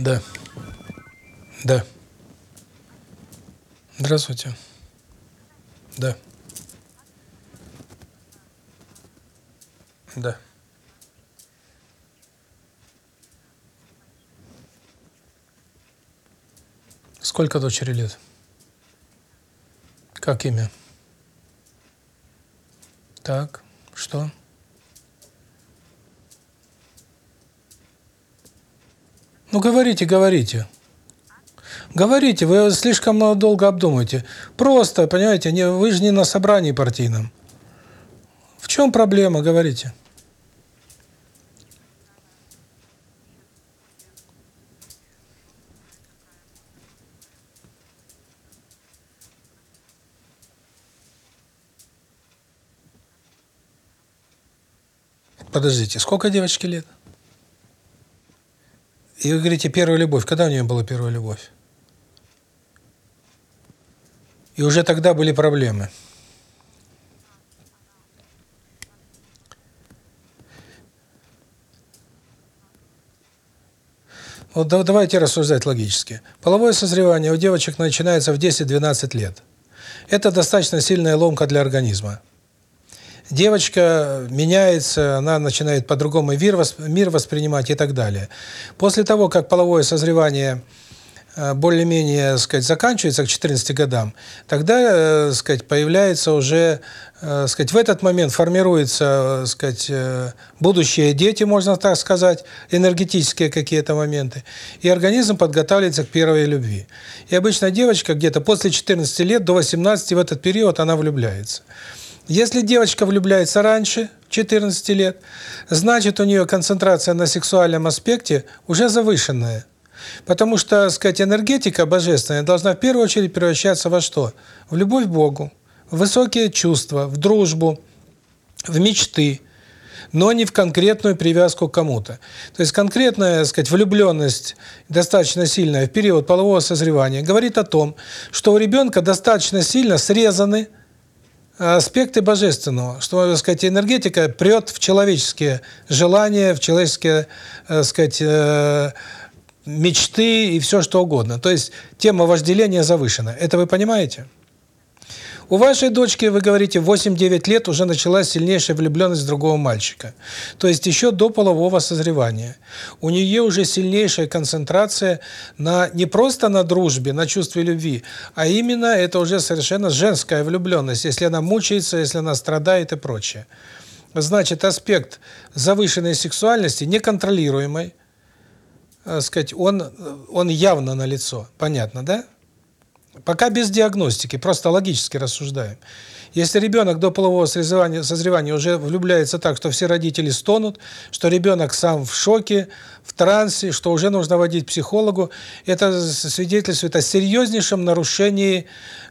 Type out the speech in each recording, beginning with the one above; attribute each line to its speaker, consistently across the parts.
Speaker 1: Да. Да. Здравствуйте. Да. Да. Сколько дочери лет? Как имя? Так, что? Ну, говорите, говорите. Говорите, вы слишком долго обдумываете. Просто, понимаете, не, вы же не на собрании партийном. В чем проблема, говорите. Подождите, сколько девочке лет? И вы говорите, первая любовь. Когда у нее была первая любовь? И уже тогда были проблемы. Вот давайте рассуждать логически. Половое созревание у девочек начинается в 10-12 лет. Это достаточно сильная ломка для организма девочка меняется, она начинает по-другому мир, мир воспринимать и так далее. После того, как половое созревание э, более-менее, сказать, заканчивается к 14 годам, тогда, э, сказать, появляется уже, э, сказать, в этот момент формируются, сказать, будущие дети, можно так сказать, энергетические какие-то моменты, и организм подготавливается к первой любви. И обычно девочка где-то после 14 лет до 18 в этот период она влюбляется. Если девочка влюбляется раньше 14 лет, значит у нее концентрация на сексуальном аспекте уже завышенная. Потому что, так сказать, энергетика божественная должна в первую очередь превращаться во что? В любовь к Богу, в высокие чувства, в дружбу, в мечты, но не в конкретную привязку к кому-то. То есть конкретная, так сказать, влюбленность достаточно сильная в период полового созревания говорит о том, что у ребенка достаточно сильно срезаны аспекты божественного, что, так сказать, энергетика прет в человеческие желания, в человеческие, так сказать, э, мечты и все что угодно. То есть тема вожделения завышена. Это вы понимаете? У вашей дочки, вы говорите, 8-9 лет уже началась сильнейшая влюбленность в другого мальчика. То есть еще до полового созревания. У нее уже сильнейшая концентрация на не просто на дружбе, на чувстве любви, а именно это уже совершенно женская влюбленность, если она мучается, если она страдает и прочее. Значит, аспект завышенной сексуальности, неконтролируемой, э, сказать, он, он явно налицо. Понятно, да? Пока без диагностики, просто логически рассуждаем. Если ребенок до полового созревания, созревания уже влюбляется так, что все родители стонут, что ребенок сам в шоке, в трансе, что уже нужно водить психологу, это свидетельствует о серьезнейшем нарушении,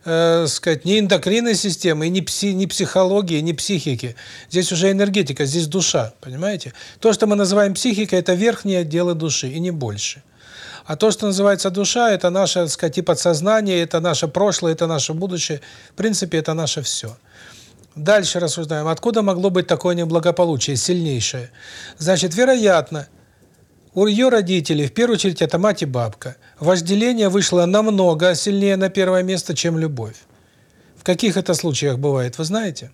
Speaker 1: э, сказать, не эндокринной системы, не пси, психологии, не психики. Здесь уже энергетика, здесь душа, понимаете? То, что мы называем психикой, это верхние отделы души, и не больше. А то, что называется душа, это наше, так сказать, и подсознание, это наше прошлое, это наше будущее. В принципе, это наше все. Дальше рассуждаем. Откуда могло быть такое неблагополучие, сильнейшее? Значит, вероятно, у ее родителей, в первую очередь, это мать и бабка, вожделение вышло намного сильнее на первое место, чем любовь. В каких это случаях бывает, вы знаете?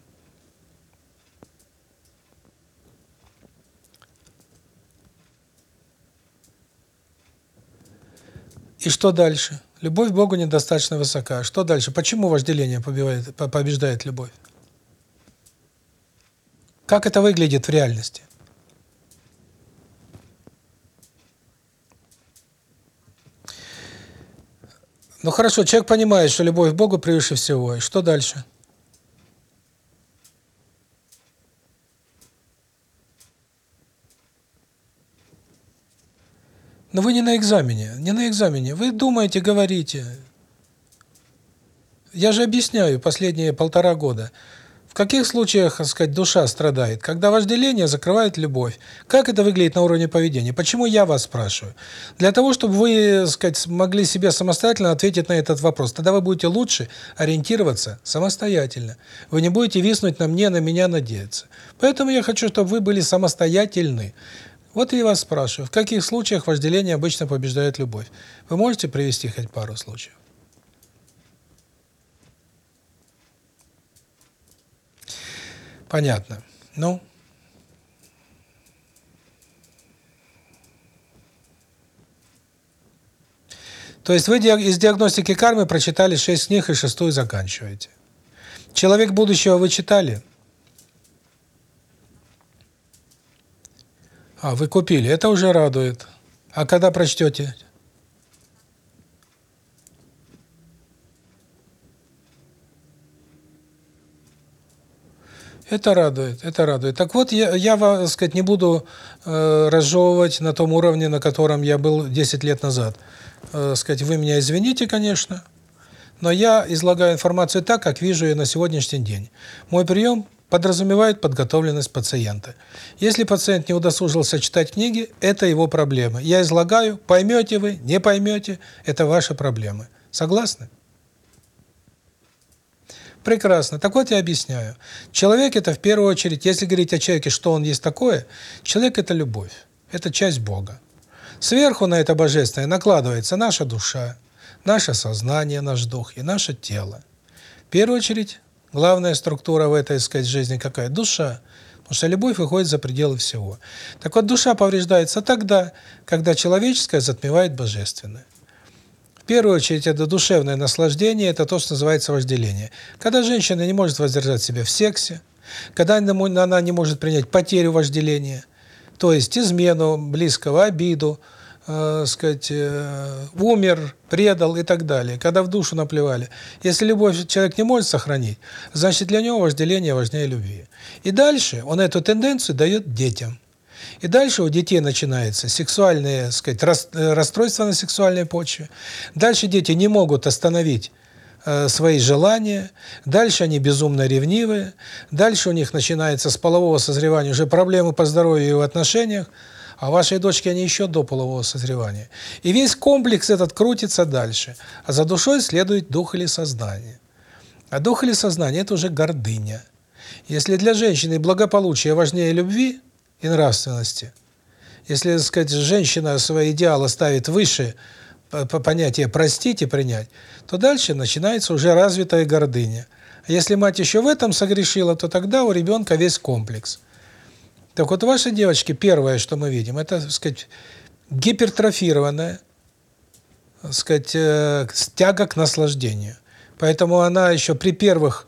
Speaker 1: И что дальше? Любовь к Богу недостаточно высока. Что дальше? Почему вожделение побивает, побеждает любовь? Как это выглядит в реальности? Ну хорошо, человек понимает, что любовь к Богу превыше всего. И что дальше? Но вы не на экзамене, не на экзамене. Вы думаете, говорите. Я же объясняю последние полтора года. В каких случаях, так сказать, душа страдает? Когда вожделение закрывает любовь. Как это выглядит на уровне поведения? Почему я вас спрашиваю? Для того, чтобы вы, так сказать, могли себе самостоятельно ответить на этот вопрос. Тогда вы будете лучше ориентироваться самостоятельно. Вы не будете виснуть на мне, на меня надеяться. Поэтому я хочу, чтобы вы были самостоятельны. Вот и я вас спрашиваю, в каких случаях вожделение обычно побеждает любовь? Вы можете привести хоть пару случаев? Понятно. Ну? То есть вы из диагностики кармы прочитали шесть книг и шестую заканчиваете. Человек будущего вы читали? А, вы купили. Это уже радует. А когда прочтете? Это радует, это радует. Так вот, я, я так сказать, не буду э, разжевывать на том уровне, на котором я был 10 лет назад. Э, сказать, вы меня извините, конечно, но я излагаю информацию так, как вижу ее на сегодняшний день. Мой прием подразумевает подготовленность пациента. Если пациент не удосужился читать книги, это его проблемы. Я излагаю, поймете вы, не поймете, это ваши проблемы. Согласны? Прекрасно. Так вот я объясняю. Человек – это в первую очередь, если говорить о человеке, что он есть такое, человек – это любовь. Это часть Бога. Сверху на это божественное накладывается наша душа, наше сознание, наш дух и наше тело. В первую очередь, главная структура в этой, сказать, жизни какая? Душа. Потому что любовь выходит за пределы всего. Так вот, душа повреждается тогда, когда человеческое затмевает божественное. В первую очередь, это душевное наслаждение, это то, что называется вожделение. Когда женщина не может воздержать себя в сексе, когда она не может принять потерю вожделения, то есть измену близкого, обиду, э, сказать, э, умер, предал и так далее, когда в душу наплевали. Если любовь человек не может сохранить, значит для него вожделение важнее любви. И дальше он эту тенденцию дает детям. И дальше у детей начинается сексуальные, сказать, расстройство на сексуальной почве. Дальше дети не могут остановить э, свои желания, дальше они безумно ревнивые, дальше у них начинается с полового созревания уже проблемы по здоровью и в отношениях, а вашей дочке они еще до полового созревания. И весь комплекс этот крутится дальше. А за душой следует дух или сознание. А дух или сознание – это уже гордыня. Если для женщины благополучие важнее любви, и нравственности. Если, так сказать, женщина свои идеалы ставит выше понятия «простить» и «принять», то дальше начинается уже развитая гордыня. А если мать еще в этом согрешила, то тогда у ребенка весь комплекс. Так вот, ваши девочки, первое, что мы видим, это, так сказать, гипертрофированная, так сказать, э, тяга к наслаждению. Поэтому она еще при первых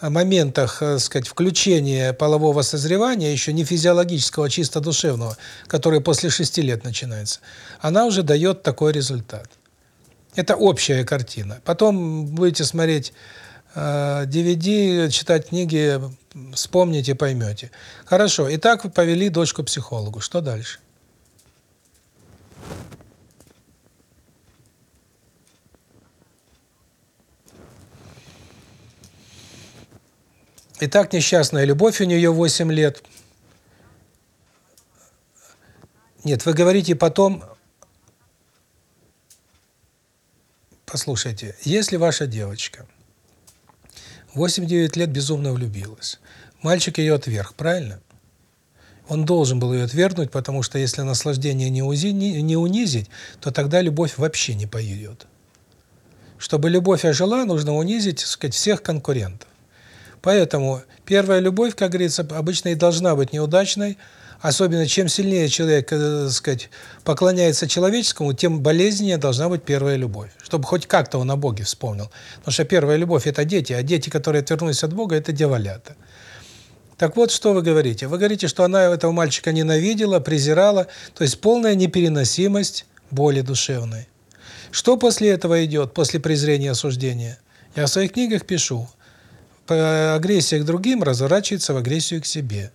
Speaker 1: моментах, так э, сказать, включения полового созревания, еще не физиологического, чисто душевного, который после шести лет начинается, она уже дает такой результат. Это общая картина. Потом будете смотреть э, DVD, читать книги, вспомните, поймете. Хорошо. Итак, повели дочку психологу. Что дальше? Итак, несчастная любовь у нее 8 лет. Нет, вы говорите потом... Послушайте, если ваша девочка 8-9 лет безумно влюбилась, мальчик ее отверг, правильно? Он должен был ее отвергнуть, потому что если наслаждение не, узи, не, не унизить, то тогда любовь вообще не поедет. Чтобы любовь ожила, нужно унизить, так сказать, всех конкурентов. Поэтому первая любовь, как говорится, обычно и должна быть неудачной, особенно чем сильнее человек, э, так сказать, поклоняется человеческому, тем болезненнее должна быть первая любовь, чтобы хоть как-то он о Боге вспомнил. Потому что первая любовь – это дети, а дети, которые отвернулись от Бога – это девалята. Так вот, что вы говорите? Вы говорите, что она этого мальчика ненавидела, презирала, то есть полная непереносимость боли душевной. Что после этого идет, после презрения и осуждения? Я в своих книгах пишу агрессия к другим разворачивается в агрессию к себе.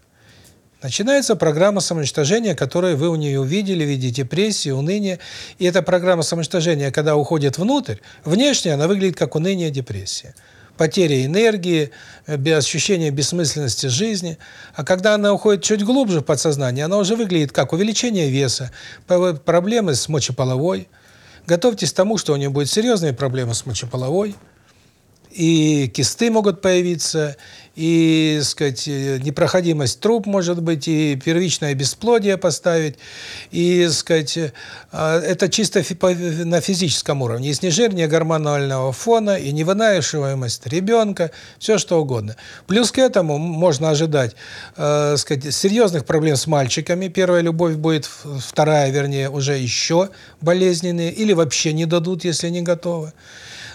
Speaker 1: Начинается программа самоуничтожения, которую вы у нее увидели в виде депрессии, уныния. И эта программа самоуничтожения, когда уходит внутрь, внешне она выглядит как уныние, депрессия. Потеря энергии, ощущение бессмысленности жизни. А когда она уходит чуть глубже в подсознание, она уже выглядит как увеличение веса, проблемы с мочеполовой. Готовьтесь к тому, что у нее будет серьезные проблемы с мочеполовой и кисты могут появиться, и, сказать, непроходимость труб может быть, и первичное бесплодие поставить, и, сказать, а, это чисто на физическом уровне, и снижение гормонального фона, и невынашиваемость ребенка, все что угодно. Плюс к этому можно ожидать, э, сказать, серьезных проблем с мальчиками, первая любовь будет, вторая, вернее, уже еще болезненные, или вообще не дадут, если не готовы.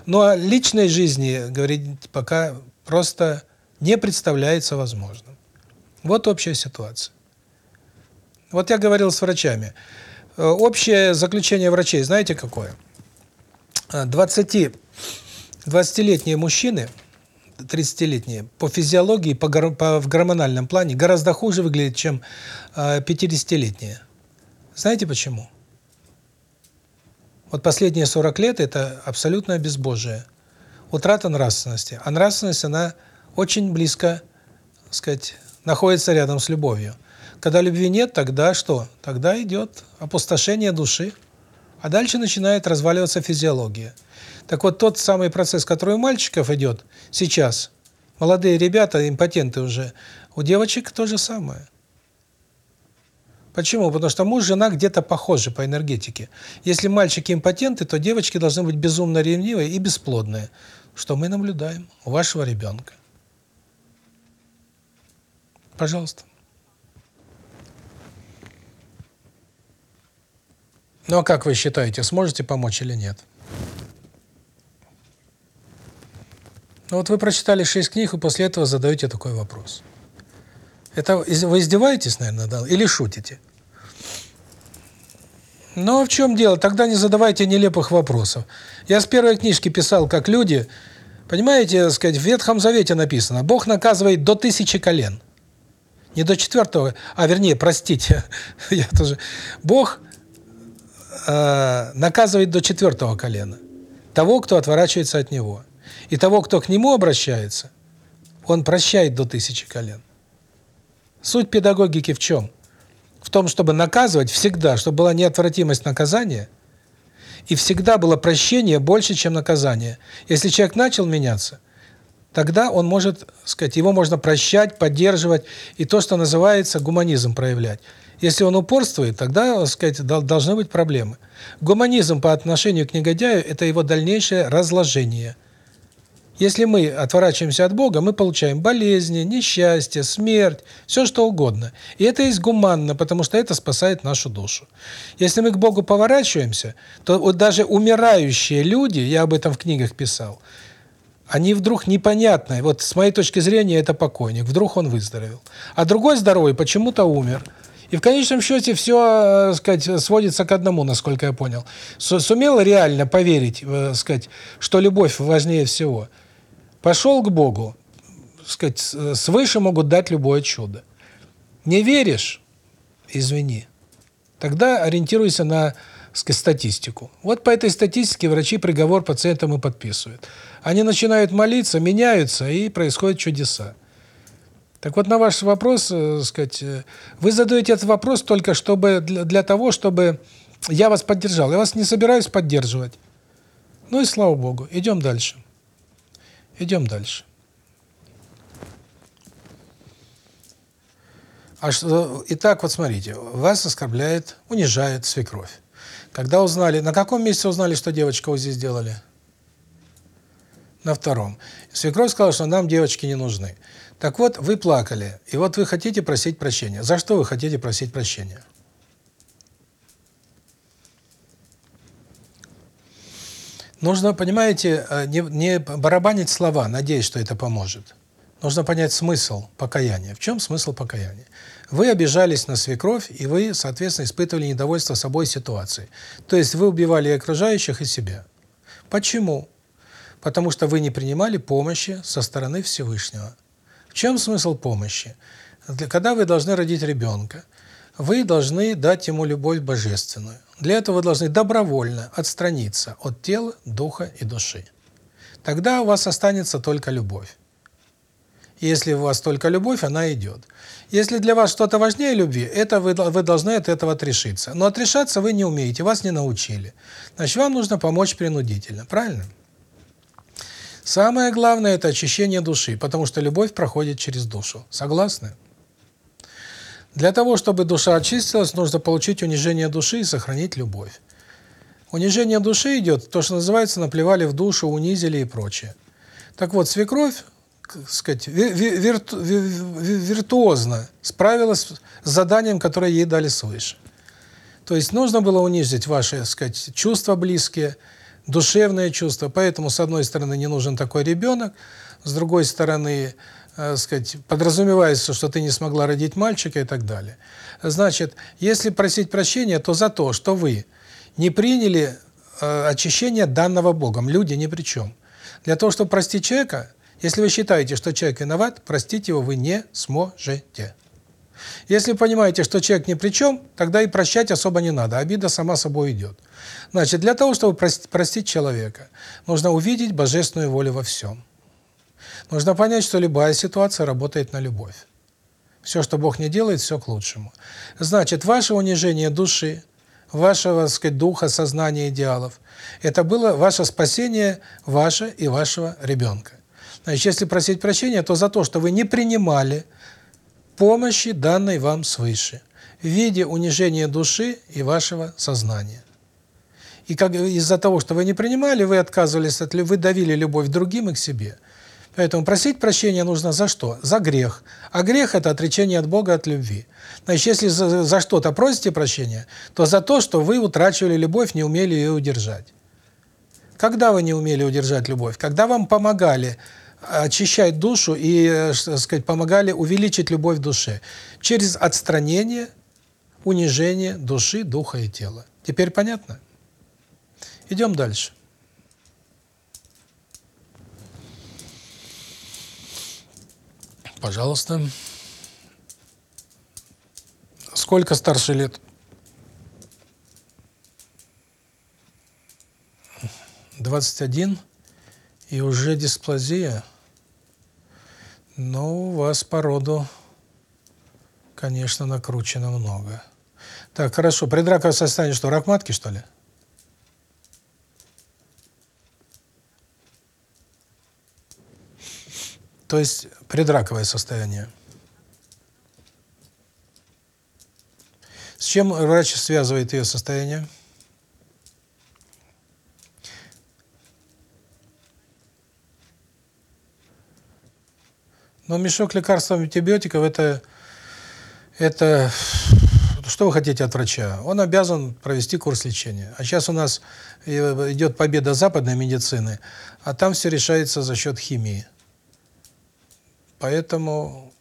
Speaker 1: Но о личной жизни говорить пока просто не представляется возможным. Вот общая ситуация. Вот я говорил с врачами. Э, общее заключение врачей, знаете какое? 20 20-летние мужчины, 30-летние, по физиологии, по, по в гормональном плане гораздо хуже выглядят, чем 50-летние. Э, знаете почему? Вот последние 40 лет – это абсолютное безбожие. Утрата нравственности. А нравственность, она очень близко, так сказать, находится рядом с любовью. Когда любви нет, тогда что? Тогда идет опустошение души, а дальше начинает разваливаться физиология. Так вот, тот самый процесс, который у мальчиков идет сейчас, молодые ребята, импотенты уже, у девочек то же самое. Почему? Потому что муж и жена где-то похожи по энергетике. Если мальчики импотенты, то девочки должны быть безумно ревнивые и бесплодные, что мы наблюдаем у вашего ребенка. Пожалуйста. Ну а как вы считаете, сможете помочь или нет? Ну вот вы прочитали шесть книг и после этого задаете такой вопрос. Это вы издеваетесь, наверное, да, или шутите? Ну, а в чем дело? Тогда не задавайте нелепых вопросов. Я с первой книжки писал, как люди, понимаете, сказать, в Ветхом Завете написано, Бог наказывает до тысячи колен. Не до четвертого, а вернее, простите, я тоже. Бог э, наказывает до четвертого колена. Того, кто отворачивается от Него. И того, кто к Нему обращается, Он прощает до тысячи колен. Суть педагогики в чем? В том, чтобы наказывать всегда, чтобы была неотвратимость наказания, и всегда было прощение больше, чем наказание. Если человек начал меняться, тогда он может, сказать, его можно прощать, поддерживать и то, что называется гуманизм проявлять. Если он упорствует, тогда, сказать, должны быть проблемы. Гуманизм по отношению к негодяю – это его дальнейшее разложение. Если мы отворачиваемся от Бога, мы получаем болезни, несчастье, смерть, все что угодно. И это есть гуманно, потому что это спасает нашу душу. Если мы к Богу поворачиваемся, то вот даже умирающие люди, я об этом в книгах писал, они вдруг непонятные. Вот с моей точки зрения это покойник, вдруг он выздоровел. А другой здоровый почему-то умер. И в конечном счете все, э, сказать, сводится к одному, насколько я понял. Сумел реально поверить, э, сказать, что любовь важнее всего. Пошел к Богу, сказать, свыше могут дать любое чудо. Не веришь? Извини. Тогда ориентируйся на сказать, статистику. Вот по этой статистике врачи приговор пациентам и подписывают. Они начинают молиться, меняются, и происходят чудеса. Так вот, на ваш вопрос, э, сказать, э, вы задаете этот вопрос только чтобы для, для того, чтобы я вас поддержал. Я вас не собираюсь поддерживать. Ну и слава Богу. Идем дальше. Идем дальше. А что, итак, вот смотрите, вас оскорбляет, унижает свекровь. Когда узнали, на каком месте узнали, что девочка УЗИ сделали? На втором. Свекровь сказала, что нам девочки не нужны. Так вот, вы плакали, и вот вы хотите просить прощения. За что вы хотите просить прощения? Нужно, понимаете, э, не, не барабанить слова, надеясь, что это поможет. Нужно понять смысл покаяния. В чем смысл покаяния? Вы обижались на свекровь, и вы, соответственно, испытывали недовольство собой ситуацией. То есть вы убивали окружающих и себя. Почему? Потому что вы не принимали помощи со стороны Всевышнего. В чем смысл помощи? Когда вы должны родить ребенка, вы должны дать ему любовь божественную. Для этого вы должны добровольно отстраниться от тела, духа и души. Тогда у вас останется только любовь. Если у вас только любовь, она идет. Если для вас что-то важнее любви, это вы, вы должны от этого отрешиться. Но отрешаться вы не умеете, вас не научили. Значит, вам нужно помочь принудительно. Правильно? Самое главное – это очищение души, потому что любовь проходит через душу. Согласны? Для того, чтобы душа очистилась, нужно получить унижение души и сохранить любовь. Унижение души идет, то, что называется, наплевали в душу, унизили и прочее. Так вот, свекровь, так сказать, вирту, виртуозно справилась с заданием, которое ей дали свыше. То есть нужно было унизить ваши, так сказать, чувства близкие, душевные чувства. Поэтому, с одной стороны, не нужен такой ребенок, с другой стороны, э, сказать, подразумевается, что ты не смогла родить мальчика и так далее. Значит, если просить прощения, то за то, что вы не приняли э, очищение данного Богом, люди ни при чем. Для того, чтобы простить человека, если вы считаете, что человек виноват, простить его вы не сможете. Если понимаете, что человек ни при чем, тогда и прощать особо не надо, обида сама собой идет. Значит, для того, чтобы простить человека, нужно увидеть божественную волю во всем. Нужно понять, что любая ситуация работает на любовь. Все, что Бог не делает, все к лучшему. Значит, ваше унижение души, вашего, так сказать, духа, сознания, идеалов, это было ваше спасение, ваше и вашего ребенка. Значит, если просить прощения, то за то, что вы не принимали помощи, данной вам свыше, в виде унижения души и вашего сознания. И как из-за того, что вы не принимали, вы отказывались от вы давили любовь другим и к себе. Поэтому просить прощения нужно за что? За грех. А грех – это отречение от Бога, от любви. Значит, если за, за что-то просите прощения, то за то, что вы утрачивали любовь, не умели ее удержать. Когда вы не умели удержать любовь? Когда вам помогали очищать душу и, э, так сказать, помогали увеличить любовь в душе через отстранение, унижение души, духа и тела. Теперь понятно? Идем дальше. Пожалуйста. Сколько старше лет? 21 и уже дисплазия. Но у вас по роду, конечно, накручено много. Так, хорошо. Предраковое состояние что, рак матки, что ли? То есть предраковое состояние. С чем врач связывает ее состояние? Но мешок лекарств антибиотиков это это что вы хотите от врача? Он обязан провести курс лечения. А сейчас у нас идет победа западной медицины, а там все решается за счет химии. Поэтому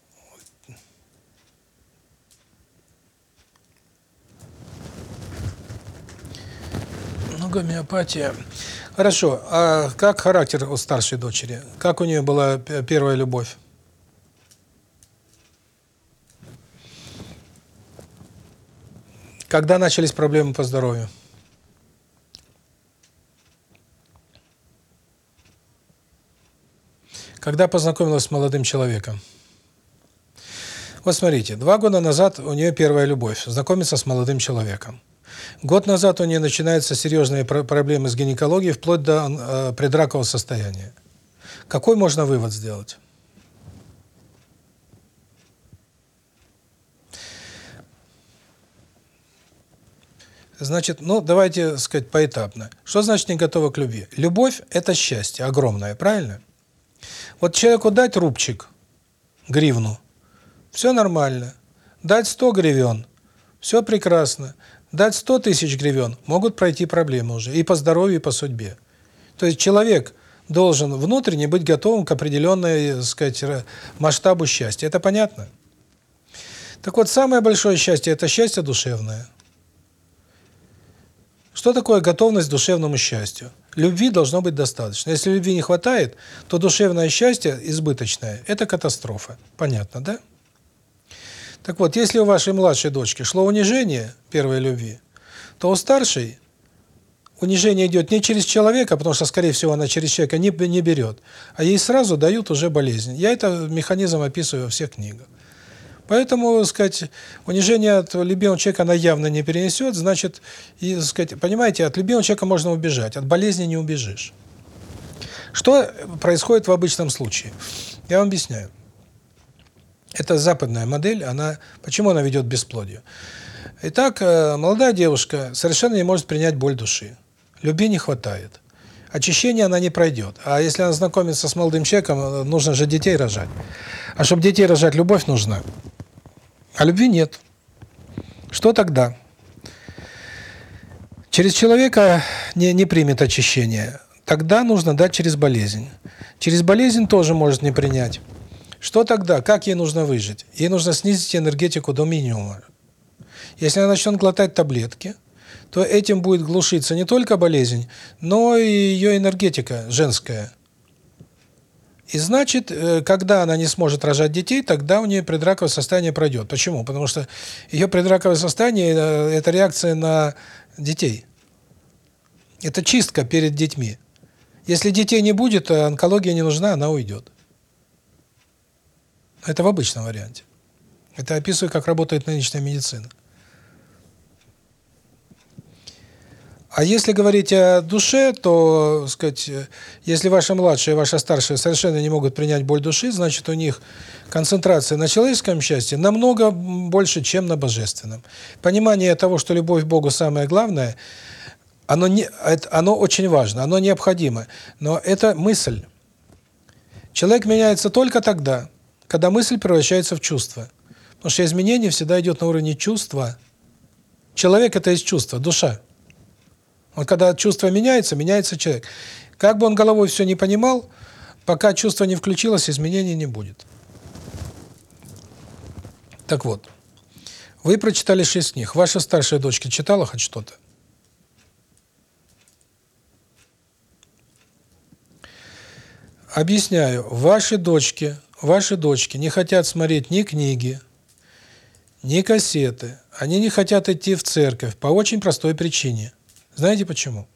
Speaker 1: ну гомеопатия. Хорошо. А как характер у старшей дочери? Как у нее была первая любовь? Когда начались проблемы по здоровью? Когда познакомилась с молодым человеком? Вот смотрите, два года назад у нее первая любовь, знакомиться с молодым человеком. Год назад у нее начинаются серьезные проблемы с гинекологией, вплоть до э, предракового состояния. Какой можно вывод сделать? Значит, ну, давайте, сказать, поэтапно. Что значит не готова к любви? Любовь – это счастье огромное, правильно? Вот человеку дать рубчик, гривну, все нормально. Дать 100 гривен, все прекрасно. Дать 100 тысяч гривен, могут пройти проблемы уже и по здоровью, и по судьбе. То есть человек должен внутренне быть готовым к определенной, так сказать, масштабу счастья. Это понятно? Так вот, самое большое счастье – это счастье душевное. Что такое готовность к душевному счастью? Любви должно быть достаточно. Если любви не хватает, то душевное счастье избыточное – это катастрофа. Понятно, да? Так вот, если у вашей младшей дочки шло унижение первой любви, то у старшей унижение идет не через человека, потому что, скорее всего, она через человека не, не берет, а ей сразу дают уже болезнь. Я это механизм описываю во всех книгах. Поэтому, сказать, унижение от любимого человека она явно не перенесет, значит, и, сказать, понимаете, от любимого человека можно убежать, от болезни не убежишь. Что происходит в обычном случае? Я вам объясняю. Это западная модель, она почему она ведет к бесплодию? Итак, э, молодая девушка совершенно не может принять боль души. Любви не хватает. Очищение она не пройдет. А если она знакомится с молодым человеком, э, нужно же детей рожать. А чтобы детей рожать, любовь нужна. А любви нет. Что тогда? Через человека не, не примет очищение. Тогда нужно дать через болезнь. Через болезнь тоже может не принять. Что тогда? Как ей нужно выжить? Ей нужно снизить энергетику до минимума. Если она начнет глотать таблетки, то этим будет глушиться не только болезнь, но и ее энергетика женская. И значит, э, когда она не сможет рожать детей, тогда у нее предраковое состояние пройдет. Почему? Потому что ее предраковое состояние э, – это реакция на детей. Это чистка перед детьми. Если детей не будет, онкология не нужна, она уйдет. Это в обычном варианте. Это описываю, как работает нынешняя медицина. А если говорить о душе, то, сказать, если ваша младшая и ваша старшая совершенно не могут принять боль души, значит, у них концентрация на человеческом счастье намного больше, чем на божественном. Понимание того, что любовь к Богу самое главное, оно не оно очень важно, оно необходимо, но это мысль. Человек меняется только тогда, когда мысль превращается в чувство. Потому что изменение всегда идет на уровне чувства. Человек это есть чувство, душа. Вот когда чувство меняется, меняется человек. Как бы он головой все не понимал, пока чувство не включилось, изменений не будет. Так вот, вы прочитали шесть книг. Ваша старшая дочка читала хоть что-то? Объясняю. Ваши дочки, ваши дочки не хотят смотреть ни книги, ни кассеты. Они не хотят идти в церковь по очень простой причине. Знаете почему?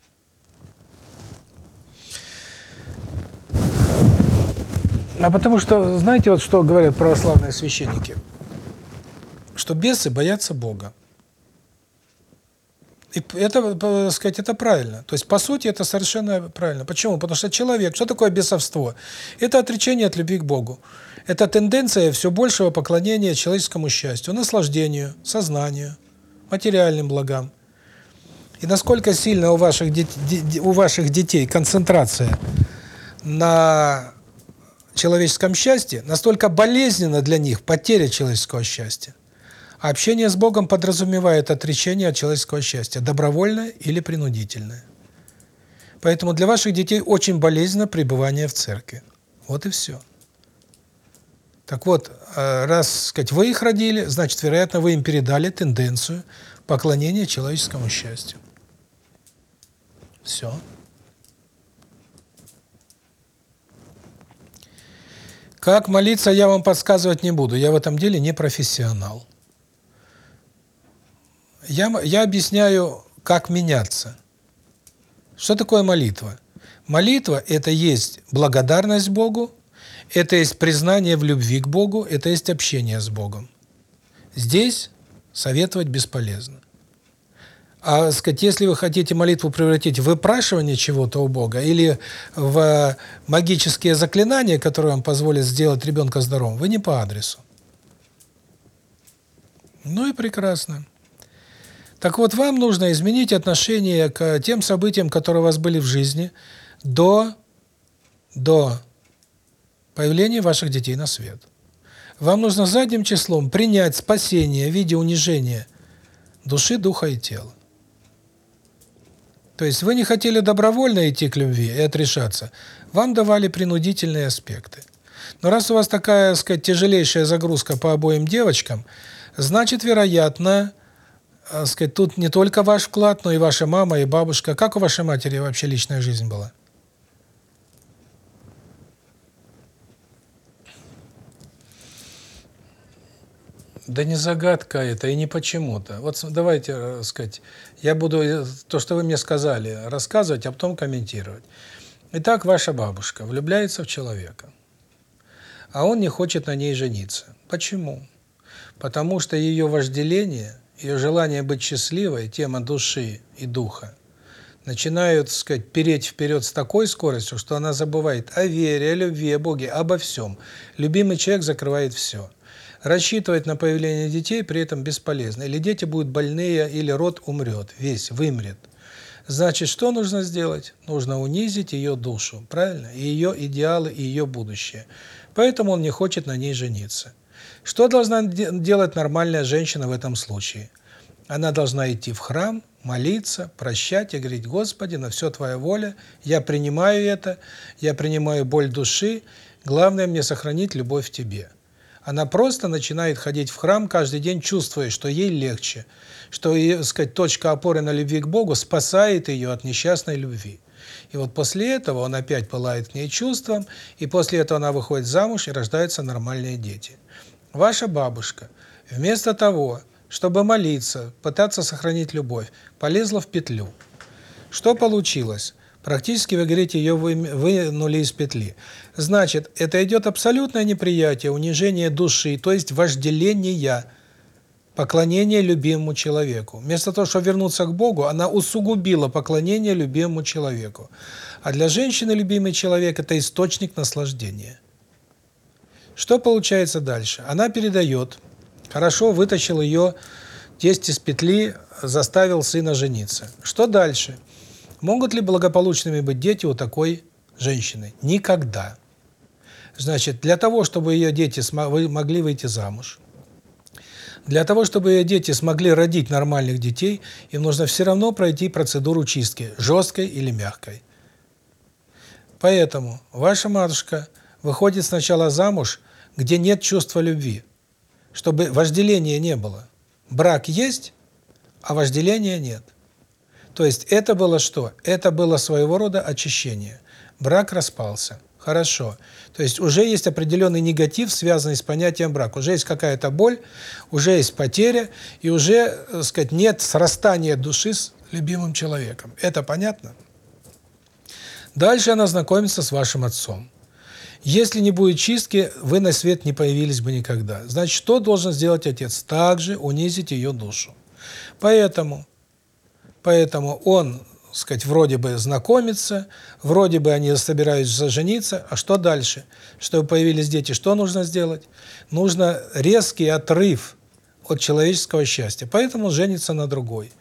Speaker 1: А потому что, знаете, вот что говорят православные священники? Что бесы боятся Бога. И это, так сказать, это правильно. То есть, по сути, это совершенно правильно. Почему? Потому что человек, что такое бесовство? Это отречение от любви к Богу. Это тенденция все большего поклонения человеческому счастью, наслаждению, сознанию, материальным благам. И насколько сильно у ваших у ваших детей концентрация на человеческом счастье, настолько болезненно для них потеря человеческого счастья. А общение с Богом подразумевает отречение от человеческого счастья, добровольное или принудительное. Поэтому для ваших детей очень болезненно пребывание в церкви. Вот и все. Так вот, э, раз, сказать, вы их родили, значит, вероятно, вы им передали тенденцию поклонения человеческому счастью. Все. Как молиться, я вам подсказывать не буду. Я в этом деле не профессионал. Я, я объясняю, как меняться. Что такое молитва? Молитва – это есть благодарность Богу, это есть признание в любви к Богу, это есть общение с Богом. Здесь советовать бесполезно. А сказать, если вы хотите молитву превратить в выпрашивание чего-то у Бога или в магические заклинания, которые вам позволят сделать ребенка здоровым, вы не по адресу. Ну и прекрасно. Так вот, вам нужно изменить отношение к тем событиям, которые у вас были в жизни до до появления ваших детей на свет. Вам нужно задним числом принять спасение в виде унижения души, духа и тела. То есть вы не хотели добровольно идти к любви и отрешаться, вам давали принудительные аспекты. Но раз у вас такая, сказать, тяжелейшая загрузка по обоим девочкам, значит, вероятно, сказать, тут не только ваш вклад, но и ваша мама, и бабушка. Как у вашей матери вообще личная жизнь была? Да не загадка это, и не почему-то. Вот давайте, э, сказать, я буду э, то, что вы мне сказали, рассказывать, а потом комментировать. Итак, ваша бабушка влюбляется в человека, а он не хочет на ней жениться. Почему? Потому что ее вожделение, ее желание быть счастливой, тема души и духа, начинают, так сказать, переть вперед с такой скоростью, что она забывает о вере, о любви, о Боге, обо всем. Любимый человек закрывает все. Рассчитывать на появление детей при этом бесполезно. Или дети будут больные, или род умрет, весь, вымрет. Значит, что нужно сделать? Нужно унизить ее душу, правильно? И ее идеалы, и ее будущее. Поэтому он не хочет на ней жениться. Что должна делать нормальная женщина в этом случае? Она должна идти в храм, молиться, прощать и говорить, Господи, на все Твоя воля, я принимаю это, я принимаю боль души, главное мне сохранить любовь к Тебе. Она просто начинает ходить в храм каждый день, чувствуя, что ей легче, что, ее, сказать, точка опоры на любви к Богу спасает ее от несчастной любви. И вот после этого он опять пылает к ней чувством, и после этого она выходит замуж, и рождаются нормальные дети. Ваша бабушка, вместо того, чтобы молиться, пытаться сохранить любовь, полезла в петлю. Что получилось? Практически, вы говорите, ее вынули из петли. Значит, это идет абсолютное неприятие, унижение души, то есть вожделение, поклонение любимому человеку. Вместо того, чтобы вернуться к Богу, она усугубила поклонение любимому человеку. А для женщины любимый человек – это источник наслаждения. Что получается дальше? Она передает, хорошо вытащил ее тесть из петли, заставил сына жениться. Что? Дальше. Могут ли благополучными быть дети у такой женщины? Никогда. Значит, для того, чтобы ее дети могли выйти замуж, для того, чтобы ее дети смогли родить нормальных детей, им нужно все равно пройти процедуру чистки, жесткой или мягкой. Поэтому ваша матушка выходит сначала замуж, где нет чувства любви, чтобы вожделения не было. Брак есть, а вожделения нет. То есть это было что? Это было своего рода очищение. Брак распался. Хорошо. То есть уже есть определенный негатив, связанный с понятием брака. Уже есть какая-то боль, уже есть потеря, и уже, так э, сказать, нет срастания души с любимым человеком. Это понятно? Дальше она знакомится с вашим отцом. Если не будет чистки, вы на свет не появились бы никогда. Значит, что должен сделать отец? Также унизить ее душу. Поэтому Поэтому он, сказать, вроде бы знакомится, вроде бы они собираются жениться, а что дальше? Чтобы появились дети, что нужно сделать? Нужно резкий отрыв от человеческого счастья. Поэтому женится на другой.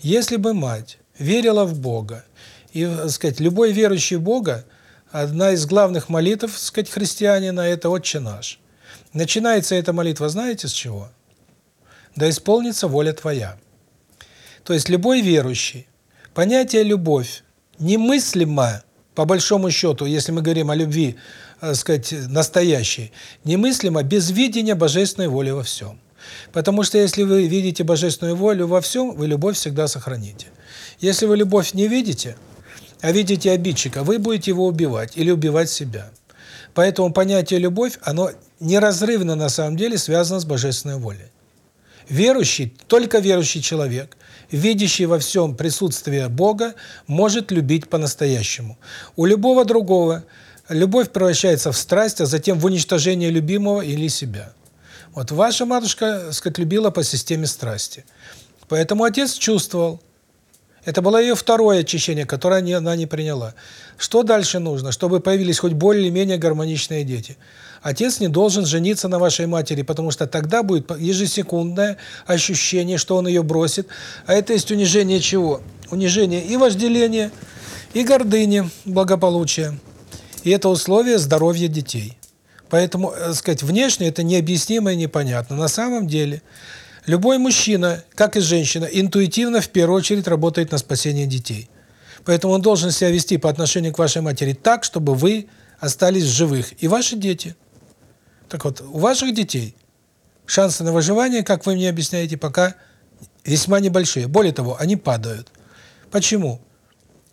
Speaker 1: Если бы мать верила в Бога, и, сказать, любой верующий в Бога, одна из главных молитв, сказать, христианина – это «Отче наш». Начинается эта молитва, знаете, с чего? «Да исполнится воля Твоя». То есть любой верующий, понятие «любовь» немыслимо, по большому счету, если мы говорим о любви, э, сказать, настоящей, немыслимо без видения божественной воли во всем. Потому что если вы видите божественную волю во всем, вы любовь всегда сохраните. Если вы любовь не видите, а видите обидчика, вы будете его убивать или убивать себя. Поэтому понятие «любовь», оно неразрывно на самом деле связано с божественной волей. Верующий, только верующий человек, видящий во всем присутствие Бога, может любить по-настоящему. У любого другого любовь превращается в страсть, а затем в уничтожение любимого или себя. Вот ваша матушка, сказать, любила по системе страсти. Поэтому отец чувствовал. Это было ее второе очищение, которое она не приняла. Что дальше нужно, чтобы появились хоть более-менее гармоничные дети? Отец не должен жениться на вашей матери, потому что тогда будет ежесекундное ощущение, что он ее бросит. А это есть унижение чего? Унижение и вожделения, и гордыни, благополучия. И это условие здоровья детей. Поэтому, так э, сказать, внешне это необъяснимо и непонятно. На самом деле, любой мужчина, как и женщина, интуитивно в первую очередь работает на спасение детей. Поэтому он должен себя вести по отношению к вашей матери так, чтобы вы остались живых, и ваши дети – так вот, у ваших детей шансы на выживание, как вы мне объясняете, пока весьма небольшие. Более того, они падают. Почему?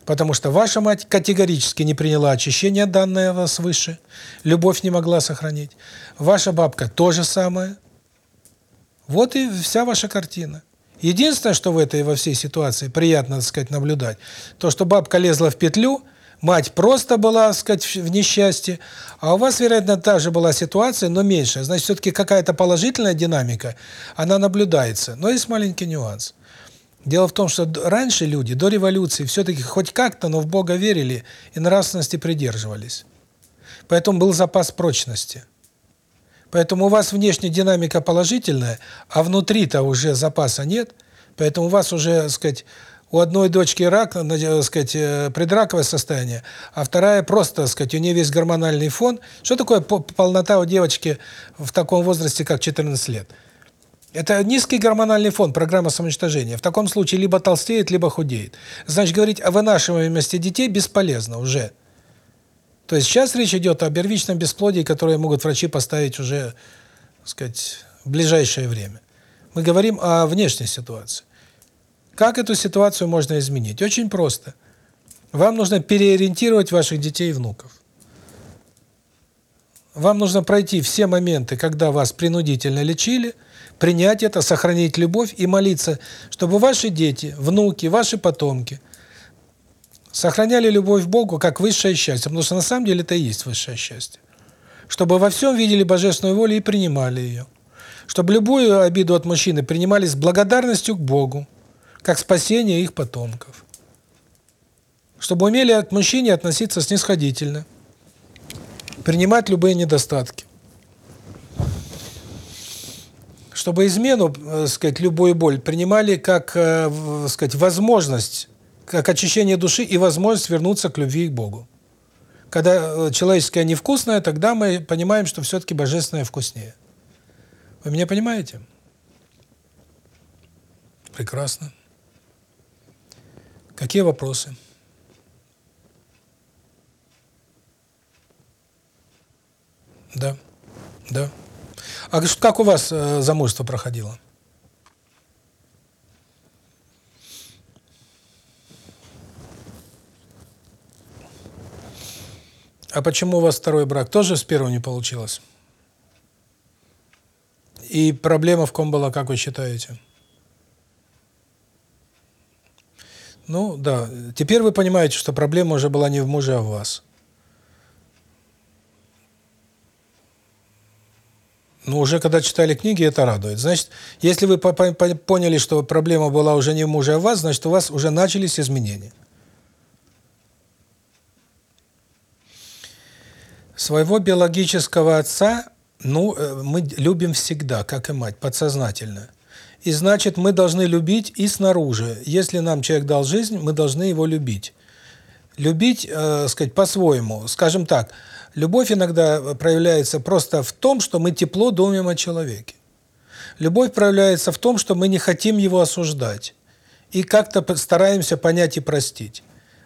Speaker 1: Потому что ваша мать категорически не приняла очищение, данное вас выше, любовь не могла сохранить. Ваша бабка то же самое. Вот и вся ваша картина. Единственное, что в этой во всей ситуации приятно, так сказать, наблюдать, то, что бабка лезла в петлю – Мать просто была, так сказать, в несчастье, а у вас, вероятно, та же была ситуация, но меньше. Значит, все-таки какая-то положительная динамика, она наблюдается. Но есть маленький нюанс. Дело в том, что раньше люди, до революции, все-таки хоть как-то, но в Бога верили и нравственности придерживались. Поэтому был запас прочности. Поэтому у вас внешняя динамика положительная, а внутри-то уже запаса нет, поэтому у вас уже, так сказать, у одной дочки рак, так сказать, э, предраковое состояние, а вторая просто, так сказать, у нее весь гормональный фон. Что такое полнота у девочки в таком возрасте, как 14 лет? Это низкий гормональный фон, программа самоуничтожения. В таком случае либо толстеет, либо худеет. Значит, говорить о вынашиваемости детей бесполезно уже. То есть сейчас речь идет о первичном бесплодии, которое могут врачи поставить уже, так сказать, в ближайшее время. Мы говорим о внешней ситуации. Как эту ситуацию можно изменить? Очень просто. Вам нужно переориентировать ваших детей и внуков. Вам нужно пройти все моменты, когда вас принудительно лечили, принять это, сохранить любовь и молиться, чтобы ваши дети, внуки, ваши потомки сохраняли любовь к Богу как высшее счастье, потому что на самом деле это и есть высшее счастье. Чтобы во всем видели божественную волю и принимали ее. Чтобы любую обиду от мужчины принимали с благодарностью к Богу, как спасение их потомков. Чтобы умели от мужчине относиться снисходительно, принимать любые недостатки. Чтобы измену, э, сказать, любую боль принимали как, э, сказать, возможность, как очищение души и возможность вернуться к любви к Богу. Когда э, человеческое невкусное, тогда мы понимаем, что все-таки божественное вкуснее. Вы меня понимаете? Прекрасно. Какие вопросы? Да, да. А как у вас э, замужество проходило? А почему у вас второй брак тоже с первого не получилось? И проблема в ком была, как вы считаете? Ну, да. Теперь вы понимаете, что проблема уже была не в муже, а в вас. Ну, уже когда читали книги, это радует. Значит, если вы поняли, что проблема была уже не в муже, а в вас, значит, у вас уже начались изменения. Своего биологического отца, ну, э, мы любим всегда, как и мать, подсознательно. И значит, мы должны любить и снаружи. Если нам человек дал жизнь, мы должны его любить. Любить, э, сказать, по-своему. Скажем так, любовь иногда проявляется просто в том, что мы тепло думаем о человеке. Любовь проявляется в том, что мы не хотим его осуждать. И как-то стараемся понять и простить.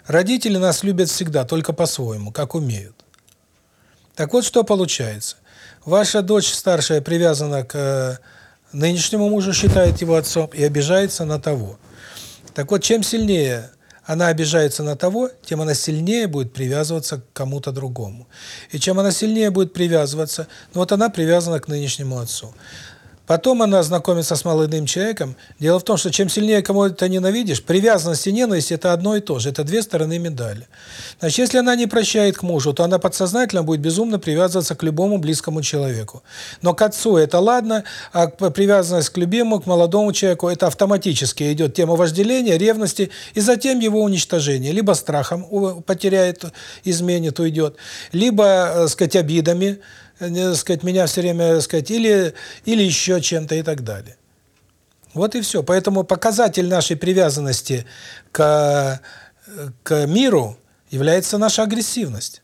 Speaker 1: Родители нас любят всегда, только по-своему, как умеют. Так вот, что получается. Ваша дочь старшая привязана к нынешнему мужу считает его отцом и обижается на того. Так вот, чем сильнее она обижается на того, тем она сильнее будет привязываться к кому-то другому. И чем она сильнее будет привязываться, ну вот она привязана к нынешнему отцу. Потом она знакомится с молодым человеком. Дело в том, что чем сильнее кого-то ненавидишь, привязанность и ненависть – это одно и то же. Это две стороны медали. Значит, если она не прощает к мужу, то она подсознательно будет безумно привязываться к любому близкому человеку. Но к отцу это ладно, а привязанность к любимому, к молодому человеку – это автоматически идет тема вожделения, ревности и затем его уничтожение. Либо страхом потеряет, изменит, уйдет, либо, так э, сказать, обидами – Э, сказать, меня все время, сказать, или или еще чем-то и так далее. Вот и все. Поэтому показатель нашей привязанности к к миру является наша агрессивность.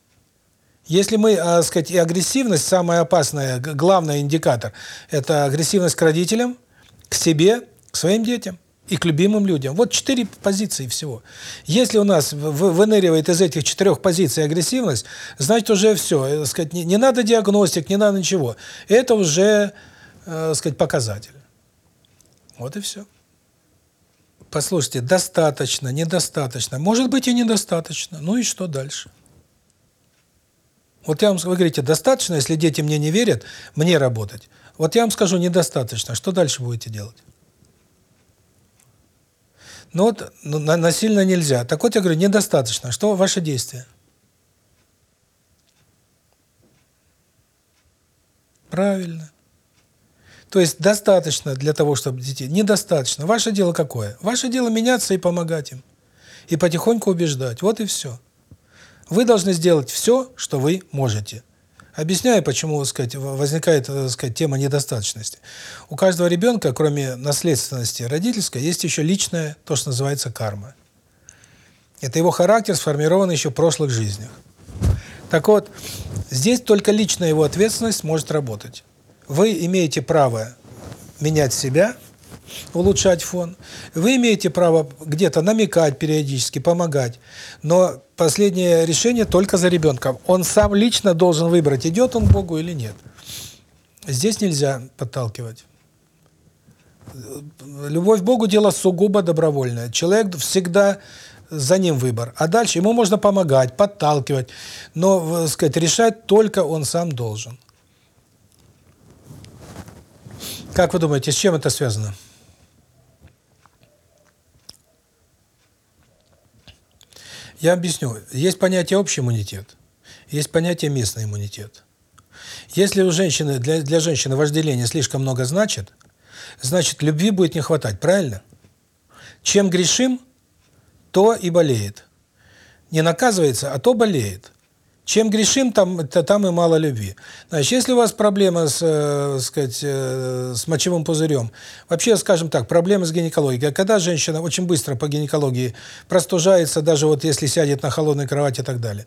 Speaker 1: Если мы, а, сказать, и агрессивность самая опасная, главный индикатор это агрессивность к родителям, к себе, к своим детям и к любимым людям. Вот четыре позиции всего. Если у нас выныривает из этих четырех позиций агрессивность, значит уже все. Э, сказать, не, не надо диагностик, не надо ничего. Это уже, э, сказать, показатель. Вот и все. Послушайте, достаточно, недостаточно. Может быть и недостаточно. Ну и что дальше? Вот я вам, вы говорите, достаточно, если дети мне не верят, мне работать. Вот я вам скажу, недостаточно. Что дальше будете делать? Ну вот ну, насильно нельзя. Так вот я говорю, недостаточно. Что ваше действие? Правильно. То есть достаточно для того, чтобы детей. Недостаточно. Ваше дело какое? Ваше дело меняться и помогать им. И потихоньку убеждать. Вот и все. Вы должны сделать все, что вы можете. Объясняю, почему, так сказать, возникает, так сказать, тема недостаточности. У каждого ребенка, кроме наследственности родительской, есть еще личная, то, что называется карма. Это его характер, сформирован еще в прошлых жизнях. Так вот, здесь только личная его ответственность может работать. Вы имеете право менять себя, улучшать фон. Вы имеете право где-то намекать периодически, помогать. Но последнее решение только за ребенком. Он сам лично должен выбрать, идет он к Богу или нет. Здесь нельзя подталкивать. Любовь к Богу – дело сугубо добровольное. Человек всегда за ним выбор. А дальше ему можно помогать, подталкивать, но, так сказать, решать только он сам должен. Как вы думаете, с чем это связано? Я объясню. Есть понятие общий иммунитет, есть понятие местный иммунитет. Если у женщины для для женщины вожделение слишком много значит, значит любви будет не хватать, правильно? Чем грешим, то и болеет. Не наказывается, а то болеет. Чем грешим, там, там и мало любви. Значит, если у вас проблема с, э, сказать, э, с мочевым пузырем, вообще, скажем так, проблемы с гинекологией, когда женщина очень быстро по гинекологии простужается, даже вот если сядет на холодной кровати и так далее,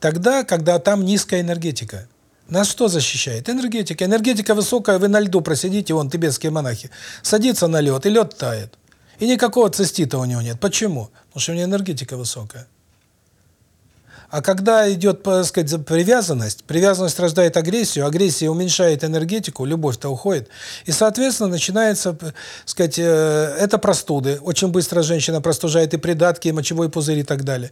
Speaker 1: тогда, когда там низкая энергетика, нас что защищает? Энергетика. Энергетика высокая, вы на льду просидите, вон, тибетские монахи, садится на лед, и лед тает. И никакого цистита у него нет. Почему? Потому что у него энергетика высокая. А когда идет, так сказать, привязанность, привязанность рождает агрессию, агрессия уменьшает энергетику, любовь-то уходит. И, соответственно, начинается, так сказать, э, это простуды. Очень быстро женщина простужает и придатки, и мочевой пузырь и так далее.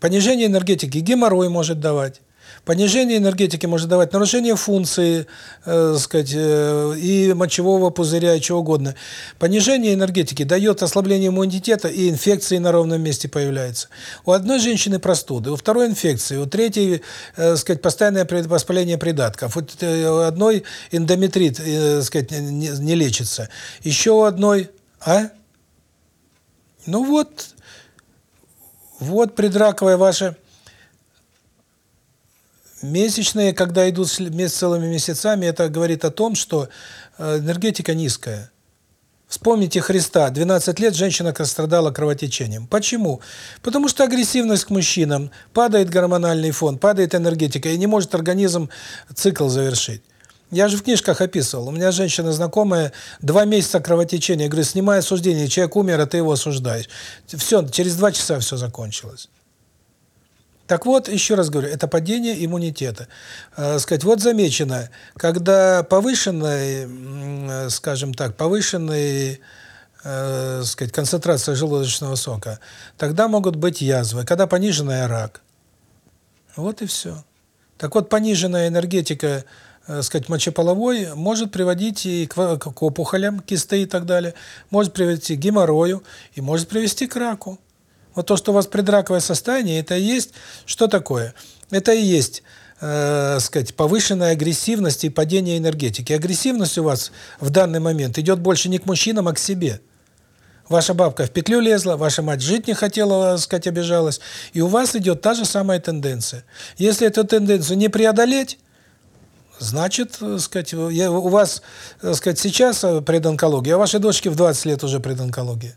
Speaker 1: Понижение энергетики геморрой может давать. Понижение энергетики может давать нарушение функции, э, сказать, э, и мочевого пузыря, и чего угодно. Понижение энергетики дает ослабление иммунитета, и инфекции на ровном месте появляются. У одной женщины простуды, у второй инфекции, у третьей, э, сказать, постоянное воспаление придатков, у э, одной эндометрит, э, сказать, не, не лечится. Еще у одной, а? Ну вот, вот предраковая ваша Месячные, когда идут целыми месяцами, это говорит о том, что э, энергетика низкая. Вспомните Христа. 12 лет женщина страдала кровотечением. Почему? Потому что агрессивность к мужчинам, падает гормональный фон, падает энергетика, и не может организм цикл завершить. Я же в книжках описывал. У меня женщина знакомая, два месяца кровотечения. Я говорю, снимай осуждение, человек умер, а ты его осуждаешь. Все, через два часа все закончилось. Так вот, еще раз говорю, это падение иммунитета. Э, сказать, вот замечено, когда повышенная, э, скажем так, повышенная э, сказать, концентрация желудочного сока, тогда могут быть язвы. Когда пониженная рак. Вот и все. Так вот, пониженная энергетика, э, сказать, мочеполовой может приводить и к, к опухолям, кисты и так далее, может привести к геморрою и может привести к раку. Вот то, что у вас предраковое состояние, это и есть что такое? Это и есть, э, сказать, повышенная агрессивность и падение энергетики. Агрессивность у вас в данный момент идет больше не к мужчинам, а к себе. Ваша бабка в петлю лезла, ваша мать жить не хотела, сказать, обижалась, и у вас идет та же самая тенденция. Если эту тенденцию не преодолеть, значит, сказать, у вас, сказать, сейчас предонкология, а вашей дочке в 20 лет уже предонкология.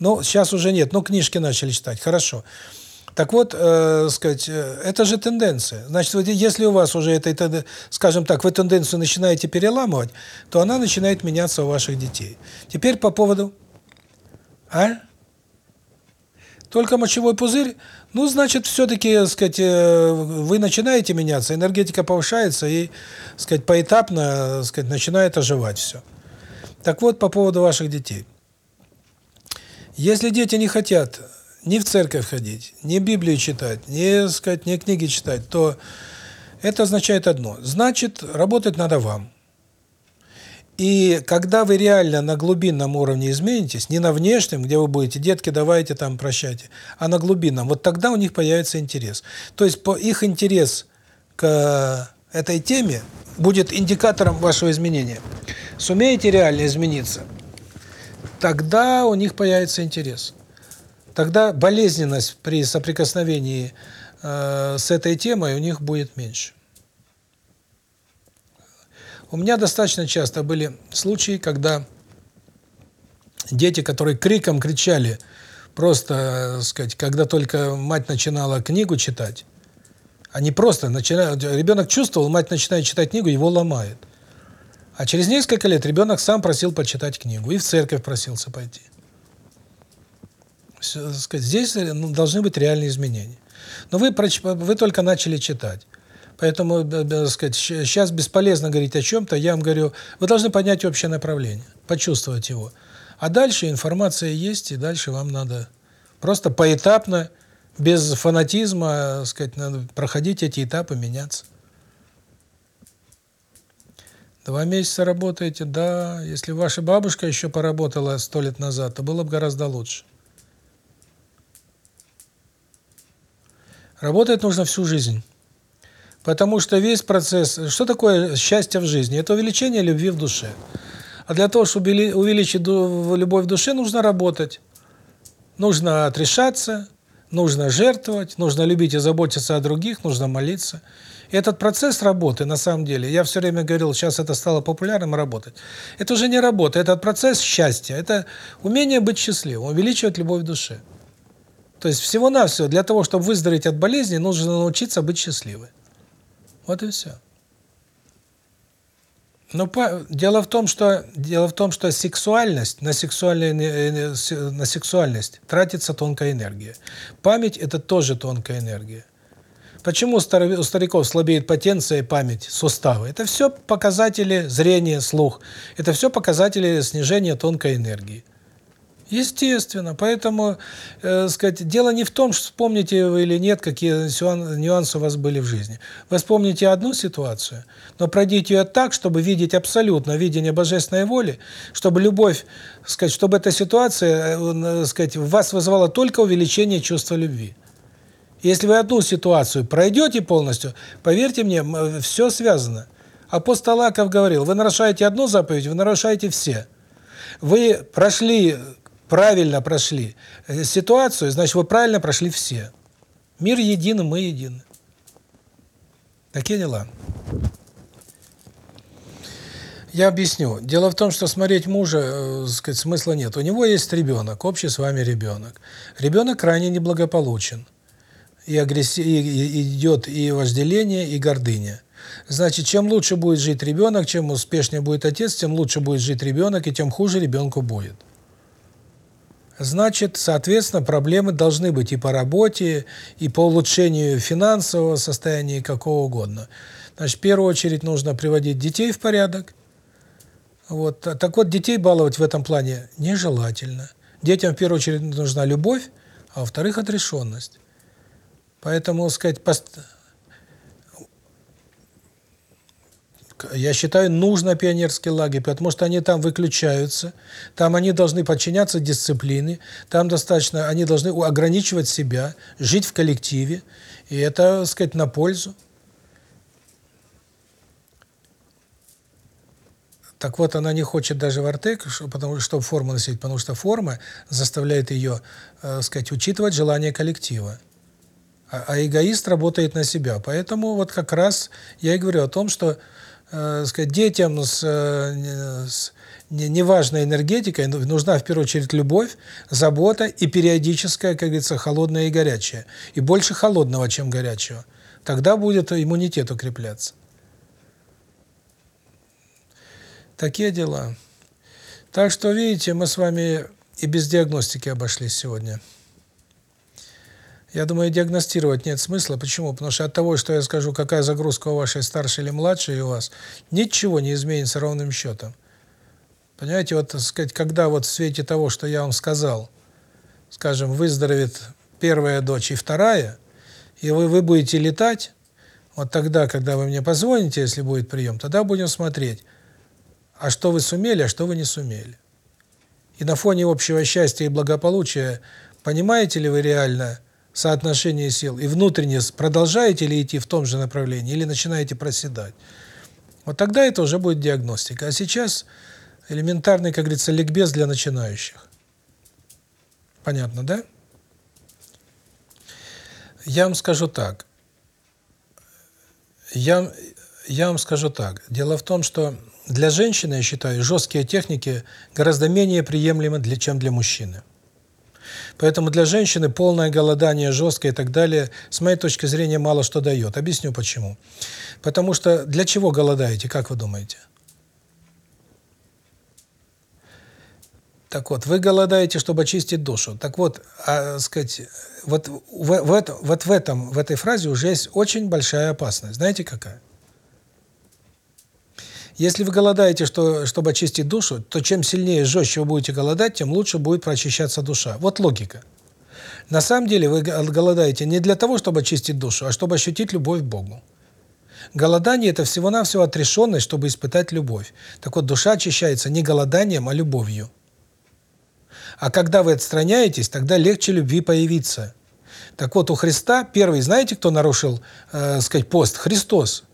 Speaker 1: Ну, сейчас уже нет, но книжки начали читать, хорошо. Так вот, э, сказать, э, это же тенденция. Значит, вот если у вас уже это, скажем так, вы тенденцию начинаете переламывать, то она начинает меняться у ваших детей. Теперь по поводу... А? Только мочевой пузырь? Ну, значит, все-таки, сказать, э, вы начинаете меняться, энергетика повышается и, сказать, поэтапно, сказать, начинает оживать все. Так вот, по поводу ваших детей. Если дети не хотят ни в церковь ходить, ни Библию читать, ни, сказать, ни книги читать, то это означает одно. Значит, работать надо вам. И когда вы реально на глубинном уровне изменитесь, не на внешнем, где вы будете, детки, давайте там, прощайте, а на глубинном, вот тогда у них появится интерес. То есть по их интерес к этой теме будет индикатором вашего изменения. сумеете реально измениться, тогда у них появится интерес. Тогда болезненность при соприкосновении э, с этой темой у них будет меньше. У меня достаточно часто были случаи, когда дети, которые криком кричали, просто, э, сказать, когда только мать начинала книгу читать, они просто начинают, ребенок чувствовал, мать начинает читать книгу, его ломает. А через несколько лет ребенок сам просил почитать книгу и в церковь просился пойти. Сказать, здесь э, ну, должны быть реальные изменения. Но вы вы только начали читать. Поэтому, так сказать, сейчас бесполезно говорить о чем-то. Я вам говорю, вы должны понять общее направление, почувствовать его. А дальше информация есть, и дальше вам надо просто поэтапно, без фанатизма, так сказать, надо проходить эти этапы, меняться. Два месяца работаете, да. Если ваша бабушка еще поработала сто лет назад, то было бы гораздо лучше. Работать нужно всю жизнь. Потому что весь процесс... Что такое счастье в жизни? Это увеличение любви в душе. А для того, чтобы увеличить любовь в душе, нужно работать. Нужно отрешаться, нужно жертвовать, нужно любить и заботиться о других, нужно молиться. И этот процесс работы, на самом деле, я все время говорил, сейчас это стало популярным работать. Это уже не работа, это процесс счастья, это умение быть счастливым, увеличивать любовь в душе. То есть всего-навсего для того, чтобы выздороветь от болезни, нужно научиться быть счастливым. Вот и все. Но по, дело в том, что дело в том, что сексуальность на сексуальную на сексуальность тратится тонкая энергия. Память это тоже тонкая энергия. Почему у стариков слабеет потенция и память, суставы? Это все показатели зрения, слух. Это все показатели снижения тонкой энергии. Естественно, поэтому, э, сказать, дело не в том, что вспомните вы или нет, какие нюансы у вас были в жизни. Вы вспомните одну ситуацию, но пройдите ее так, чтобы видеть абсолютно видение божественной воли, чтобы любовь, сказать, чтобы эта ситуация, э, сказать, в вас вызывала только увеличение чувства любви. Если вы одну ситуацию пройдете полностью, поверьте мне, все связано. Апостол Аков говорил, вы нарушаете одну заповедь, вы нарушаете все. Вы прошли правильно прошли э, ситуацию, значит, вы правильно прошли все. Мир един, мы едины. Такие дела. Я объясню. Дело в том, что смотреть мужа, э, сказать, смысла нет. У него есть ребенок, общий с вами ребенок. Ребенок крайне неблагополучен. И, агрессив, и идет и вожделение, и гордыня. Значит, чем лучше будет жить ребенок, чем успешнее будет отец, тем лучше будет жить ребенок, и тем хуже ребенку будет. Значит, соответственно, проблемы должны быть и по работе, и по улучшению финансового состояния, и какого угодно. Значит, в первую очередь нужно приводить детей в порядок. Вот. Так вот, детей баловать в этом плане нежелательно. Детям в первую очередь нужна любовь, а во-вторых, отрешенность. Поэтому, сказать, я считаю, нужно пионерский лагерь, потому что они там выключаются, там они должны подчиняться дисциплине, там достаточно, они должны ограничивать себя, жить в коллективе, и это, так сказать, на пользу. Так вот, она не хочет даже в Артек, потому чтобы форму носить, потому что форма заставляет ее, э, сказать, учитывать желание коллектива. А, а эгоист работает на себя. Поэтому вот как раз я и говорю о том, что э, сказать, детям с, э, с неважной энергетикой нужна в первую очередь любовь, забота и периодическая, как говорится, холодная и горячая. И больше холодного, чем горячего. Тогда будет иммунитет укрепляться. Такие дела. Так что, видите, мы с вами и без диагностики обошлись сегодня. Я думаю, диагностировать нет смысла. Почему? Потому что от того, что я скажу, какая загрузка у вашей старшей или младшей, у вас, ничего не изменится ровным счетом. Понимаете, вот, так сказать, когда вот в свете того, что я вам сказал, скажем, выздоровеет первая дочь и вторая, и вы, вы будете летать, вот тогда, когда вы мне позвоните, если будет прием, тогда будем смотреть, а что вы сумели, а что вы не сумели. И на фоне общего счастья и благополучия, понимаете ли вы реально, соотношение сил, и внутренне продолжаете ли идти в том же направлении, или начинаете проседать. Вот тогда это уже будет диагностика. А сейчас элементарный, как говорится, ликбез для начинающих. Понятно, да? Я вам скажу так. Я, я вам скажу так. Дело в том, что для женщины, я считаю, жесткие техники гораздо менее приемлемы, для, чем для мужчины. Поэтому для женщины полное голодание, жесткое и так далее, с моей точки зрения, мало что дает. Объясню почему. Потому что для чего голодаете, как вы думаете? Так вот, вы голодаете, чтобы очистить душу. Так вот, а, сказать, вот в, в, вот в этом, в этой фразе уже есть очень большая опасность. Знаете какая? Если вы голодаете, что, чтобы очистить душу, то чем сильнее, жестче вы будете голодать, тем лучше будет прочищаться душа. Вот логика. На самом деле вы голодаете не для того, чтобы очистить душу, а чтобы ощутить любовь к Богу. Голодание – это всего-навсего отрешенность, чтобы испытать любовь. Так вот, душа очищается не голоданием, а любовью. А когда вы отстраняетесь, тогда легче любви появиться. Так вот, у Христа первый, знаете, кто нарушил, э, сказать, пост? Христос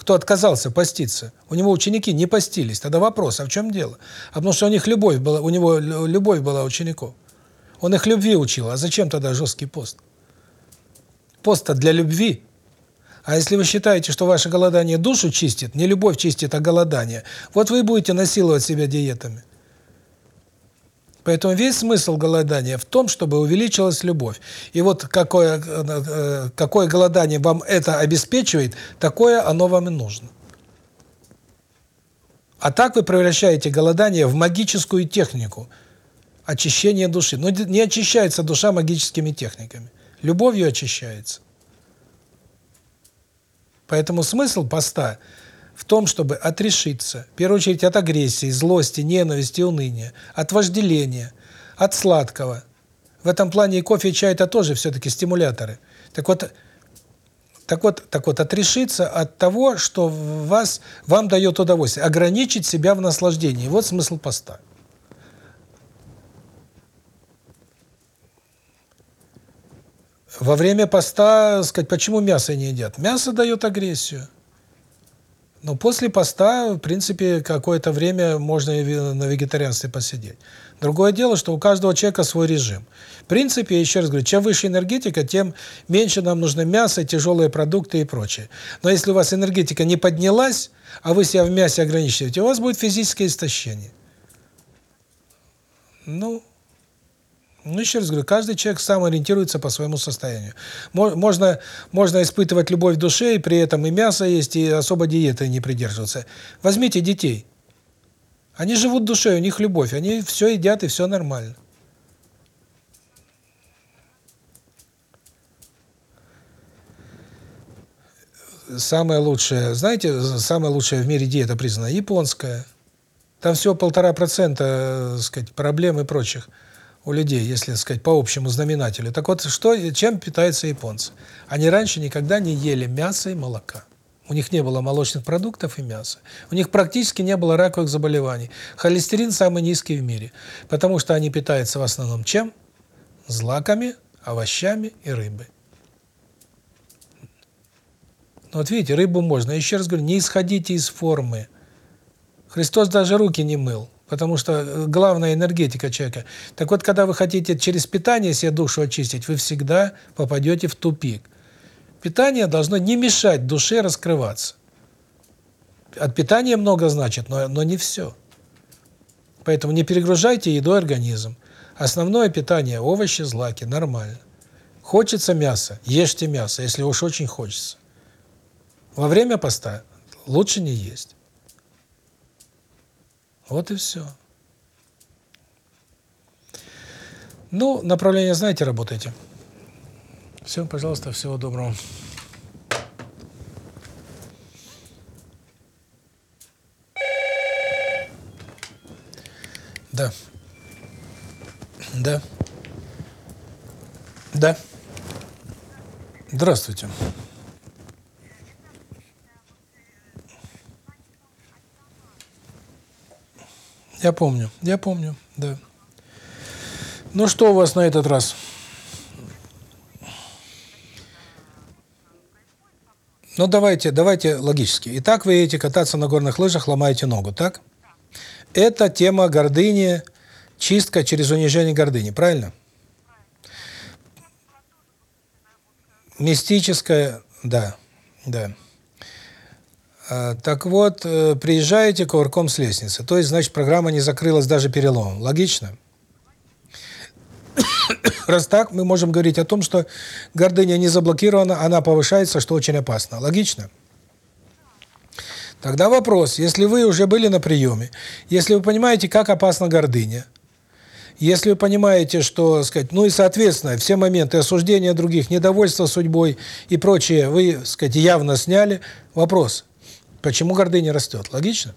Speaker 1: кто отказался поститься. У него ученики не постились. Тогда вопрос, а в чем дело? А потому что у них любовь была, у него любовь была учеников. Он их любви учил. А зачем тогда жесткий пост? Пост-то для любви. А если вы считаете, что ваше голодание душу чистит, не любовь чистит, а голодание, вот вы будете насиловать себя диетами. Поэтому весь смысл голодания в том, чтобы увеличилась любовь. И вот какое, э, какое голодание вам это обеспечивает, такое оно вам и нужно. А так вы превращаете голодание в магическую технику очищения души. Но не очищается душа магическими техниками. Любовью очищается. Поэтому смысл поста – в том, чтобы отрешиться, в первую очередь от агрессии, злости, ненависти, уныния, от вожделения, от сладкого. В этом плане и кофе, и чай – это тоже все-таки стимуляторы. Так вот, так вот, так вот, отрешиться от того, что вас, вам дает удовольствие, ограничить себя в наслаждении. Вот смысл поста. Во время поста, сказать, почему мясо не едят? Мясо дает агрессию. Но после поста, в принципе, какое-то время можно на вегетарианстве посидеть. Другое дело, что у каждого человека свой режим. В принципе, еще раз говорю, чем выше энергетика, тем меньше нам нужно мясо, тяжелые продукты и прочее. Но если у вас энергетика не поднялась, а вы себя в мясе ограничиваете, у вас будет физическое истощение. Ну, ну, еще раз говорю, каждый человек сам ориентируется по своему состоянию. Можно, можно испытывать любовь в душе, и при этом и мясо есть, и особо диеты не придерживаться. Возьмите детей. Они живут душой, у них любовь, они все едят, и все нормально. Самое лучшее, знаете, самая лучшая в мире диета признана японская. Там всего полтора процента, сказать, проблем и прочих у людей, если сказать по общему знаменателю. Так вот, что чем питаются японцы? Они раньше никогда не ели мясо и молока. У них не было молочных продуктов и мяса. У них практически не было раковых заболеваний. Холестерин самый низкий в мире, потому что они питаются в основном чем? Злаками, овощами и рыбой. Ну, вот видите, рыбу можно. Еще раз говорю, не исходите из формы. Христос даже руки не мыл потому что э, главная энергетика человека. Так вот, когда вы хотите через питание себе душу очистить, вы всегда попадете в тупик. Питание должно не мешать душе раскрываться. От питания много значит, но, но не все. Поэтому не перегружайте едой организм. Основное питание – овощи, злаки, нормально. Хочется мяса – ешьте мясо, если уж очень хочется. Во время поста лучше не есть. Вот и все. Ну, направление знаете, работайте. Все, пожалуйста, всего доброго. Да. Да. Да. Здравствуйте. Я помню, я помню, да. Ну что у вас на этот раз? Ну давайте, давайте логически. Итак, вы едете кататься на горных лыжах, ломаете ногу, так? Это тема гордыни, чистка через унижение гордыни, правильно? Мистическая, да, да. А, так вот, э, приезжаете кувырком с лестницы. То есть, значит, программа не закрылась даже переломом. Логично? Раз так, мы можем говорить о том, что гордыня не заблокирована, она повышается, что очень опасно. Логично? Тогда вопрос, если вы уже были на приеме, если вы понимаете, как опасна гордыня, если вы понимаете, что, сказать, ну и, соответственно, все моменты осуждения других, недовольства судьбой и прочее вы, сказать, явно сняли, вопрос, Почему гордыня растет? Логично?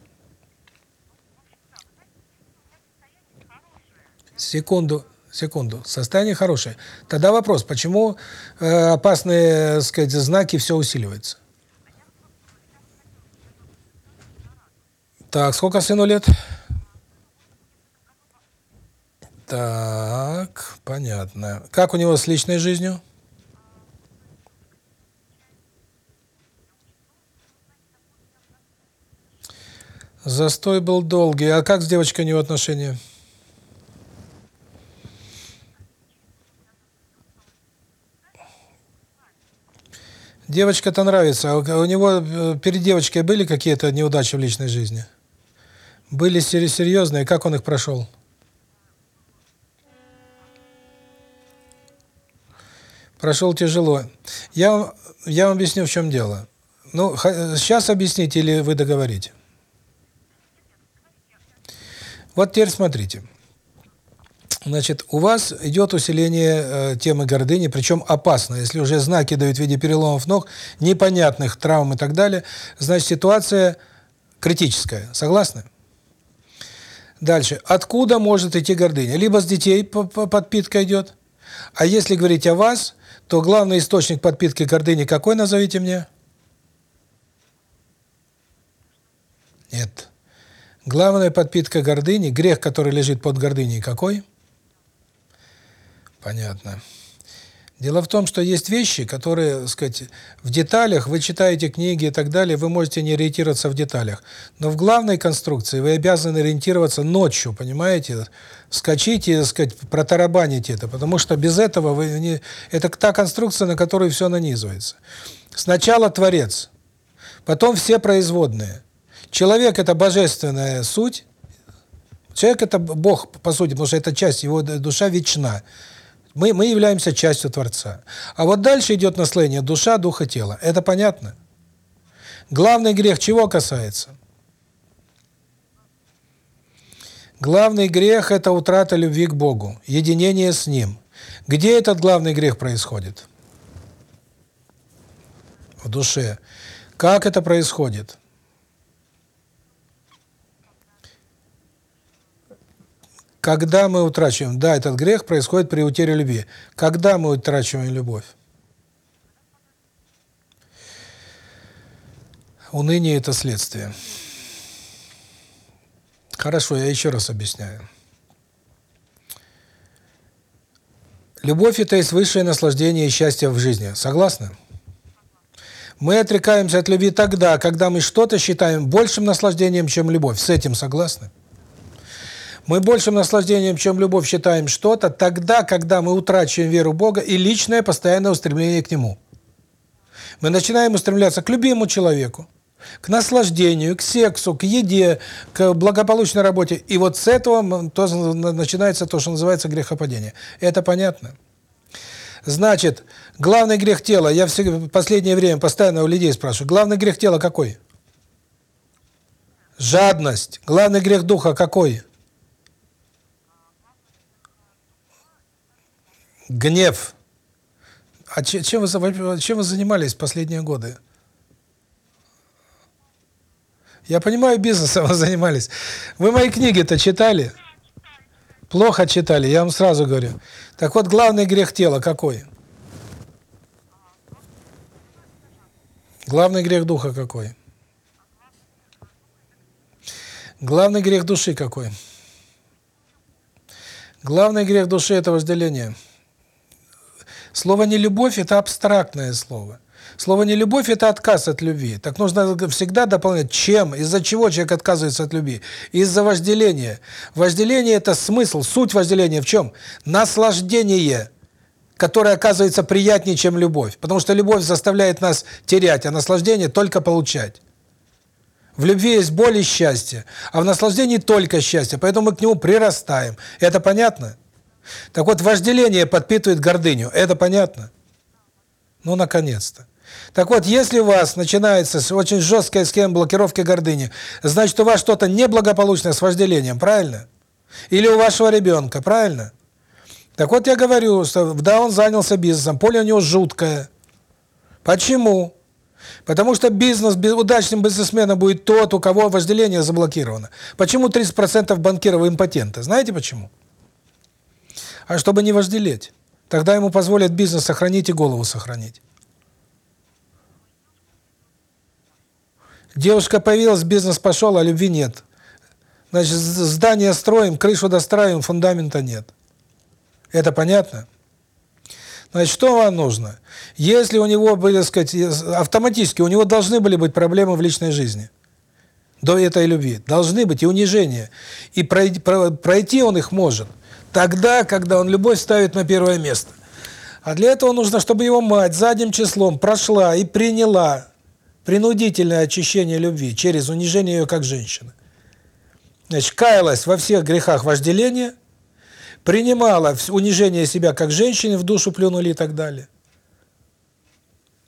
Speaker 1: Секунду, секунду. Состояние хорошее. Тогда вопрос, почему э, опасные, сказать, знаки все усиливаются? Так, сколько сыну лет? Так, понятно. Как у него с личной жизнью? Застой был долгий. А как с девочкой у него отношения? Девочка-то нравится. А у него э, перед девочкой были какие-то неудачи в личной жизни? Были серьезные. Как он их прошел? Прошел тяжело. Я, я вам объясню, в чем дело. Ну, сейчас объясните или вы договорите? Вот теперь смотрите. Значит, у вас идет усиление э, темы гордыни, причем опасно. Если уже знаки дают в виде переломов ног, непонятных травм и так далее, значит, ситуация критическая. Согласны? Дальше. Откуда может идти гордыня? Либо с детей подпитка идет, а если говорить о вас, то главный источник подпитки гордыни какой, назовите мне? Нет. Главная подпитка гордыни, грех, который лежит под гордыней, какой? Понятно. Дело в том, что есть вещи, которые, так сказать, в деталях, вы читаете книги и так далее, вы можете не ориентироваться в деталях. Но в главной конструкции вы обязаны ориентироваться ночью, понимаете? Скачите, так сказать, протарабанить это, потому что без этого вы не... Это та конструкция, на которую все нанизывается. Сначала Творец, потом все производные. Человек – это божественная суть. Человек – это Бог, по сути, потому что это часть, его душа вечна. Мы, мы являемся частью Творца. А вот дальше идет наслоение душа, духа, тела. Это понятно? Главный грех чего касается? Главный грех – это утрата любви к Богу, единение с Ним. Где этот главный грех происходит? В душе. Как это происходит? Когда мы утрачиваем? Да, этот грех происходит при утере любви. Когда мы утрачиваем любовь? Уныние – это следствие. Хорошо, я еще раз объясняю. Любовь – это есть высшее наслаждение и счастье в жизни. Согласны? Мы отрекаемся от любви тогда, когда мы что-то считаем большим наслаждением, чем любовь. С этим согласны? Мы большим наслаждением, чем любовь, считаем что-то тогда, когда мы утрачиваем веру в Бога и личное постоянное устремление к Нему. Мы начинаем устремляться к любимому человеку, к наслаждению, к сексу, к еде, к благополучной работе. И вот с этого то начинается то, что называется грехопадение. Это понятно? Значит, главный грех тела, я в последнее время постоянно у людей спрашиваю, главный грех тела какой? Жадность. Главный грех духа какой? Гнев. А чем вы, чем вы занимались последние годы? Я понимаю, бизнесом вы занимались. Вы мои книги-то читали? Плохо читали, я вам сразу говорю. Так вот, главный грех тела какой? Главный грех духа какой? Главный грех души какой? Главный грех души – это вожделение – Слово «нелюбовь» – это абстрактное слово. Слово «нелюбовь» – это отказ от любви. Так нужно всегда дополнять, чем, из-за чего человек отказывается от любви. Из-за вожделения. Вожделение – это смысл, суть вожделения в чем? Наслаждение, которое оказывается приятнее, чем любовь. Потому что любовь заставляет нас терять, а наслаждение только получать. В любви есть боль и счастье, а в наслаждении только счастье, поэтому мы к нему прирастаем. Это понятно? Так вот, вожделение подпитывает гордыню. Это понятно? Ну, наконец-то. Так вот, если у вас начинается очень жесткая схема блокировки гордыни, значит, у вас что-то неблагополучное с вожделением, правильно? Или у вашего ребенка, правильно? Так вот, я говорю, что да, он занялся бизнесом, поле у него жуткое. Почему? Потому что бизнес, удачным бизнесменом будет тот, у кого вожделение заблокировано. Почему 30% банкиров импотенты? Знаете почему? А чтобы не вожделеть. Тогда ему позволят бизнес сохранить и голову сохранить. Девушка появилась, бизнес пошел, а любви нет. Значит, здание строим, крышу достраиваем, фундамента нет. Это понятно? Значит, что вам нужно? Если у него были, так сказать, автоматически, у него должны были быть проблемы в личной жизни. До этой любви. Должны быть и унижения. И пройти, пройти он их может. Тогда, когда он любовь ставит на первое место. А для этого нужно, чтобы его мать задним числом прошла и приняла принудительное очищение любви через унижение ее как женщины. Значит, каялась во всех грехах вожделения, принимала унижение себя как женщины, в душу плюнули и так далее.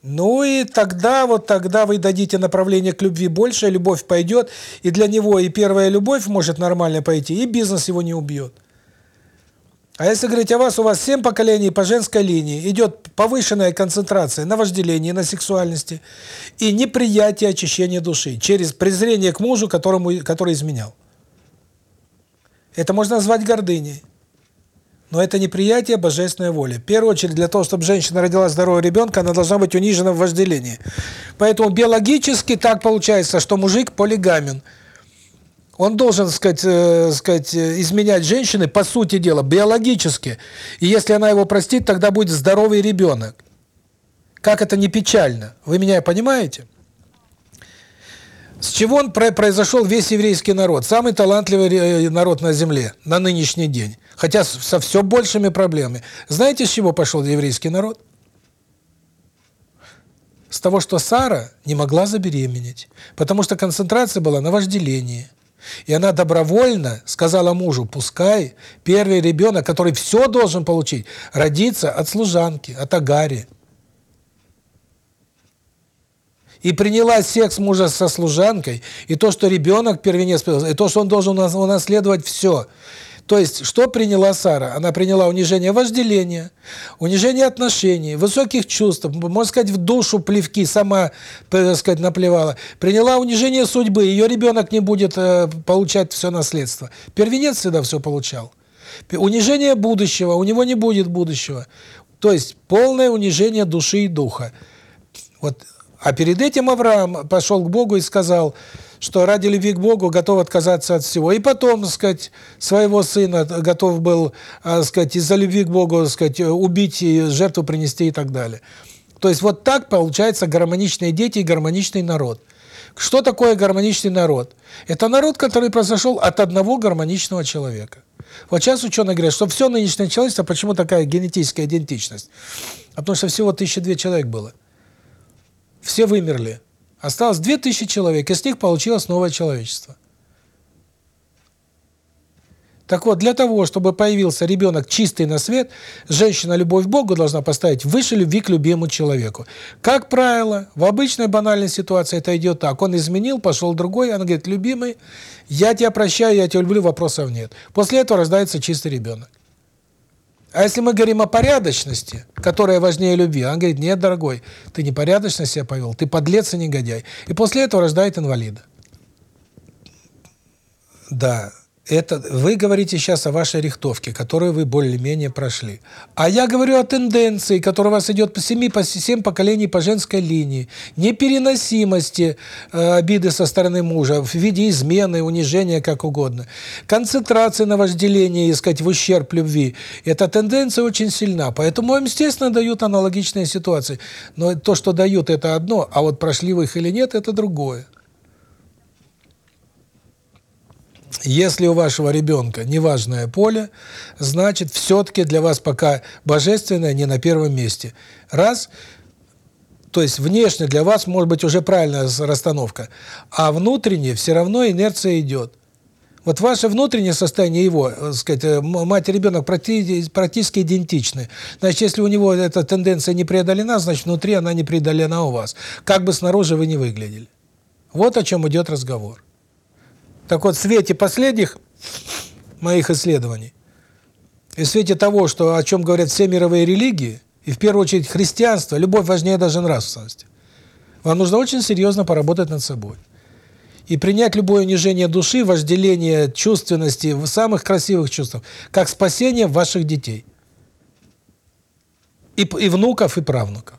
Speaker 1: Ну и тогда, вот тогда вы дадите направление к любви больше, любовь пойдет, и для него и первая любовь может нормально пойти, и бизнес его не убьет. А если говорить о вас, у вас семь поколений по женской линии, идет повышенная концентрация на вожделении, на сексуальности и неприятие очищения души через презрение к мужу, которому, который изменял. Это можно назвать гордыней. Но это неприятие божественной воли. В первую очередь, для того, чтобы женщина родила здорового ребенка, она должна быть унижена в вожделении. Поэтому биологически так получается, что мужик полигамен – он должен, сказать, э, сказать, изменять женщины по сути дела, биологически. И если она его простит, тогда будет здоровый ребенок. Как это не печально? Вы меня понимаете? С чего он произошел весь еврейский народ? Самый талантливый э, народ на земле на нынешний день. Хотя со все большими проблемами. Знаете, с чего пошел еврейский народ? С того, что Сара не могла забеременеть. Потому что концентрация была на вожделении. И она добровольно сказала мужу, пускай первый ребенок, который все должен получить, родится от служанки, от Агари. И приняла секс мужа со служанкой, и то, что ребенок первенец, и то, что он должен унаследовать все – то есть, что приняла Сара? Она приняла унижение вожделения, унижение отношений, высоких чувств, можно сказать, в душу плевки, сама, так сказать, наплевала. Приняла унижение судьбы, ее ребенок не будет э, получать все наследство. Первенец всегда все получал. Унижение будущего, у него не будет будущего. То есть, полное унижение души и духа. Вот. А перед этим Авраам пошел к Богу и сказал – что ради любви к Богу готов отказаться от всего. И потом, так сказать, своего сына готов был, так сказать, из-за любви к Богу, так сказать, убить и жертву принести и так далее. То есть вот так получается гармоничные дети и гармоничный народ. Что такое гармоничный народ? Это народ, который произошел от одного гармоничного человека. Вот сейчас ученые говорят, что все нынешнее человечество, почему такая генетическая идентичность? А потому что всего тысяча две человек было. Все вымерли. Осталось 2000 человек, из них получилось новое человечество. Так вот, для того, чтобы появился ребенок чистый на свет, женщина любовь к Богу должна поставить выше любви к любимому человеку. Как правило, в обычной банальной ситуации это идет так. Он изменил, пошел другой, она говорит, любимый, я тебя прощаю, я тебя люблю, вопросов нет. После этого рождается чистый ребенок. А если мы говорим о порядочности, которая важнее любви, он говорит, нет, дорогой, ты непорядочно себя повел, ты подлец и негодяй. И после этого рождает инвалида. Да, это вы говорите сейчас о вашей рихтовке, которую вы более-менее прошли. А я говорю о тенденции, которая у вас идет по семи, по семь поколений по женской линии, непереносимости э, обиды со стороны мужа в виде измены, унижения, как угодно, концентрации на вожделении, искать в ущерб любви. Эта тенденция очень сильна, поэтому вам, естественно, дают аналогичные ситуации. Но то, что дают, это одно, а вот прошли вы их или нет, это другое. Если у вашего ребенка неважное поле, значит, все-таки для вас пока божественное не на первом месте. Раз, то есть внешне для вас может быть уже правильная расстановка, а внутренне все равно инерция идет. Вот ваше внутреннее состояние его, так сказать, э, мать и ребенок практически идентичны. Значит, если у него эта тенденция не преодолена, значит, внутри она не преодолена у вас. Как бы снаружи вы не выглядели. Вот о чем идет разговор. Так вот, в свете последних моих исследований, и в свете того, что о чем говорят все мировые религии, и в первую очередь христианство, любовь важнее даже нравственности, вам нужно очень серьезно поработать над собой. И принять любое унижение души, вожделение чувственности, самых красивых чувствах, как спасение ваших детей. И, и внуков, и правнуков.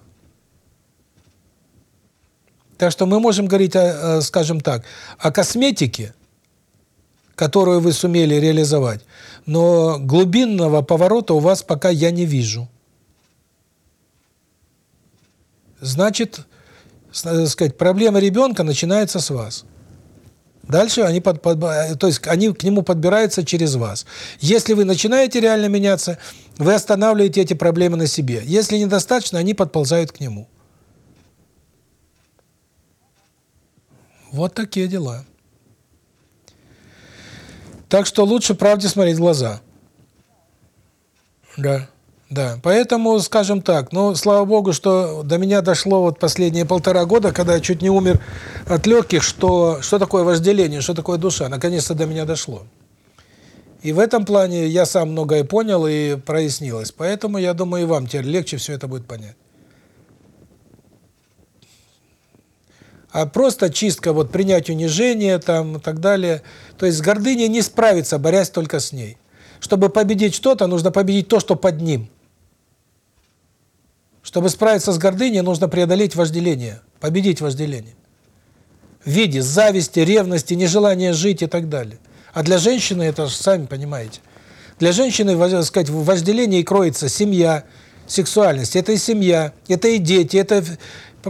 Speaker 1: Так что мы можем говорить, о, скажем так, о косметике, которую вы сумели реализовать. Но глубинного поворота у вас пока я не вижу. Значит, э, сказать, проблема ребенка начинается с вас. Дальше они под, под, то есть они к нему подбираются через вас. Если вы начинаете реально меняться, вы останавливаете эти проблемы на себе. Если недостаточно, они подползают к нему. Вот такие дела. Так что лучше правде смотреть в глаза. Да. Да, поэтому, скажем так, ну, слава богу, что до меня дошло вот последние полтора года, когда я чуть не умер от легких, что что такое вожделение, что такое душа, наконец-то до меня дошло. И в этом плане я сам многое понял и прояснилось. Поэтому, я думаю, и вам теперь легче все это будет понять. А просто чистка, вот принять унижение там и так далее. То есть с гордыней не справиться, борясь только с ней. Чтобы победить что-то, нужно победить то, что под ним. Чтобы справиться с гордыней, нужно преодолеть вожделение, победить вожделение. В виде зависти, ревности, нежелания жить и так далее. А для женщины это же сами понимаете. Для женщины, так сказать, в вожделении кроется семья, сексуальность. Это и семья, это и дети, это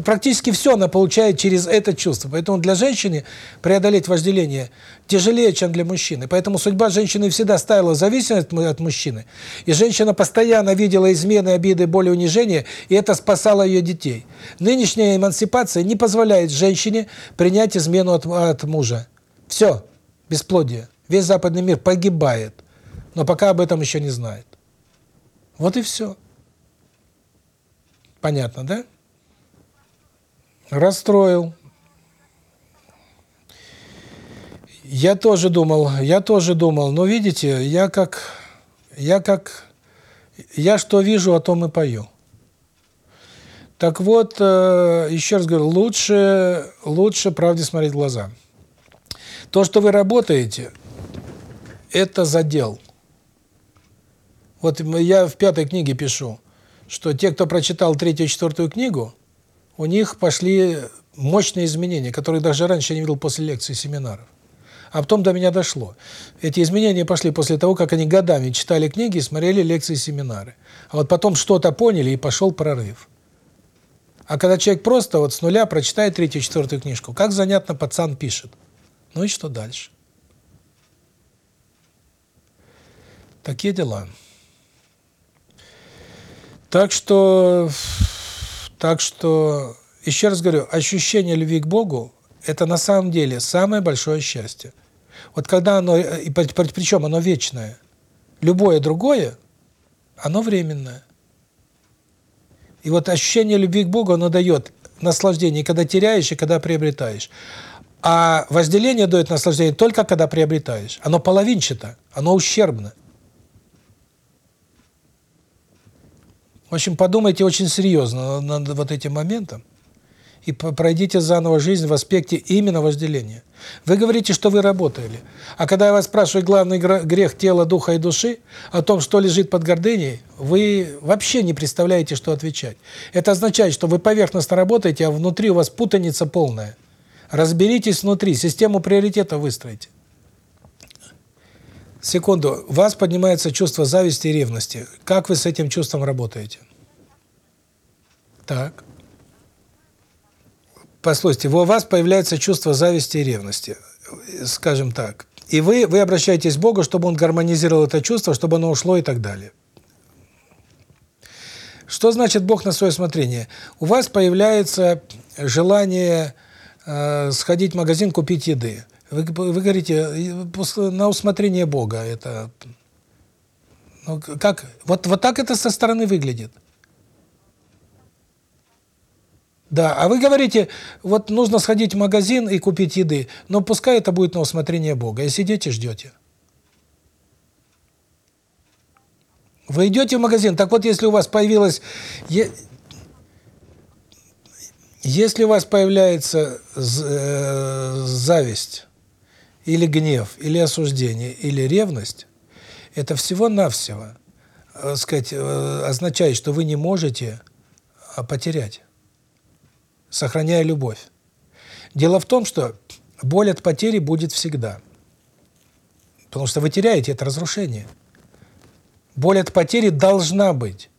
Speaker 1: Практически все она получает через это чувство. Поэтому для женщины преодолеть вожделение тяжелее, чем для мужчины. Поэтому судьба женщины всегда ставила зависимость от мужчины. И женщина постоянно видела измены, обиды, боли, унижения, и это спасало ее детей. Нынешняя эмансипация не позволяет женщине принять измену от, от мужа. Все, бесплодие. Весь западный мир погибает. Но пока об этом еще не знает. Вот и все. Понятно, да? Расстроил. Я тоже думал, я тоже думал, но видите, я как я как я что вижу, о том и пою. Так вот, э, еще раз говорю, лучше лучше правде смотреть в глаза. То, что вы работаете, это задел. Вот я в пятой книге пишу, что те, кто прочитал третью и четвертую книгу, у них пошли мощные изменения, которые даже раньше я не видел после лекций и семинаров. А потом до меня дошло. Эти изменения пошли после того, как они годами читали книги, смотрели лекции и семинары. А вот потом что-то поняли, и пошел прорыв. А когда человек просто вот с нуля прочитает третью, четвертую книжку, как занятно пацан пишет. Ну и что дальше? Такие дела. Так что так что, еще раз говорю, ощущение любви к Богу – это на самом деле самое большое счастье. Вот когда оно, и причем оно вечное, любое другое, оно временное. И вот ощущение любви к Богу, оно дает наслаждение, когда теряешь и когда приобретаешь. А возделение дает наслаждение только когда приобретаешь. Оно половинчато, оно ущербно. В общем, подумайте очень серьезно над вот этим моментом. и пройдите заново жизнь в аспекте именно вожделения. Вы говорите, что вы работали. А когда я вас спрашиваю главный грех тела, духа и души, о том, что лежит под гордыней, вы вообще не представляете, что отвечать. Это означает, что вы поверхностно работаете, а внутри у вас путаница полная. Разберитесь внутри, систему приоритета выстроите. Секунду. У вас поднимается чувство зависти и ревности. Как вы с этим чувством работаете? Так. Послушайте, у вас появляется чувство зависти и ревности, скажем так. И вы вы обращаетесь к Богу, чтобы Он гармонизировал это чувство, чтобы оно ушло и так далее. Что значит Бог на свое смотрение? У вас появляется желание э, сходить в магазин, купить еды. Вы, вы говорите, на усмотрение Бога это... Ну, как? Вот, вот так это со стороны выглядит. Да, а вы говорите, вот нужно сходить в магазин и купить еды, но пускай это будет на усмотрение Бога. И сидите, ждете. Вы идете в магазин, так вот, если у вас появилась... Если у вас появляется э, зависть, или гнев, или осуждение, или ревность, это всего-навсего, э, сказать, э, означает, что вы не можете а, потерять сохраняя любовь. Дело в том, что боль от потери будет всегда. Потому что вы теряете это разрушение. Боль от потери должна быть.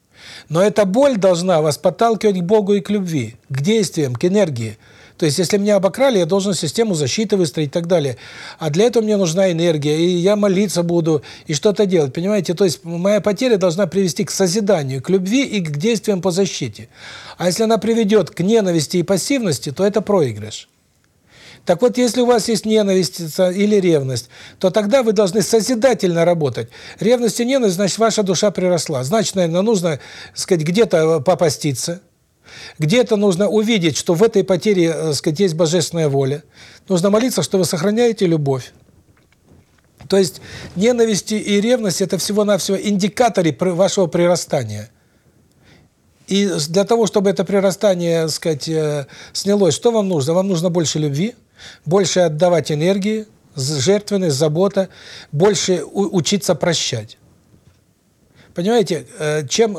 Speaker 1: Но эта боль должна вас подталкивать к Богу и к любви, к действиям, к энергии. То есть, если меня обокрали, я должен систему защиты выстроить и так далее. А для этого мне нужна энергия, и я молиться буду, и что-то делать, понимаете? То есть, моя потеря должна привести к созиданию, к любви и к действиям по защите. А если она приведет к ненависти и пассивности, то это проигрыш. Так вот, если у вас есть ненависть или ревность, то тогда вы должны созидательно работать. Ревность и ненависть, значит, ваша душа приросла. Значит, наверное, нужно, сказать, где-то попаститься, где-то нужно увидеть, что в этой потере, так э, сказать, есть божественная воля. Нужно молиться, что вы сохраняете любовь. То есть ненависть и ревность – это всего-навсего индикаторы вашего прирастания. И для того, чтобы это прирастание, так сказать, э, снялось, что вам нужно? Вам нужно больше любви, больше отдавать энергии, жертвенность, забота, больше учиться прощать. Понимаете, э, чем,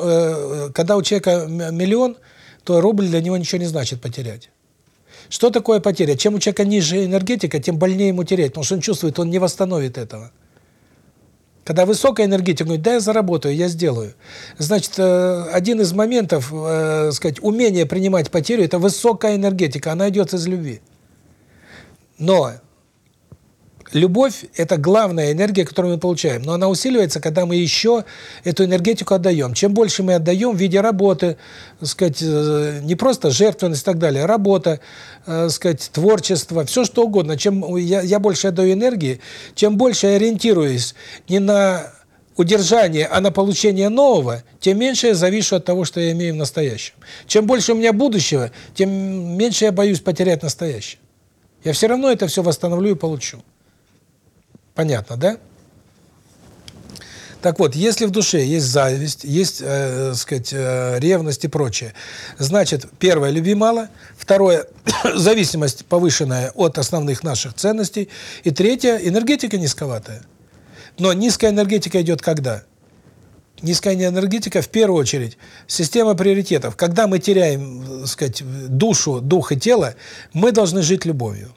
Speaker 1: когда у человека миллион – то рубль для него ничего не значит потерять. Что такое потеря? Чем у человека ниже энергетика, тем больнее ему терять, потому что он чувствует, он не восстановит этого. Когда высокая энергетика говорит, да, я заработаю, я сделаю. Значит, э, один из моментов, э, сказать, умение принимать потерю, это высокая энергетика, она идет из любви. Но Любовь – это главная энергия, которую мы получаем, но она усиливается, когда мы еще эту энергетику отдаем. Чем больше мы отдаем в виде работы, сказать, э, не просто жертвенность и так далее, работа, э, сказать, творчество, все что угодно. Чем я, я больше отдаю энергии, чем больше я ориентируюсь не на удержание, а на получение нового, тем меньше я завишу от того, что я имею в настоящем. Чем больше у меня будущего, тем меньше я боюсь потерять настоящее. Я все равно это все восстановлю и получу. Понятно, да? Так вот, если в душе есть зависть, есть, э, сказать, э, ревность и прочее, значит, первое, любви мало, второе, зависимость повышенная от основных наших ценностей, и третье, энергетика низковатая. Но низкая энергетика идет когда? Низкая энергетика, в первую очередь, система приоритетов. Когда мы теряем, сказать, душу, дух и тело, мы должны жить любовью.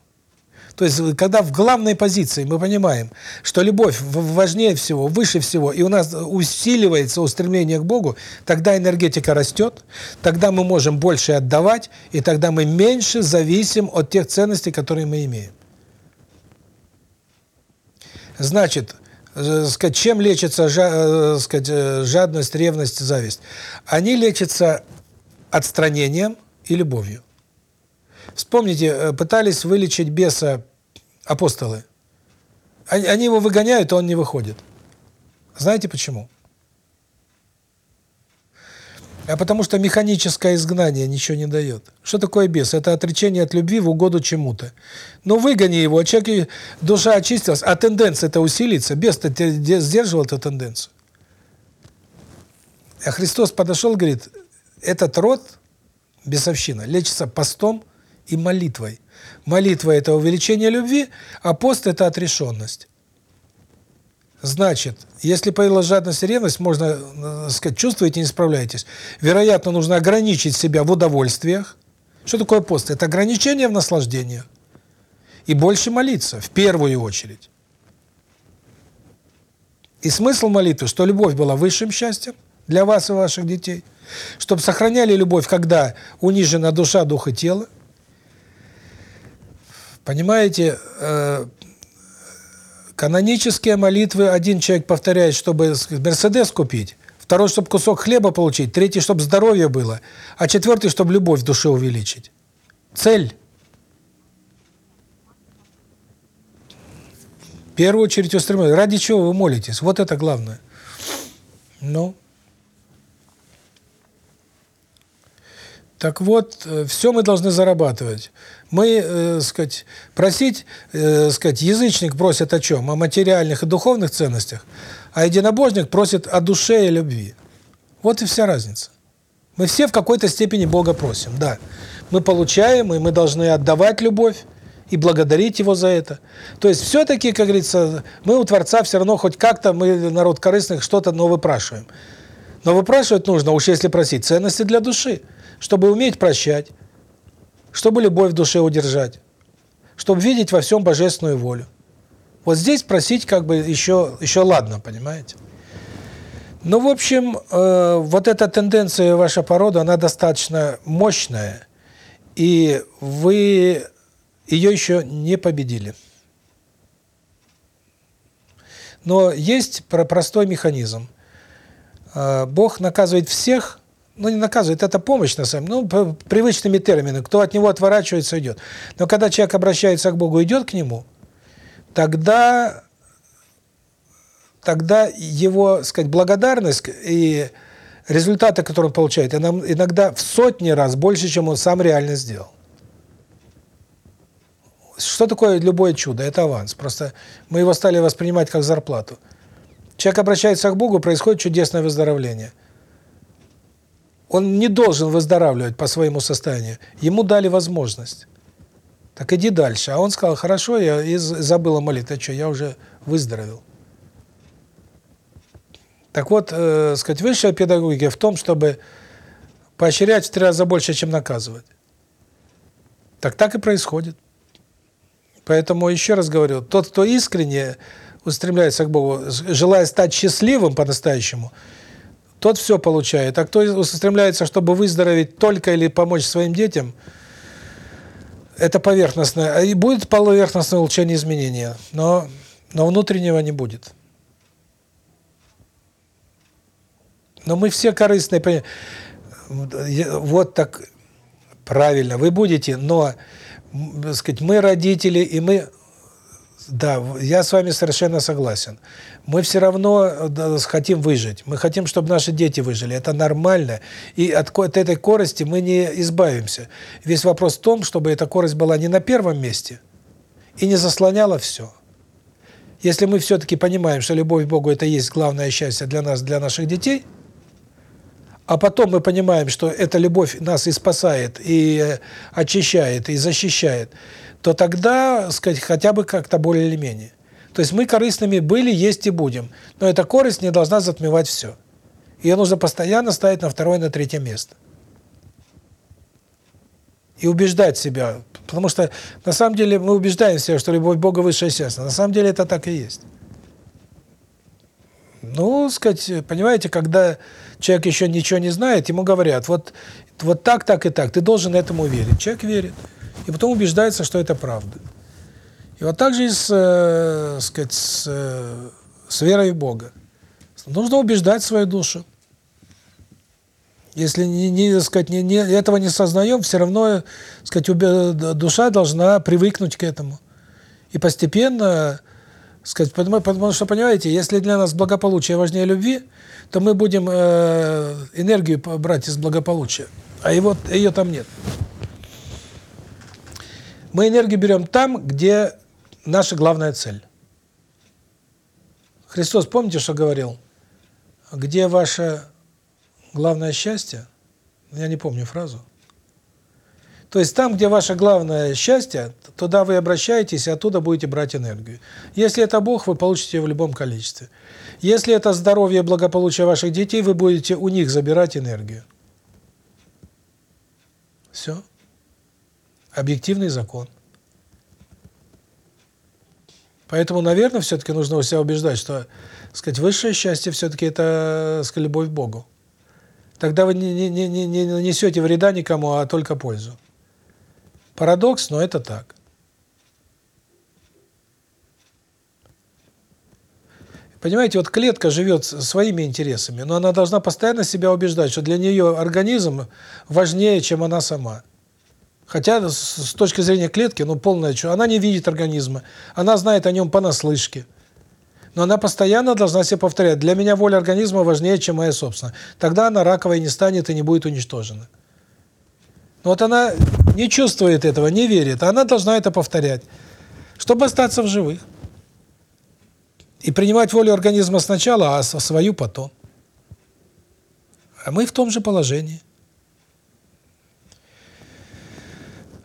Speaker 1: То есть, когда в главной позиции мы понимаем, что любовь важнее всего, выше всего, и у нас усиливается устремление к Богу, тогда энергетика растет, тогда мы можем больше отдавать, и тогда мы меньше зависим от тех ценностей, которые мы имеем. Значит, э, сказать, чем лечится э, э, жадность, ревность, зависть? Они лечатся отстранением и любовью. Вспомните, э, пытались вылечить беса апостолы. Они его выгоняют, а он не выходит. Знаете почему? А потому что механическое изгнание ничего не дает. Что такое бес? Это отречение от любви в угоду чему-то. Ну, выгони его, а человек, душа очистилась, а тенденция-то усилится. Бес-то сдерживал эту тенденцию. А Христос подошел, говорит, этот род, бесовщина, лечится постом и молитвой. Молитва – это увеличение любви, а пост – это отрешенность. Значит, если появилась жадность и ревность, можно э, сказать, чувствуете, не справляетесь. Вероятно, нужно ограничить себя в удовольствиях. Что такое пост? Это ограничение в наслаждениях. И больше молиться, в первую очередь. И смысл молитвы, что любовь была высшим счастьем для вас и ваших детей, чтобы сохраняли любовь, когда унижена душа, дух и тело. Понимаете, э, Канонические молитвы один человек повторяет, чтобы Мерседес купить, второй, чтобы кусок хлеба получить, третий, чтобы здоровье было, а четвертый, чтобы любовь в душе увеличить. Цель. В первую очередь устремление. Ради чего вы молитесь? Вот это главное. Ну. Так вот, э, все мы должны зарабатывать. Мы, э, сказать, просить, э, сказать, язычник просит о чем? О материальных и духовных ценностях, а единобожник просит о душе и любви. Вот и вся разница. Мы все в какой-то степени Бога просим, да. Мы получаем, и мы должны отдавать любовь и благодарить Его за это. То есть все-таки, как говорится, мы у Творца все равно хоть как-то, мы, народ корыстных, что-то, но выпрашиваем. Но выпрашивать нужно, уж если просить, ценности для души, чтобы уметь прощать, чтобы любовь в душе удержать, чтобы видеть во всем божественную волю. Вот здесь просить как бы еще еще ладно, понимаете? Ну, в общем, э, вот эта тенденция ваша порода, она достаточно мощная, и вы ее еще не победили. Но есть простой механизм. Э, Бог наказывает всех, ну не наказывает, это помощь на самом деле, ну, привычными терминами, кто от него отворачивается, идет. Но когда человек обращается к Богу, идет к нему, тогда тогда его, сказать, благодарность и результаты, которые он получает, иногда в сотни раз больше, чем он сам реально сделал. Что такое любое чудо? Это аванс. Просто мы его стали воспринимать как зарплату. Человек обращается к Богу, происходит чудесное выздоровление. Он не должен выздоравливать по своему состоянию. Ему дали возможность. Так иди дальше. А он сказал, хорошо, я забыл молитву. А что, я уже выздоровел. Так вот, э, сказать, высшая педагогика в том, чтобы поощрять в три раза больше, чем наказывать. Так так и происходит. Поэтому еще раз говорю, тот, кто искренне устремляется к Богу, желая стать счастливым по-настоящему – тот все получает. А кто устремляется, чтобы выздороветь только или помочь своим детям, это поверхностное. А и будет поверхностное улучшение изменения, но, но внутреннего не будет. Но мы все корыстные. Вот так правильно, вы будете, но сказать, мы родители, и мы да, я с вами совершенно согласен. Мы все равно да, хотим выжить. Мы хотим, чтобы наши дети выжили. Это нормально. И от, от этой корости мы не избавимся. Весь вопрос в том, чтобы эта корость была не на первом месте и не заслоняла все. Если мы все-таки понимаем, что любовь к Богу – это есть главное счастье для нас, для наших детей, а потом мы понимаем, что эта любовь нас и спасает, и очищает, и защищает – то тогда, сказать, хотя бы как-то более или менее. То есть мы корыстными были, есть и будем. Но эта корость не должна затмевать все. Ее нужно постоянно ставить на второе, на третье место. И убеждать себя. Потому что на самом деле мы убеждаем себя, что любовь Бога высшее счастье. На самом деле это так и есть. Ну, сказать, понимаете, когда человек еще ничего не знает, ему говорят, вот, вот так, так и так, ты должен этому верить. Человек верит и потом убеждается, что это правда. И вот так же и с, э, сказать, с, э, с верой в Бога. Нужно убеждать свою душу. Если не, не сказать, не, не, этого не сознаем, все равно сказать, душа должна привыкнуть к этому. И постепенно, сказать, потому, потому что, понимаете, если для нас благополучие важнее любви, то мы будем э, энергию брать из благополучия, а его, ее там нет. Мы энергию берем там, где наша главная цель. Христос, помните, что говорил? Где ваше главное счастье? Я не помню фразу. То есть там, где ваше главное счастье, туда вы обращаетесь, и оттуда будете брать энергию. Если это Бог, вы получите ее в любом количестве. Если это здоровье и благополучие ваших детей, вы будете у них забирать энергию. Все. Объективный закон. Поэтому, наверное, все-таки нужно у себя убеждать, что, сказать, высшее счастье все-таки это, сказать, любовь к Богу. Тогда вы не, не, не, не нанесете вреда никому, а только пользу. Парадокс, но это так. Понимаете, вот клетка живет своими интересами, но она должна постоянно себя убеждать, что для нее организм важнее, чем она сама. Хотя с точки зрения клетки, ну полная чушь. Она не видит организма, она знает о нем понаслышке. Но она постоянно должна себе повторять, для меня воля организма важнее, чем моя собственная. Тогда она раковой не станет и не будет уничтожена. Но вот она не чувствует этого, не верит, а она должна это повторять, чтобы остаться в живых. И принимать волю организма сначала, а свою потом. А мы в том же положении.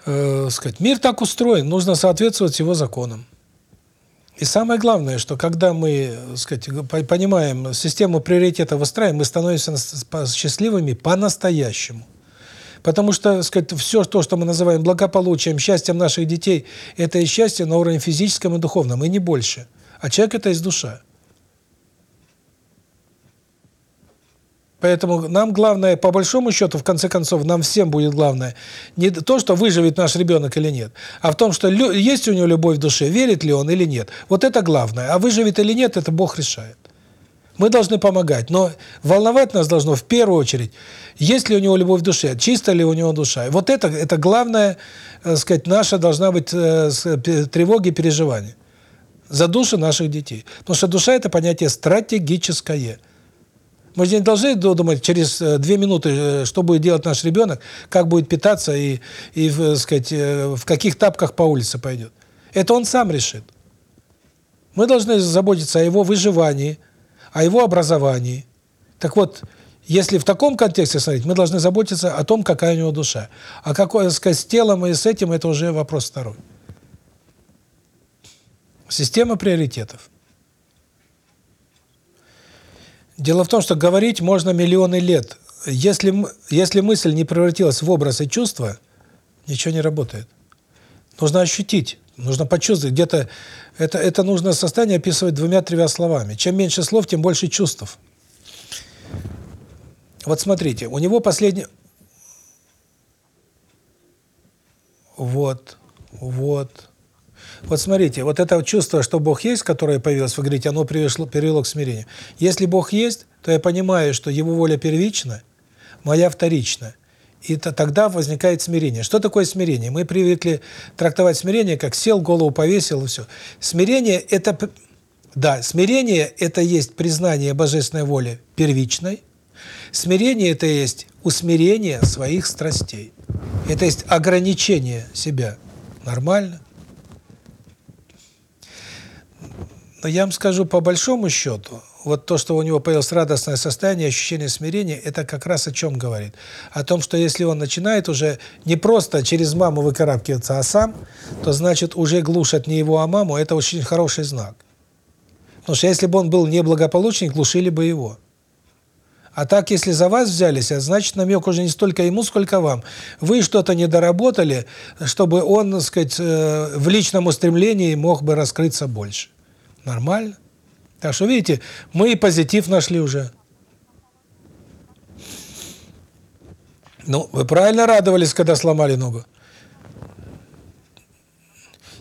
Speaker 1: Э, сказать, мир так устроен, нужно соответствовать его законам. И самое главное, что когда мы, сказать, понимаем систему приоритета выстраиваем, мы становимся счастливыми по-настоящему. Потому что, сказать, все то, что мы называем благополучием, счастьем наших детей, это и счастье на уровне физическом и духовном, и не больше. А человек – это из душа. Поэтому нам главное, по большому счету, в конце концов, нам всем будет главное, не то, что выживет наш ребенок или нет, а в том, что есть у него любовь в душе, верит ли он или нет. Вот это главное. А выживет или нет, это Бог решает. Мы должны помогать, но волновать нас должно в первую очередь, есть ли у него любовь в душе, чисто ли у него душа. Вот это это главное, так сказать, наша должна быть э, тревога и переживание за души наших детей. Потому что душа – это понятие стратегическое. Мы же не должны думать через э, две минуты, э, что будет делать наш ребенок, как будет питаться и, и в, сказать, э, в каких тапках по улице пойдет. Это он сам решит. Мы должны заботиться о его выживании, о его образовании. Так вот, если в таком контексте смотреть, мы должны заботиться о том, какая у него душа. А какое, сказать, с телом и с этим, это уже вопрос второй. Система приоритетов. Дело в том, что говорить можно миллионы лет. Если если мысль не превратилась в образ и чувство, ничего не работает. Нужно ощутить, нужно почувствовать. Где-то это это нужно состояние описывать двумя-тремя словами. Чем меньше слов, тем больше чувств. Вот смотрите, у него последний Вот, вот, вот смотрите, вот это чувство, что Бог есть, которое появилось, вы говорите, оно привело, привело к смирению. Если Бог есть, то я понимаю, что Его воля первична, моя вторична. И то, тогда возникает смирение. Что такое смирение? Мы привыкли трактовать смирение как сел, голову повесил и все. Смирение – это… Да, смирение – это есть признание божественной воли первичной. Смирение – это есть усмирение своих страстей. Это есть ограничение себя. Нормально. Но я вам скажу, по большому счету, вот то, что у него появилось радостное состояние, ощущение смирения, это как раз о чем говорит? О том, что если он начинает уже не просто через маму выкарабкиваться, а сам, то значит уже глушат не его, а маму, это очень хороший знак. Потому что если бы он был неблагополучный, глушили бы его. А так, если за вас взялись, а значит, намек уже не столько ему, сколько вам. Вы что-то не доработали, чтобы он, так сказать, э, в личном устремлении мог бы раскрыться больше. Нормально. Так что, видите, мы и позитив нашли уже. Ну, вы правильно радовались, когда сломали ногу?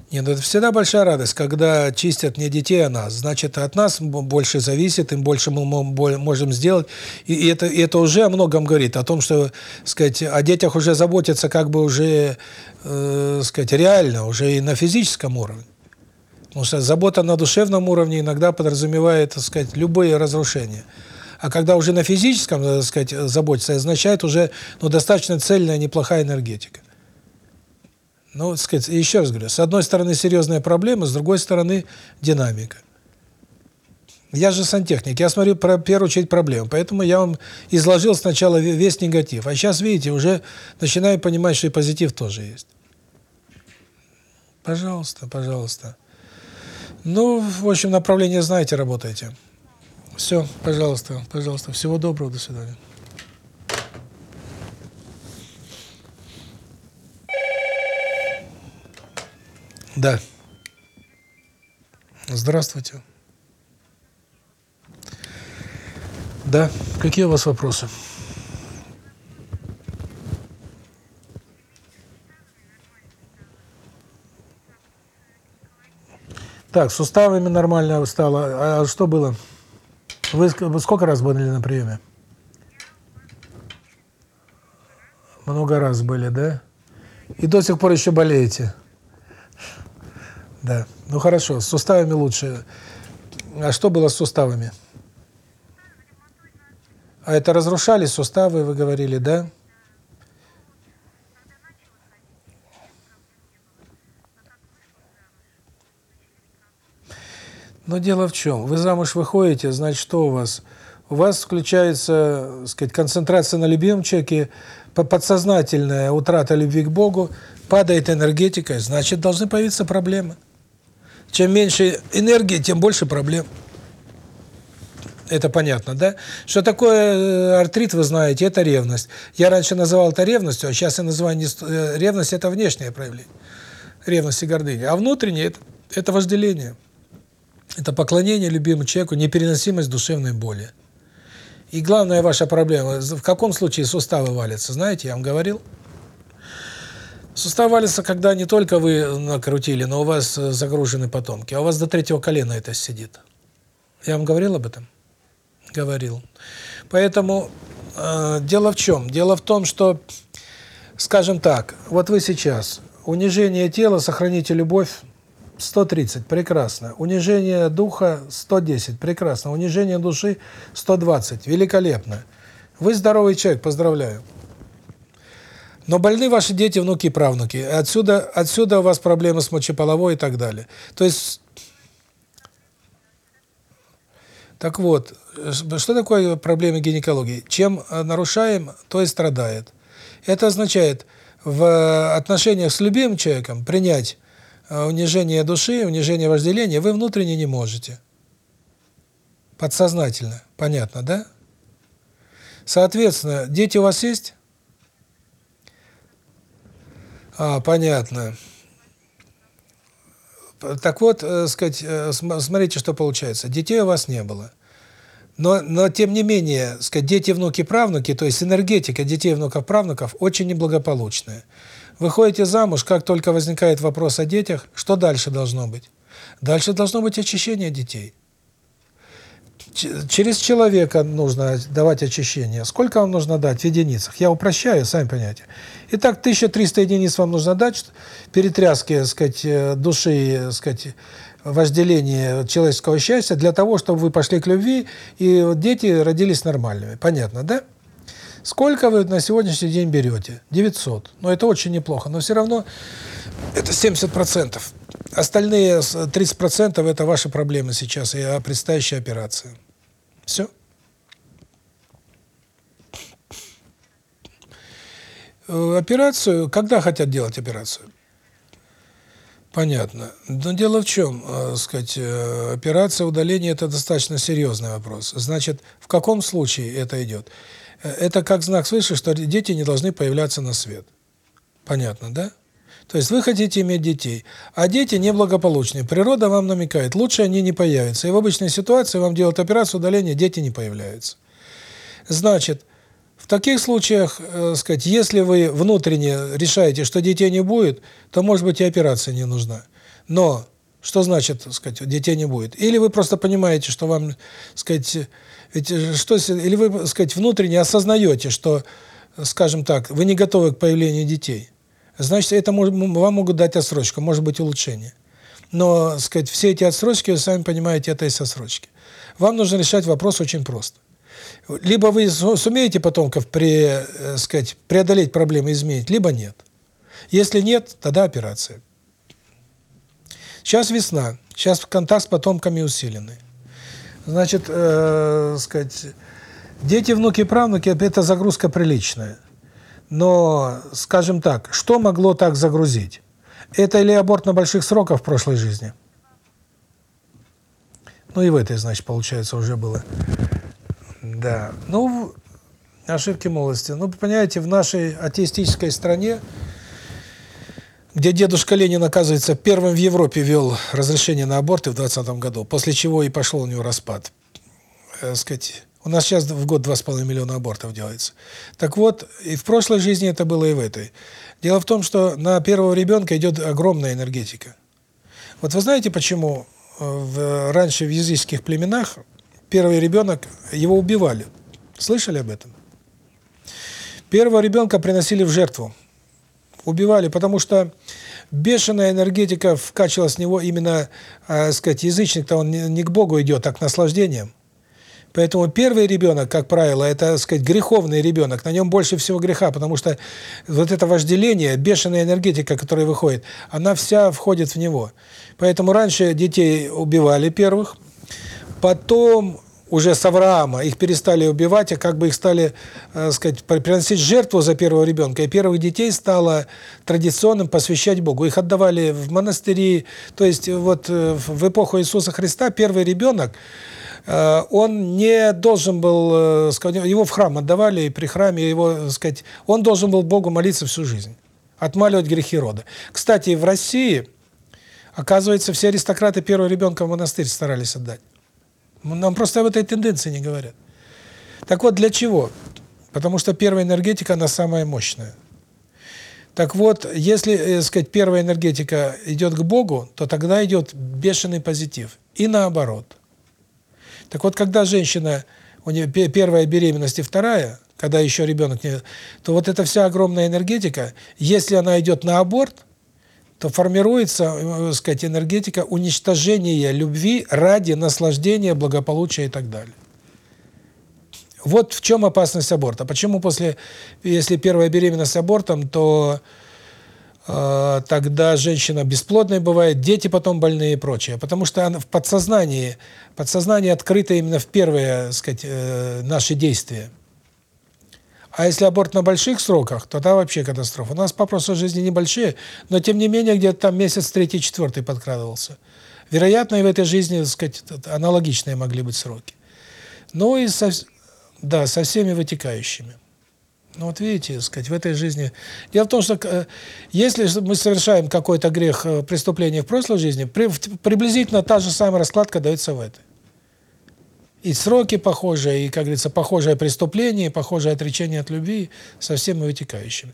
Speaker 1: Нет, ну это всегда большая радость, когда чистят не детей, а нас. Значит, от нас больше зависит, им больше мы можем сделать. И это, и это уже о многом говорит, о том, что, сказать, о детях уже заботятся как бы уже, э, сказать, реально, уже и на физическом уровне. Потому что забота на душевном уровне иногда подразумевает, так сказать, любые разрушения. А когда уже на физическом, так сказать, заботиться, означает уже ну, достаточно цельная, неплохая энергетика. Ну, так сказать, еще раз говорю, с одной стороны серьезная проблема, с другой стороны динамика. Я же сантехник, я смотрю про, первую очередь проблему, поэтому я вам изложил сначала весь негатив. А сейчас, видите, уже начинаю понимать, что и позитив тоже есть. Пожалуйста, пожалуйста. Ну, в общем, направление знаете, работаете. Все, пожалуйста, пожалуйста. Всего доброго, до свидания. Да. Здравствуйте. Да, какие у вас вопросы? Так, суставами нормально стало. А что было? Вы сколько раз были на приеме? Много раз были, да? И до сих пор еще болеете? Да. Ну хорошо, с суставами лучше. А что было с суставами? А это разрушались суставы, вы говорили, да? Но дело в чем? Вы замуж выходите, значит, что у вас? У вас включается, так сказать, концентрация на любимом человеке, подсознательная утрата любви к Богу, падает энергетика, значит, должны появиться проблемы. Чем меньше энергии, тем больше проблем. Это понятно, да? Что такое э, артрит, вы знаете, это ревность. Я раньше называл это ревностью, а сейчас я называю не э, ревность это внешнее проявление ревности и гордыни, а внутреннее это это вожделение. Это поклонение любимому человеку, непереносимость душевной боли. И главная ваша проблема, в каком случае суставы валятся, знаете, я вам говорил? Сустав валится, когда не только вы накрутили, но у вас э, загружены потомки, а у вас до третьего колена это сидит. Я вам говорил об этом? Говорил. Поэтому э, дело в чем? Дело в том, что, скажем так, вот вы сейчас, унижение тела, сохраните любовь, 130, прекрасно. Унижение духа 110, прекрасно. Унижение души 120, великолепно. Вы здоровый человек, поздравляю. Но больны ваши дети, внуки правнуки. Отсюда, отсюда у вас проблемы с мочеполовой и так далее. То есть, так вот, что такое проблема гинекологии? Чем нарушаем, то и страдает. Это означает в отношениях с любимым человеком принять унижение души, унижение вожделения вы внутренне не можете. Подсознательно. Понятно, да? Соответственно, дети у вас есть? А, понятно. Так вот, э, сказать, э, смотрите, что получается. Детей у вас не было. Но, но тем не менее, сказать, дети, внуки, правнуки, то есть энергетика детей, внуков, правнуков очень неблагополучная. Выходите замуж, как только возникает вопрос о детях, что дальше должно быть? Дальше должно быть очищение детей. Через человека нужно давать очищение. Сколько вам нужно дать в единицах? Я упрощаю, сами понимаете. Итак, 1300 единиц вам нужно дать перетряски, сказать, э, души, сказать, вожделения человеческого счастья для того, чтобы вы пошли к любви и дети родились нормальными. Понятно, да? Сколько вы на сегодняшний день берете? 900. Но это очень неплохо, но все равно это 70%. Остальные 30% это ваши проблемы сейчас и предстоящая операция. Все. Э, операцию, когда хотят делать операцию? Понятно. Но дело в чем, э, сказать, э, операция удаления это достаточно серьезный вопрос. Значит, в каком случае это идет? Это как знак свыше, что дети не должны появляться на свет. Понятно, да? То есть вы хотите иметь детей, а дети неблагополучные. Природа вам намекает, лучше они не появятся. И в обычной ситуации вам делают операцию удаления, дети не появляются. Значит, в таких случаях, э, сказать, если вы внутренне решаете, что детей не будет, то, может быть, и операция не нужна. Но что значит, сказать, детей не будет? Или вы просто понимаете, что вам, сказать, ведь э, что, или вы, сказать, внутренне осознаете, что, скажем так, вы не готовы к появлению детей. Значит, это вам могут дать отсрочку, может быть улучшение. Но, сказать, все эти отсрочки, вы сами понимаете, это из отсрочки. Вам нужно решать вопрос очень просто. Либо вы сумеете потомков, при, э, сказать, преодолеть проблемы, изменить, либо нет. Если нет, тогда операция. Сейчас весна, сейчас контакт с потомками усиленный. Значит, э, сказать, дети, внуки, правнуки – это загрузка приличная. Но, скажем так, что могло так загрузить? Это или аборт на больших сроках в прошлой жизни? Ну и в этой, значит, получается, уже было. Да. Ну, ошибки молодости. Ну, понимаете, в нашей атеистической стране, где дедушка Ленин, оказывается, первым в Европе ввел разрешение на аборты в 20 году, после чего и пошел у него распад. Э, сказать, у нас сейчас в год 2,5 миллиона абортов делается. Так вот, и в прошлой жизни это было и в этой. Дело в том, что на первого ребенка идет огромная энергетика. Вот вы знаете, почему э, в, раньше в языческих племенах первый ребенок, его убивали? Слышали об этом? Первого ребенка приносили в жертву. Убивали, потому что бешеная энергетика вкачивалась в него именно, э, сказать, язычник-то он не, не к Богу идет, а к наслаждениям. Поэтому первый ребенок, как правило, это, сказать, греховный ребенок. На нем больше всего греха, потому что вот это вожделение, бешеная энергетика, которая выходит, она вся входит в него. Поэтому раньше детей убивали первых, потом уже с Авраама их перестали убивать, а как бы их стали, э, сказать, приносить жертву за первого ребенка. И первых детей стало традиционным посвящать Богу. Их отдавали в монастыри. То есть вот э, в эпоху Иисуса Христа первый ребенок Э, он не должен был, э, его в храм отдавали, и при храме его, сказать, он должен был Богу молиться всю жизнь, отмаливать грехи рода. Кстати, в России, оказывается, все аристократы первого ребенка в монастырь старались отдать. Нам просто об этой тенденции не говорят. Так вот, для чего? Потому что первая энергетика, она самая мощная. Так вот, если, э, сказать, первая энергетика идет к Богу, то тогда идет бешеный позитив. И наоборот. Так вот, когда женщина, у нее первая беременность и вторая, когда еще ребенок не... То вот эта вся огромная энергетика, если она идет на аборт, то формируется, э, сказать, энергетика уничтожения любви ради наслаждения, благополучия и так далее. Вот в чем опасность аборта. Почему после, если первая беременность абортом, то э, тогда женщина бесплодной бывает, дети потом больные и прочее. Потому что она в подсознании, подсознание открыто именно в первые, сказать, э, наши действия. А если аборт на больших сроках, то тогда вообще катастрофа. У нас прошлой жизни небольшие, но тем не менее где-то там месяц третий-четвертый подкрадывался. Вероятно, и в этой жизни, так сказать, аналогичные могли быть сроки. Ну и со, да, со всеми вытекающими. Ну вот видите, сказать, в этой жизни... Дело в том, что э, если мы совершаем какой-то грех, э, преступление в прошлой жизни, при, приблизительно та же самая раскладка дается в этой. И сроки похожие, и, как говорится, похожее преступление, похожее отречение от любви со всеми вытекающими.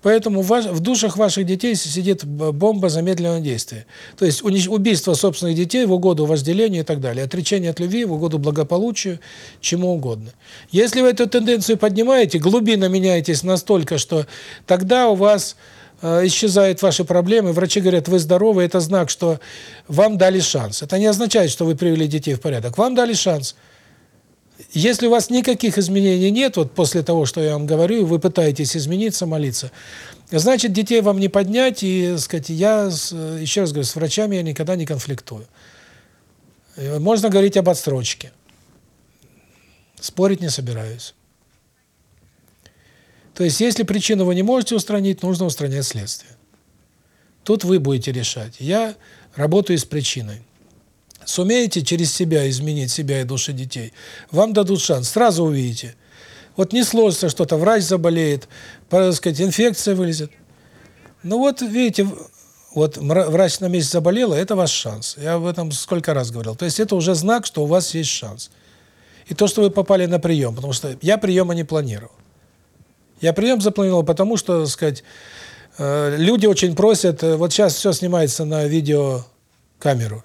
Speaker 1: Поэтому в, душах ваших детей сидит бомба замедленного действия. То есть убийство собственных детей в угоду вожделению и так далее. Отречение от любви в угоду благополучию, чему угодно. Если вы эту тенденцию поднимаете, глубинно меняетесь настолько, что тогда у вас исчезают ваши проблемы, врачи говорят, вы здоровы, это знак, что вам дали шанс. Это не означает, что вы привели детей в порядок. Вам дали шанс. Если у вас никаких изменений нет, вот после того, что я вам говорю, вы пытаетесь измениться, молиться, значит, детей вам не поднять, и, сказать, я, еще раз говорю, с врачами я никогда не конфликтую. Э, можно говорить об отсрочке. Спорить не собираюсь. То есть, если причину вы не можете устранить, нужно устранять следствие. Тут вы будете решать. Я работаю с причиной. Сумеете через себя изменить себя и души детей, вам дадут шанс, сразу увидите. Вот не сложится что-то, врач заболеет, сказать, инфекция вылезет. Ну вот, видите, вот врач на месяц заболел, это ваш шанс. Я об этом сколько раз говорил. То есть это уже знак, что у вас есть шанс. И то, что вы попали на прием, потому что я приема не планировал. Я прием запланировал, потому что, сказать, э, люди очень просят, э, вот сейчас все снимается на видеокамеру.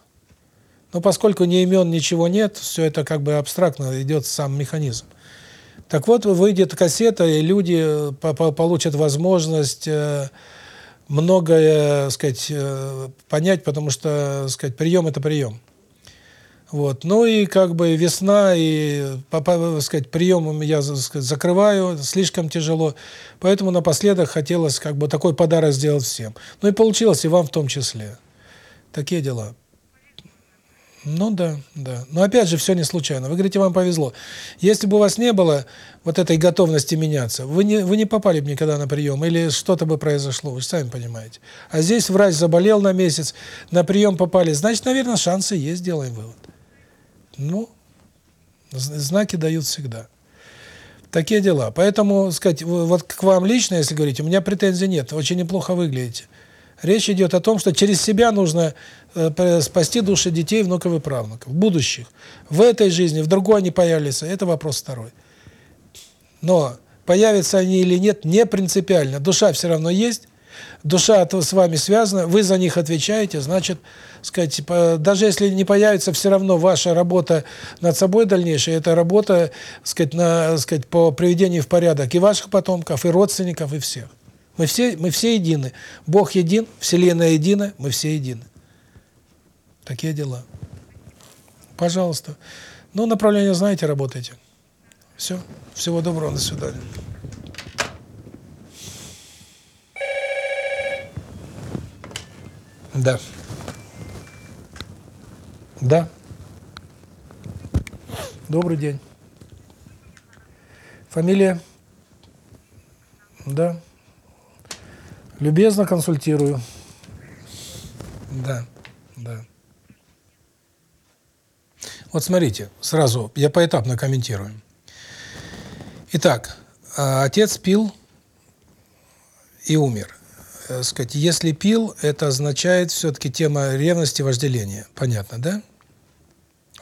Speaker 1: Но поскольку ни имен, ничего нет, все это как бы абстрактно идет сам механизм. Так вот, выйдет кассета, и люди э, получат возможность многое, сказать, понять, потому что, сказать, прием это прием. Вот. Ну и как бы весна, и, сказать, приемом я закрываю, слишком тяжело. Поэтому напоследок хотелось как бы такой подарок сделать всем. Ну и получилось, и вам в том числе. Такие дела. Ну да, да. Но опять же, все не случайно. Вы говорите, вам повезло. Если бы у вас не было вот этой готовности меняться, вы не, вы не попали бы никогда на прием, или что-то бы произошло, вы сами понимаете. А здесь врач заболел на месяц, на прием попали, значит, наверное, шансы есть, делаем вывод. Ну, знаки дают всегда. Такие дела. Поэтому, сказать, вот к вам лично, если говорить, у меня претензий нет, очень неплохо выглядите. Речь идет о том, что через себя нужно э, спасти души детей, внуков и правнуков, будущих. В этой жизни, в другой они появятся, это вопрос второй. Но появятся они или нет, не принципиально. Душа все равно есть, душа с вами связана, вы за них отвечаете, значит, сказать, даже если не появится, все равно ваша работа над собой дальнейшая, это работа, сказать, на, сказать, по приведению в порядок и ваших потомков, и родственников, и всех. Мы все, мы все едины. Бог един, Вселенная едина, мы все едины. Такие дела. Пожалуйста. Ну, направление знаете, работайте. Все. Всего доброго, до свидания. Да. Да. Добрый день. Фамилия? Да. Любезно консультирую. Да, да. Вот смотрите, сразу я поэтапно комментирую. Итак, а, отец пил и умер. Э, сказать, если пил, это означает все-таки тема ревности, вожделения. Понятно, да?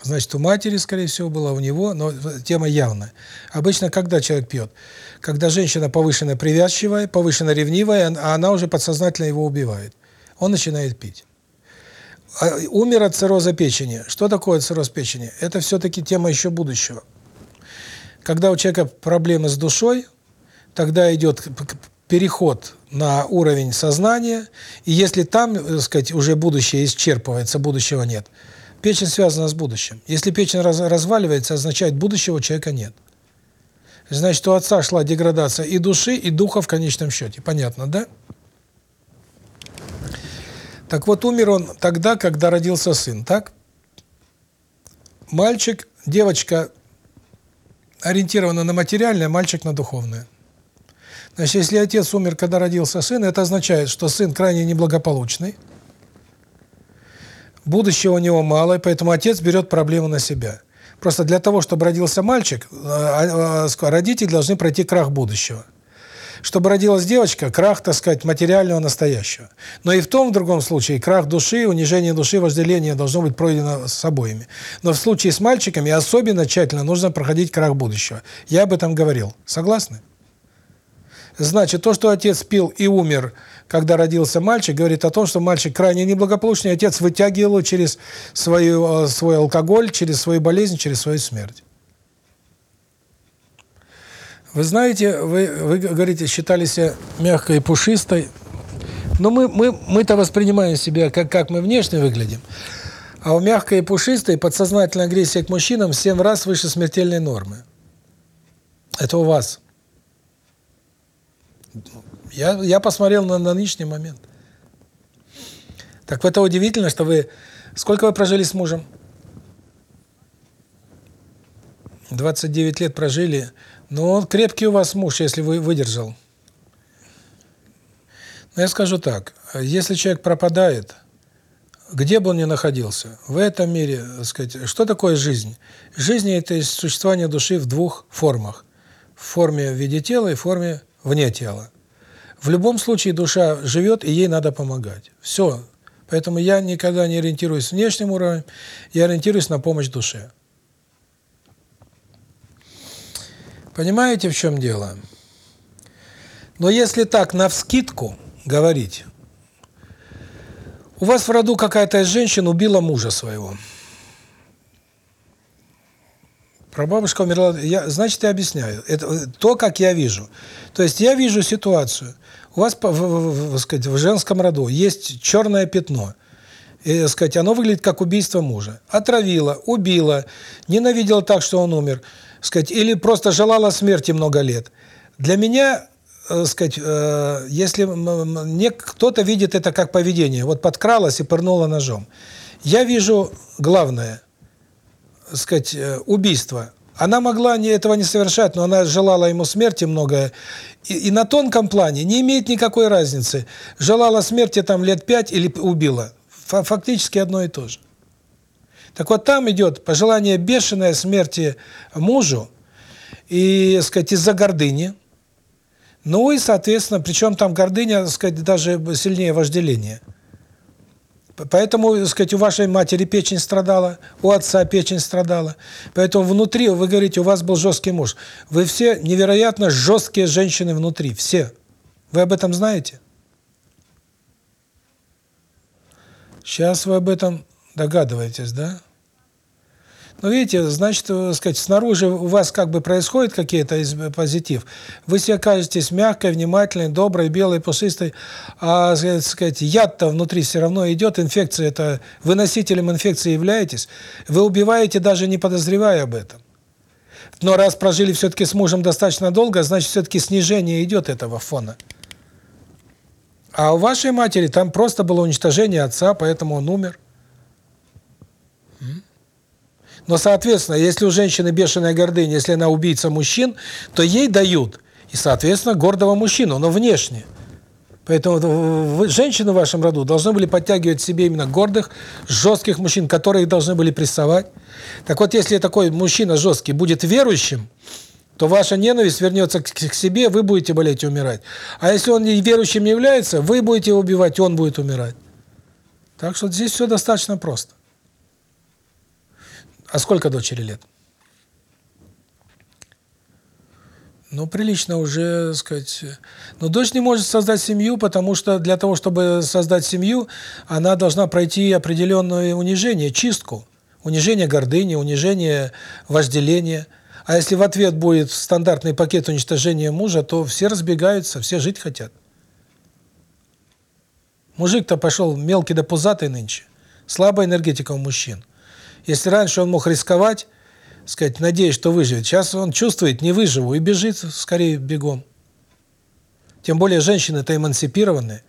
Speaker 1: Значит, у матери, скорее всего, была, у него, но тема явная. Обычно, когда человек пьет? Когда женщина повышенно привязчивая, повышенно ревнивая, а она уже подсознательно его убивает. Он начинает пить. А, умер от цирроза печени. Что такое цирроз печени? Это все-таки тема еще будущего. Когда у человека проблемы с душой, тогда идет переход на уровень сознания, и если там, так э, сказать, уже будущее исчерпывается, будущего нет – Печень связана с будущим. Если печень раз, разваливается, означает, будущего человека нет. Значит, у отца шла деградация и души, и духа в конечном счете. Понятно, да? Так вот, умер он тогда, когда родился сын, так? Мальчик, девочка ориентирована на материальное, мальчик на духовное. Значит, если отец умер, когда родился сын, это означает, что сын крайне неблагополучный, будущего у него мало, и поэтому отец берет проблему на себя. Просто для того, чтобы родился мальчик, э, а, а, родители должны пройти крах будущего. Чтобы родилась девочка, крах, так сказать, материального настоящего. Но и в том, в другом случае, крах души, унижение души, вожделение должно быть пройдено с обоими. Но в случае с мальчиками особенно тщательно нужно проходить крах будущего. Я об этом говорил. Согласны? Значит, то, что отец пил и умер – когда родился мальчик, говорит о том, что мальчик крайне неблагополучный, отец вытягивал его через свою, э, свой алкоголь, через свою болезнь, через свою смерть. Вы знаете, вы, вы говорите, считали себя мягкой и пушистой, но мы мы мы-то воспринимаем себя как как мы внешне выглядим. А у мягкой и пушистой подсознательная агрессия к мужчинам в 7 раз выше смертельной нормы. Это у вас. Я, я посмотрел на, на нынешний момент. Так это удивительно, что вы... Сколько вы прожили с мужем? 29 лет прожили. Ну, он крепкий у вас муж, если вы выдержал. Но я скажу так. Если человек пропадает, где бы он ни находился, в этом мире, сказать, что такое жизнь? Жизнь – это существование души в двух формах. В форме в виде тела и в форме вне тела. В любом случае душа живет, и ей надо помогать. Все. Поэтому я никогда не ориентируюсь внешним уровнем, я ориентируюсь на помощь душе. Понимаете, в чем дело? Но если так, навскидку говорить, у вас в роду какая-то женщина убила мужа своего. Прабабушка умерла, я, значит, я объясняю. Это то, как я вижу. То есть я вижу ситуацию – у вас, в, в, в, сказать, в женском роду есть черное пятно. И, сказать, оно выглядит как убийство мужа. Отравила, убила, ненавидела так, что он умер, сказать, или просто желала смерти много лет. Для меня, э, сказать, э, если кто-то видит это как поведение, вот подкралась и пырнула ножом. Я вижу главное, сказать, э, убийство. Она могла не этого не совершать, но она желала ему смерти многое. И, и на тонком плане не имеет никакой разницы, желала смерти там лет пять или убила. Фактически одно и то же. Так вот там идет пожелание бешеной смерти мужу, и, сказать, из-за гордыни. Ну и, соответственно, причем там гордыня, сказать, даже сильнее вожделения. Поэтому, сказать, у вашей матери печень страдала, у отца печень страдала. Поэтому внутри, вы говорите, у вас был жесткий муж. Вы все невероятно жесткие женщины внутри, все. Вы об этом знаете? Сейчас вы об этом догадываетесь, да? Но видите, значит, так сказать, снаружи у вас как бы происходит какие-то позитив. Вы себе кажетесь мягкой, внимательной, доброй, белой, пушистой, а, сказать, яд-то внутри все равно идет, инфекция это вы носителем инфекции являетесь. Вы убиваете даже не подозревая об этом. Но раз прожили все-таки с мужем достаточно долго, значит, все-таки снижение идет этого фона. А у вашей матери там просто было уничтожение отца, поэтому он умер. Но, соответственно, если у женщины бешеная гордыня, если она убийца мужчин, то ей дают, и, соответственно, гордого мужчину, но внешне. Поэтому вы, женщины в вашем роду должны были подтягивать себе именно гордых, жестких мужчин, которые должны были прессовать. Так вот, если такой мужчина жесткий будет верующим, то ваша ненависть вернется к, к себе, вы будете болеть и умирать. А если он верующим не является, вы будете его убивать, он будет умирать. Так что здесь все достаточно просто. А сколько дочери лет? Ну, прилично уже, сказать. Но дочь не может создать семью, потому что для того, чтобы создать семью, она должна пройти определенное унижение, чистку. Унижение гордыни, унижение вожделения. А если в ответ будет стандартный пакет уничтожения мужа, то все разбегаются, все жить хотят. Мужик-то пошел мелкий да пузатый нынче. Слабая энергетика у мужчин. Если раньше он мог рисковать, сказать, надеясь, что выживет, сейчас он чувствует, не выживу, и бежит скорее бегом. Тем более женщины-то эмансипированные.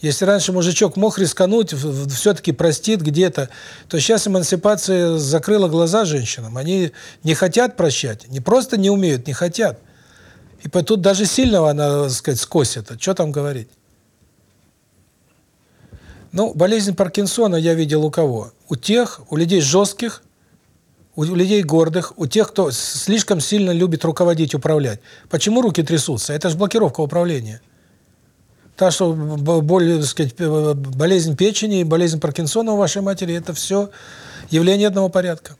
Speaker 1: Если раньше мужичок мог рискануть, все-таки простит где-то, то сейчас эмансипация закрыла глаза женщинам. Они не хотят прощать, не просто не умеют, не хотят. И тут даже сильного она, так сказать, скосит. А что там говорить? Ну, болезнь Паркинсона я видел у кого? У тех, у людей жестких, у людей гордых, у тех, кто слишком сильно любит руководить, управлять. Почему руки трясутся? Это же блокировка управления. Та, что боль, сказать, болезнь печени, болезнь Паркинсона у вашей матери, это все явление одного порядка.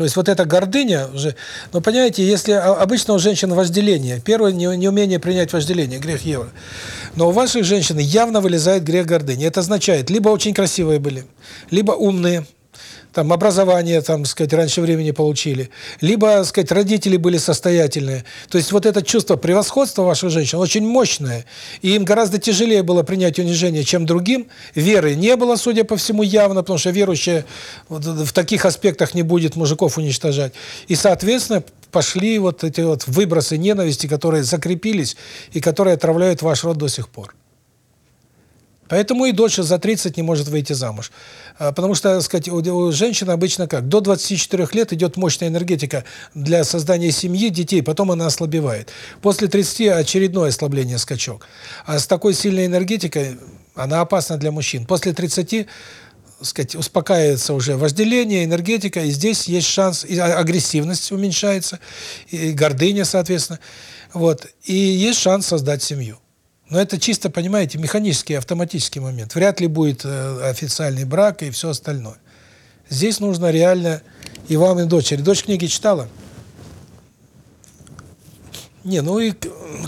Speaker 1: То есть вот эта гордыня уже... Но понимаете, если обычно у женщин вожделение, первое неумение принять вожделение, грех Евы. Но у ваших женщин явно вылезает грех гордыни. Это означает, либо очень красивые были, либо умные, там образование, там, сказать, раньше времени получили, либо, сказать, родители были состоятельные. То есть вот это чувство превосходства ваших женщин очень мощное, и им гораздо тяжелее было принять унижение, чем другим. Веры не было, судя по всему, явно, потому что верующие вот в таких аспектах не будет мужиков уничтожать. И, соответственно, пошли вот эти вот выбросы ненависти, которые закрепились и которые отравляют ваш род до сих пор. Поэтому и дочь за 30 не может выйти замуж. А, потому что, так сказать, у женщины обычно как? До 24 лет идет мощная энергетика для создания семьи, детей, потом она ослабевает. После 30 очередное ослабление, скачок. А с такой сильной энергетикой она опасна для мужчин. После 30 сказать, успокаивается уже вожделение, энергетика, и здесь есть шанс, и агрессивность уменьшается, и гордыня, соответственно. Вот. И есть шанс создать семью. Но это чисто, понимаете, механический, автоматический момент. Вряд ли будет э, официальный брак и все остальное. Здесь нужно реально и вам, и дочери. Дочь книги читала? Не, ну и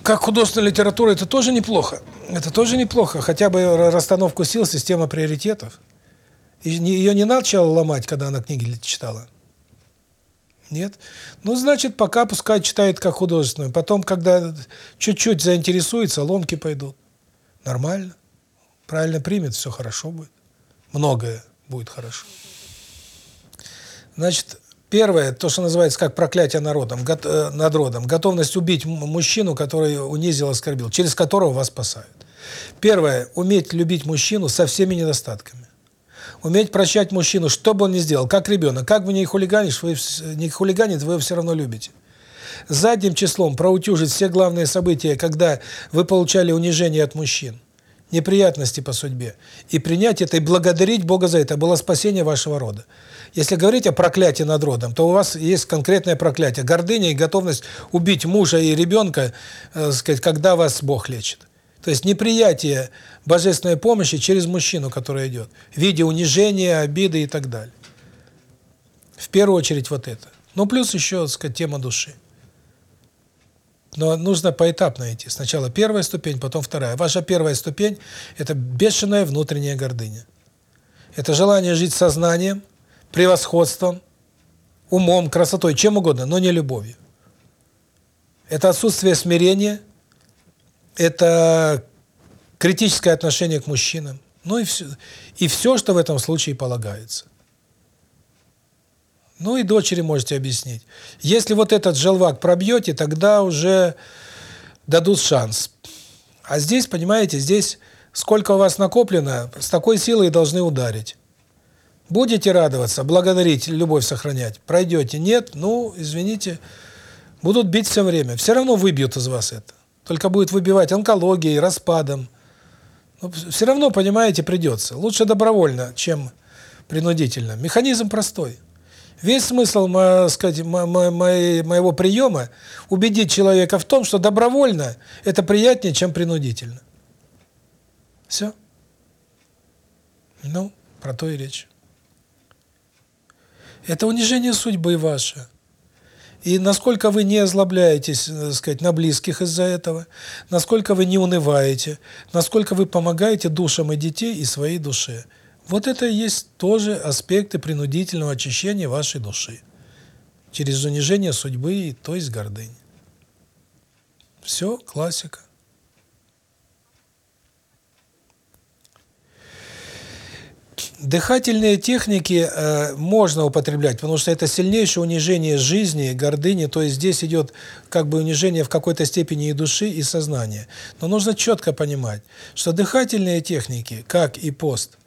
Speaker 1: как художественная литература, это тоже неплохо. Это тоже неплохо. Хотя бы расстановку сил, система приоритетов. Ее не начало ломать, когда она книги читала. Нет? Ну, значит, пока пускай читает как художественную. Потом, когда чуть-чуть заинтересуется, ломки пойдут. Нормально. Правильно примет, все хорошо будет. Многое будет хорошо. Значит, первое, то, что называется как проклятие народом, э, над родом, готовность убить мужчину, который унизил, оскорбил, через которого вас спасают. Первое, уметь любить мужчину со всеми недостатками. Уметь прощать мужчину, что бы он ни сделал, как ребенок. Как бы ни хулиганишь, вы не хулиганит, вы его все равно любите. Задним числом проутюжить все главные события, когда вы получали унижение от мужчин, неприятности по судьбе, и принять это, и благодарить Бога за это, было спасение вашего рода. Если говорить о проклятии над родом, то у вас есть конкретное проклятие, гордыня и готовность убить мужа и ребенка, э, сказать, когда вас Бог лечит. То есть неприятие божественной помощи через мужчину, который идет, в виде унижения, обиды и так далее. В первую очередь вот это. Ну, плюс еще, так сказать, тема души. Но нужно поэтапно идти. Сначала первая ступень, потом вторая. Ваша первая ступень – это бешеная внутренняя гордыня. Это желание жить сознанием, превосходством, умом, красотой, чем угодно, но не любовью. Это отсутствие смирения, это критическое отношение к мужчинам, ну и все, и все, что в этом случае полагается. Ну и дочери можете объяснить. Если вот этот желвак пробьете, тогда уже дадут шанс. А здесь, понимаете, здесь сколько у вас накоплено, с такой силой должны ударить. Будете радоваться, благодарить, любовь сохранять. Пройдете, нет, ну, извините, будут бить все время. Все равно выбьют из вас это. Только будет выбивать онкологией, распадом. Но ну, все равно, понимаете, придется. Лучше добровольно, чем принудительно. Механизм простой. Весь смысл, сказать, моего приема – убедить человека в том, что добровольно это приятнее, чем принудительно. Все. Ну, про то и речь. Это унижение судьбы ваше. И насколько вы не озлобляетесь, так э, сказать, на близких из-за этого, насколько вы не унываете, насколько вы помогаете душам и детей, и своей душе. Вот это и есть тоже аспекты принудительного очищения вашей души. Через унижение судьбы, то есть гордынь. Все, классика. Дыхательные техники э, можно употреблять, потому что это сильнейшее унижение жизни, гордыни, то есть здесь идет как бы унижение в какой-то степени и души, и сознания. Но нужно четко понимать, что дыхательные техники, как и пост,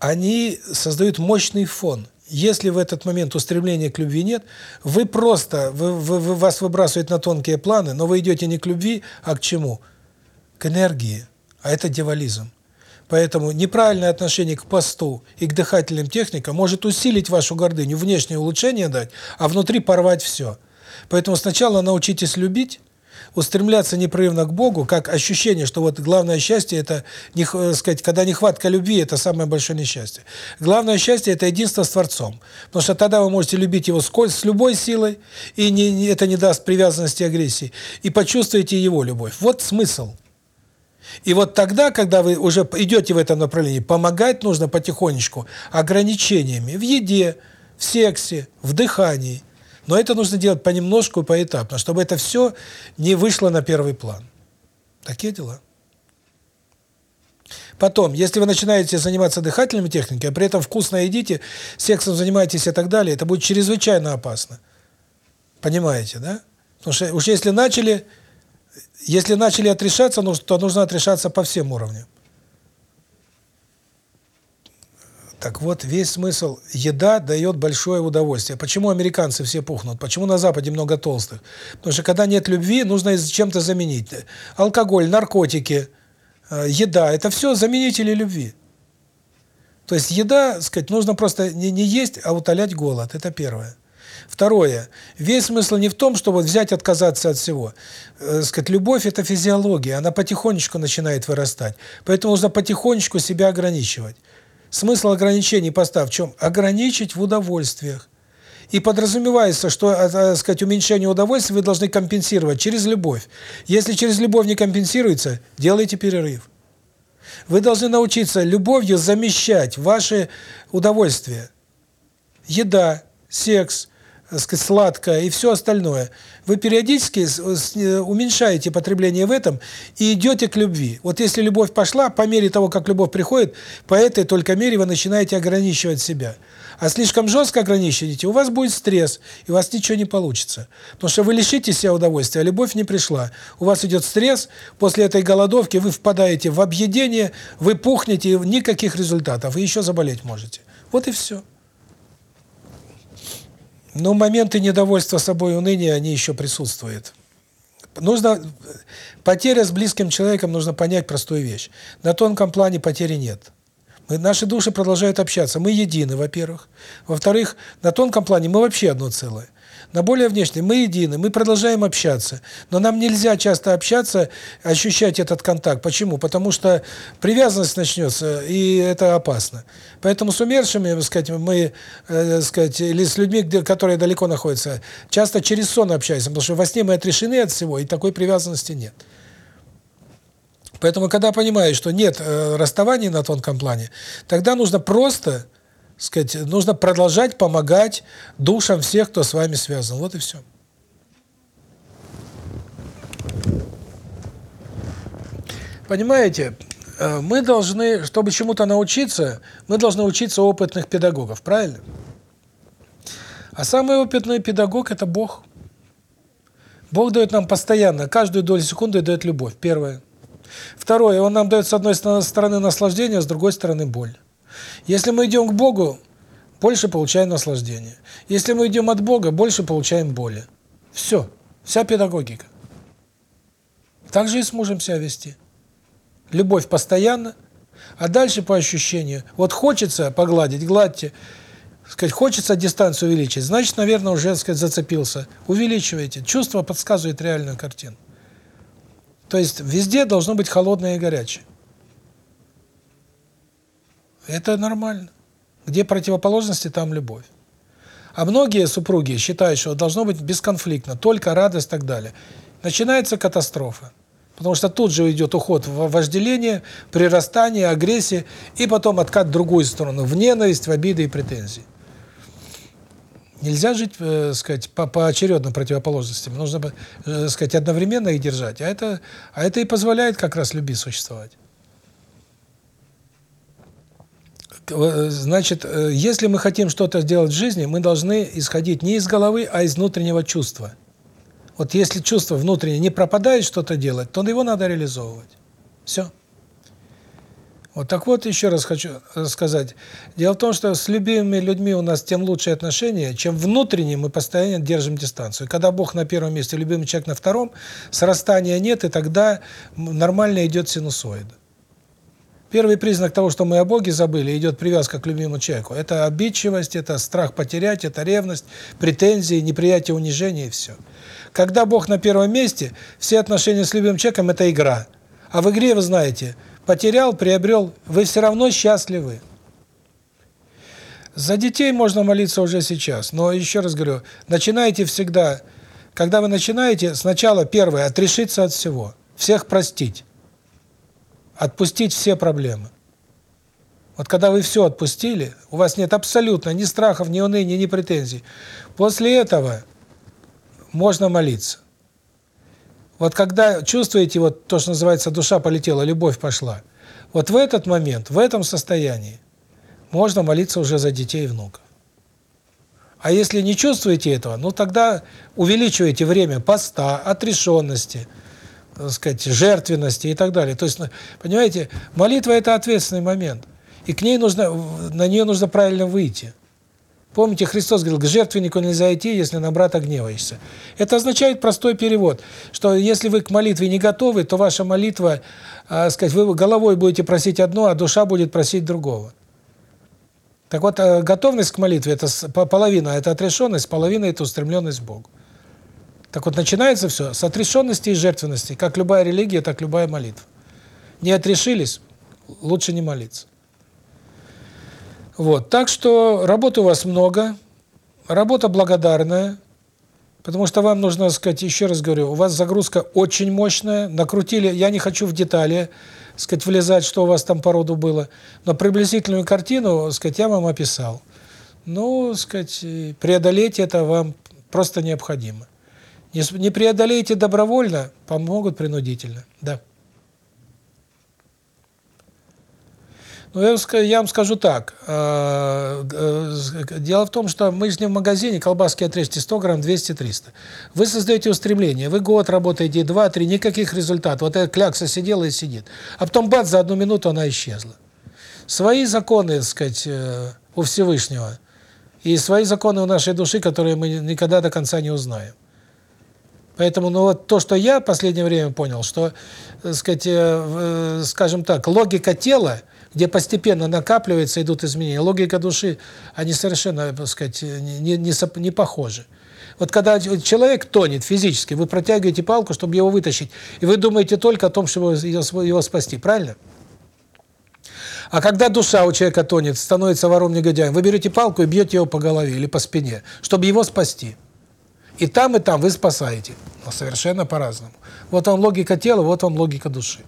Speaker 1: они создают мощный фон. Если в этот момент устремления к любви нет, вы просто, вы, вы, вы, вас выбрасывают на тонкие планы, но вы идете не к любви, а к чему? К энергии. А это дьяволизм. Поэтому неправильное отношение к посту и к дыхательным техникам может усилить вашу гордыню, внешнее улучшение дать, а внутри порвать все. Поэтому сначала научитесь любить, устремляться непрерывно к Богу, как ощущение, что вот главное счастье это, не, э, сказать, когда нехватка любви это самое большое несчастье. Главное счастье это единство с Творцом. Потому что тогда вы можете любить его сколь с любой силой, и не, это не даст привязанности и агрессии, и почувствуете его любовь. Вот смысл. И вот тогда, когда вы уже идете в этом направлении, помогать нужно потихонечку ограничениями в еде, в сексе, в дыхании. Но это нужно делать понемножку, поэтапно, чтобы это все не вышло на первый план. Такие дела. Потом, если вы начинаете заниматься дыхательными техниками, а при этом вкусно едите, сексом занимаетесь и так далее, это будет чрезвычайно опасно. Понимаете, да? Потому что уж если начали если начали отрешаться, то нужно отрешаться по всем уровням. Так вот, весь смысл. Еда дает большое удовольствие. Почему американцы все пухнут? Почему на Западе много толстых? Потому что когда нет любви, нужно чем-то заменить. Алкоголь, наркотики, э, еда – это все заменители любви. То есть еда, сказать, нужно просто не, не есть, а утолять голод. Это первое. Второе. Весь смысл не в том, чтобы взять, отказаться от всего. Э, сказать, любовь – это физиология, она потихонечку начинает вырастать. Поэтому нужно потихонечку себя ограничивать. Смысл ограничений поста в чем? Ограничить в удовольствиях. И подразумевается, что, э, так сказать, уменьшение удовольствия вы должны компенсировать через любовь. Если через любовь не компенсируется, делайте перерыв. Вы должны научиться любовью замещать ваши удовольствия. Еда, секс, сказать, сладкое и все остальное. Вы периодически э, уменьшаете потребление в этом и идете к любви. Вот если любовь пошла, по мере того, как любовь приходит, по этой только мере вы начинаете ограничивать себя. А слишком жестко ограничиваете, у вас будет стресс, и у вас ничего не получится. Потому что вы лишите себя удовольствия, а любовь не пришла. У вас идет стресс, после этой голодовки вы впадаете в объедение, вы пухнете, никаких результатов, и еще заболеть можете. Вот и все. Но моменты недовольства собой, уныния, они еще присутствуют. Нужно потеря с близким человеком нужно понять простую вещь. На тонком плане потери нет. Мы, наши души продолжают общаться. Мы едины, во-первых. Во-вторых, на тонком плане мы вообще одно целое. На более внешнем мы едины, мы продолжаем общаться. Но нам нельзя часто общаться, ощущать этот контакт. Почему? Потому что привязанность начнется, и это опасно. Поэтому с умершими, так сказать, мы, э, так сказать, или с людьми, которые далеко находятся, часто через сон общаемся, потому что во сне мы отрешены от всего, и такой привязанности нет. Поэтому, когда понимаешь, что нет э, расставаний на тонком плане, тогда нужно просто, сказать, нужно продолжать помогать душам всех, кто с вами связан. Вот и все. Понимаете, э, мы должны, чтобы чему-то научиться, мы должны учиться опытных педагогов, правильно? А самый опытный педагог – это Бог. Бог дает нам постоянно, каждую долю секунды дает любовь, первое. Второе, он нам дает с одной стороны наслаждение, с другой стороны боль. Если мы идем к Богу, больше получаем наслаждение. Если мы идем от Бога, больше получаем боли. Все. Вся педагогика. Так же и с мужем себя вести. Любовь постоянно, а дальше по ощущению. Вот хочется погладить, гладьте. Сказать, хочется дистанцию увеличить, значит, наверное, уже, сказать, зацепился. Увеличивайте. Чувство подсказывает реальную картину. То есть везде должно быть холодное и горячее. Это нормально. Где противоположности, там любовь. А многие супруги считают, что должно быть бесконфликтно, только радость и так далее. Начинается катастрофа. Потому что тут же идет уход в вожделение, прирастание, агрессия, и потом откат в другую сторону, в ненависть, в обиды и претензии. Нельзя жить, э, сказать, по поочередно противоположностям. Нужно, э, сказать, одновременно их держать. А это, а это и позволяет как раз любви существовать. Э, значит, э, если мы хотим что-то сделать в жизни, мы должны исходить не из головы, а из внутреннего чувства. Вот если чувство внутреннее не пропадает что-то делать, то его надо реализовывать. Все. Вот так вот еще раз хочу сказать. Дело в том, что с любимыми людьми у нас тем лучшие отношения, чем внутренне мы постоянно держим дистанцию. Когда Бог на первом месте, любимый человек на втором, срастания нет, и тогда нормально идет синусоида. Первый признак того, что мы о Боге забыли, идет привязка к любимому человеку. Это обидчивость, это страх потерять, это ревность, претензии, неприятие, унижение и все. Когда Бог на первом месте, все отношения с любимым человеком – это игра. А в игре, вы знаете – потерял, приобрел, вы все равно счастливы. За детей можно молиться уже сейчас, но еще раз говорю, начинайте всегда, когда вы начинаете, сначала первое, отрешиться от всего, всех простить, отпустить все проблемы. Вот когда вы все отпустили, у вас нет абсолютно ни страхов, ни уныния, ни претензий, после этого можно молиться. Вот когда чувствуете, вот то, что называется, душа полетела, любовь пошла, вот в этот момент, в этом состоянии, можно молиться уже за детей и внуков. А если не чувствуете этого, ну тогда увеличивайте время поста, отрешенности, так сказать, жертвенности и так далее. То есть, понимаете, молитва – это ответственный момент. И к ней нужно, на нее нужно правильно выйти. Помните, Христос говорил, к жертвеннику нельзя идти, если на брата гневаешься. Это означает простой перевод, что если вы к молитве не готовы, то ваша молитва, э, сказать, вы головой будете просить одно, а душа будет просить другого. Так вот, э, готовность к молитве – это половина, это отрешенность, половина – это устремленность к Богу. Так вот, начинается все с отрешенности и жертвенности, как любая религия, так любая молитва. Не отрешились, лучше не молиться. Вот, так что работы у вас много, работа благодарная, потому что вам нужно, сказать, еще раз говорю, у вас загрузка очень мощная, накрутили, я не хочу в детали, сказать, влезать, что у вас там по роду было, но приблизительную картину, сказать, я вам описал. ну, сказать, преодолеть это вам просто необходимо. Не, преодолеете добровольно, помогут принудительно. Да. Ну, я, вам скажу так. Э, дело в том, что мы же не в магазине, колбаски отрежьте 100 грамм, 200-300. Вы создаете устремление, вы год работаете, два-три, никаких результатов. Вот эта клякса сидела и сидит. А потом бац, за одну минуту она исчезла. Свои законы, так сказать, э, у Всевышнего. И свои законы у нашей души, которые мы никогда до конца не узнаем. Поэтому, ну вот то, что я в последнее время понял, что, так сказать, скажем так, логика тела – где постепенно накапливается, идут изменения. Логика души, они совершенно, так сказать, не, не, не похожи. Вот когда человек тонет физически, вы протягиваете палку, чтобы его вытащить, и вы думаете только о том, чтобы его спасти, правильно? А когда душа у человека тонет, становится вором негодяем, вы берете палку и бьете его по голове или по спине, чтобы его спасти. И там, и там вы спасаете. Но совершенно по-разному. Вот вам логика тела, вот вам логика души.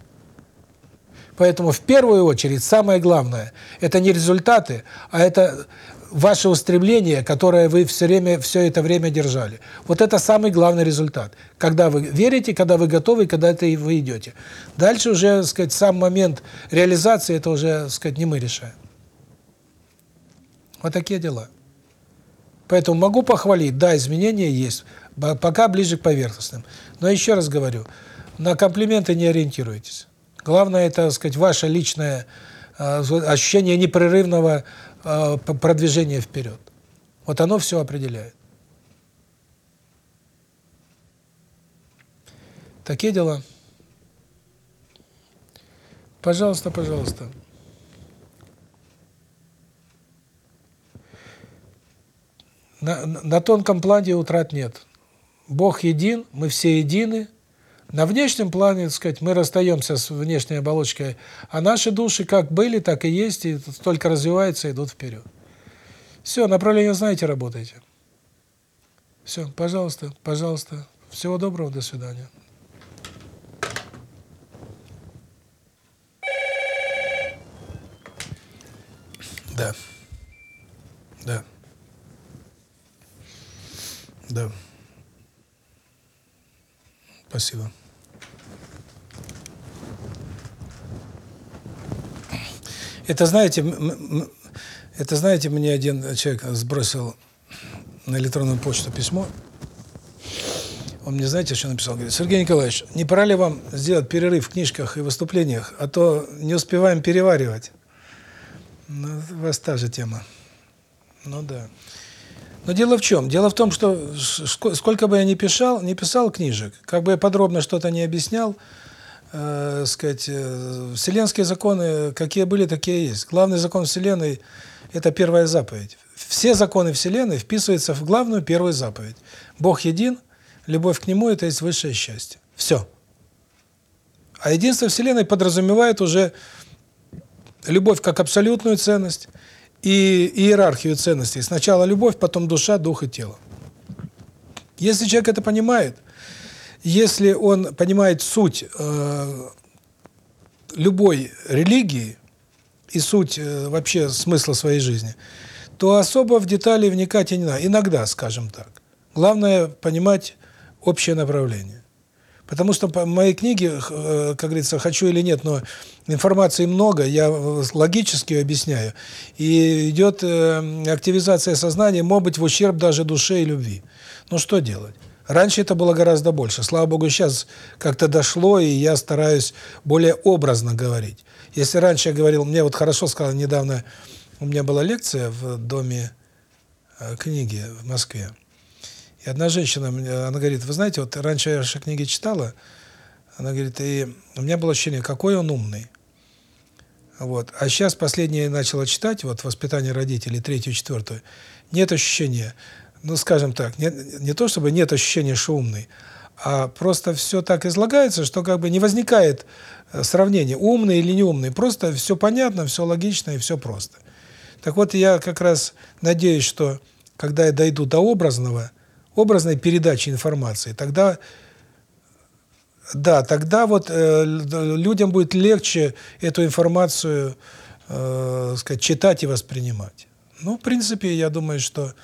Speaker 1: Поэтому в первую очередь самое главное – это не результаты, а это ваше устремление, которое вы все время все это время держали. Вот это самый главный результат. Когда вы верите, когда вы готовы, когда это и вы идете. Дальше уже, так сказать, сам момент реализации это уже, так сказать, не мы решаем. Вот такие дела. Поэтому могу похвалить, да, изменения есть, пока ближе к поверхностным. Но еще раз говорю, на комплименты не ориентируйтесь. Главное, это, так сказать, ваше личное э, ощущение непрерывного э, продвижения вперед. Вот оно все определяет. Такие дела. Пожалуйста, пожалуйста. На, на тонком плане утрат нет. Бог един, мы все едины, на внешнем плане, так сказать, мы расстаемся с внешней оболочкой, а наши души как были, так и есть, и только развиваются, идут вперед. Все, направление знаете, работайте. Все, пожалуйста, пожалуйста. Всего доброго, до свидания. Да. Да. Да. Спасибо. Это, знаете, это, знаете, мне один человек сбросил на электронную почту письмо. Он мне, знаете, что написал? Говорит, Сергей Николаевич, не пора ли вам сделать перерыв в книжках и выступлениях, а то не успеваем переваривать. Ну, у вас та же тема. Ну да. Но дело в чем? Дело в том, что сколько бы я ни писал, не писал книжек, как бы я подробно что-то не объяснял, э, сказать, э, вселенские законы, какие были, такие есть. Главный закон Вселенной – это первая заповедь. Все законы Вселенной вписываются в главную первую заповедь. Бог един, любовь к Нему – это есть высшее счастье. Все. А единство Вселенной подразумевает уже любовь как абсолютную ценность и иерархию ценностей. Сначала любовь, потом душа, дух и тело. Если человек это понимает – если он понимает суть э, любой религии и суть э, вообще смысла своей жизни, то особо в детали вникать и не надо. Иногда, скажем так. Главное понимать общее направление. Потому что по моей книге, э, как говорится, хочу или нет, но информации много, я логически объясняю. И идет э, активизация сознания, может быть, в ущерб даже душе и любви. Ну что делать? Раньше это было гораздо больше. Слава Богу, сейчас как-то дошло, и я стараюсь более образно говорить. Если раньше я говорил, мне вот хорошо сказал недавно, у меня была лекция в доме э, книги в Москве. И одна женщина, она говорит, вы знаете, вот раньше я же книги читала, она говорит, и у меня было ощущение, какой он умный. Вот. А сейчас последнее начала читать, вот «Воспитание родителей», третью, четвертую, нет ощущения – ну, скажем так, не, не то чтобы нет ощущения, что умный, а просто все так излагается, что как бы не возникает э, сравнения, умный или не умный, просто все понятно, все логично и все просто. Так вот, я как раз надеюсь, что когда я дойду до образного, образной передачи информации, тогда да, тогда вот э, людям будет легче эту информацию, э, сказать, читать и воспринимать. Ну, в принципе, я думаю, что,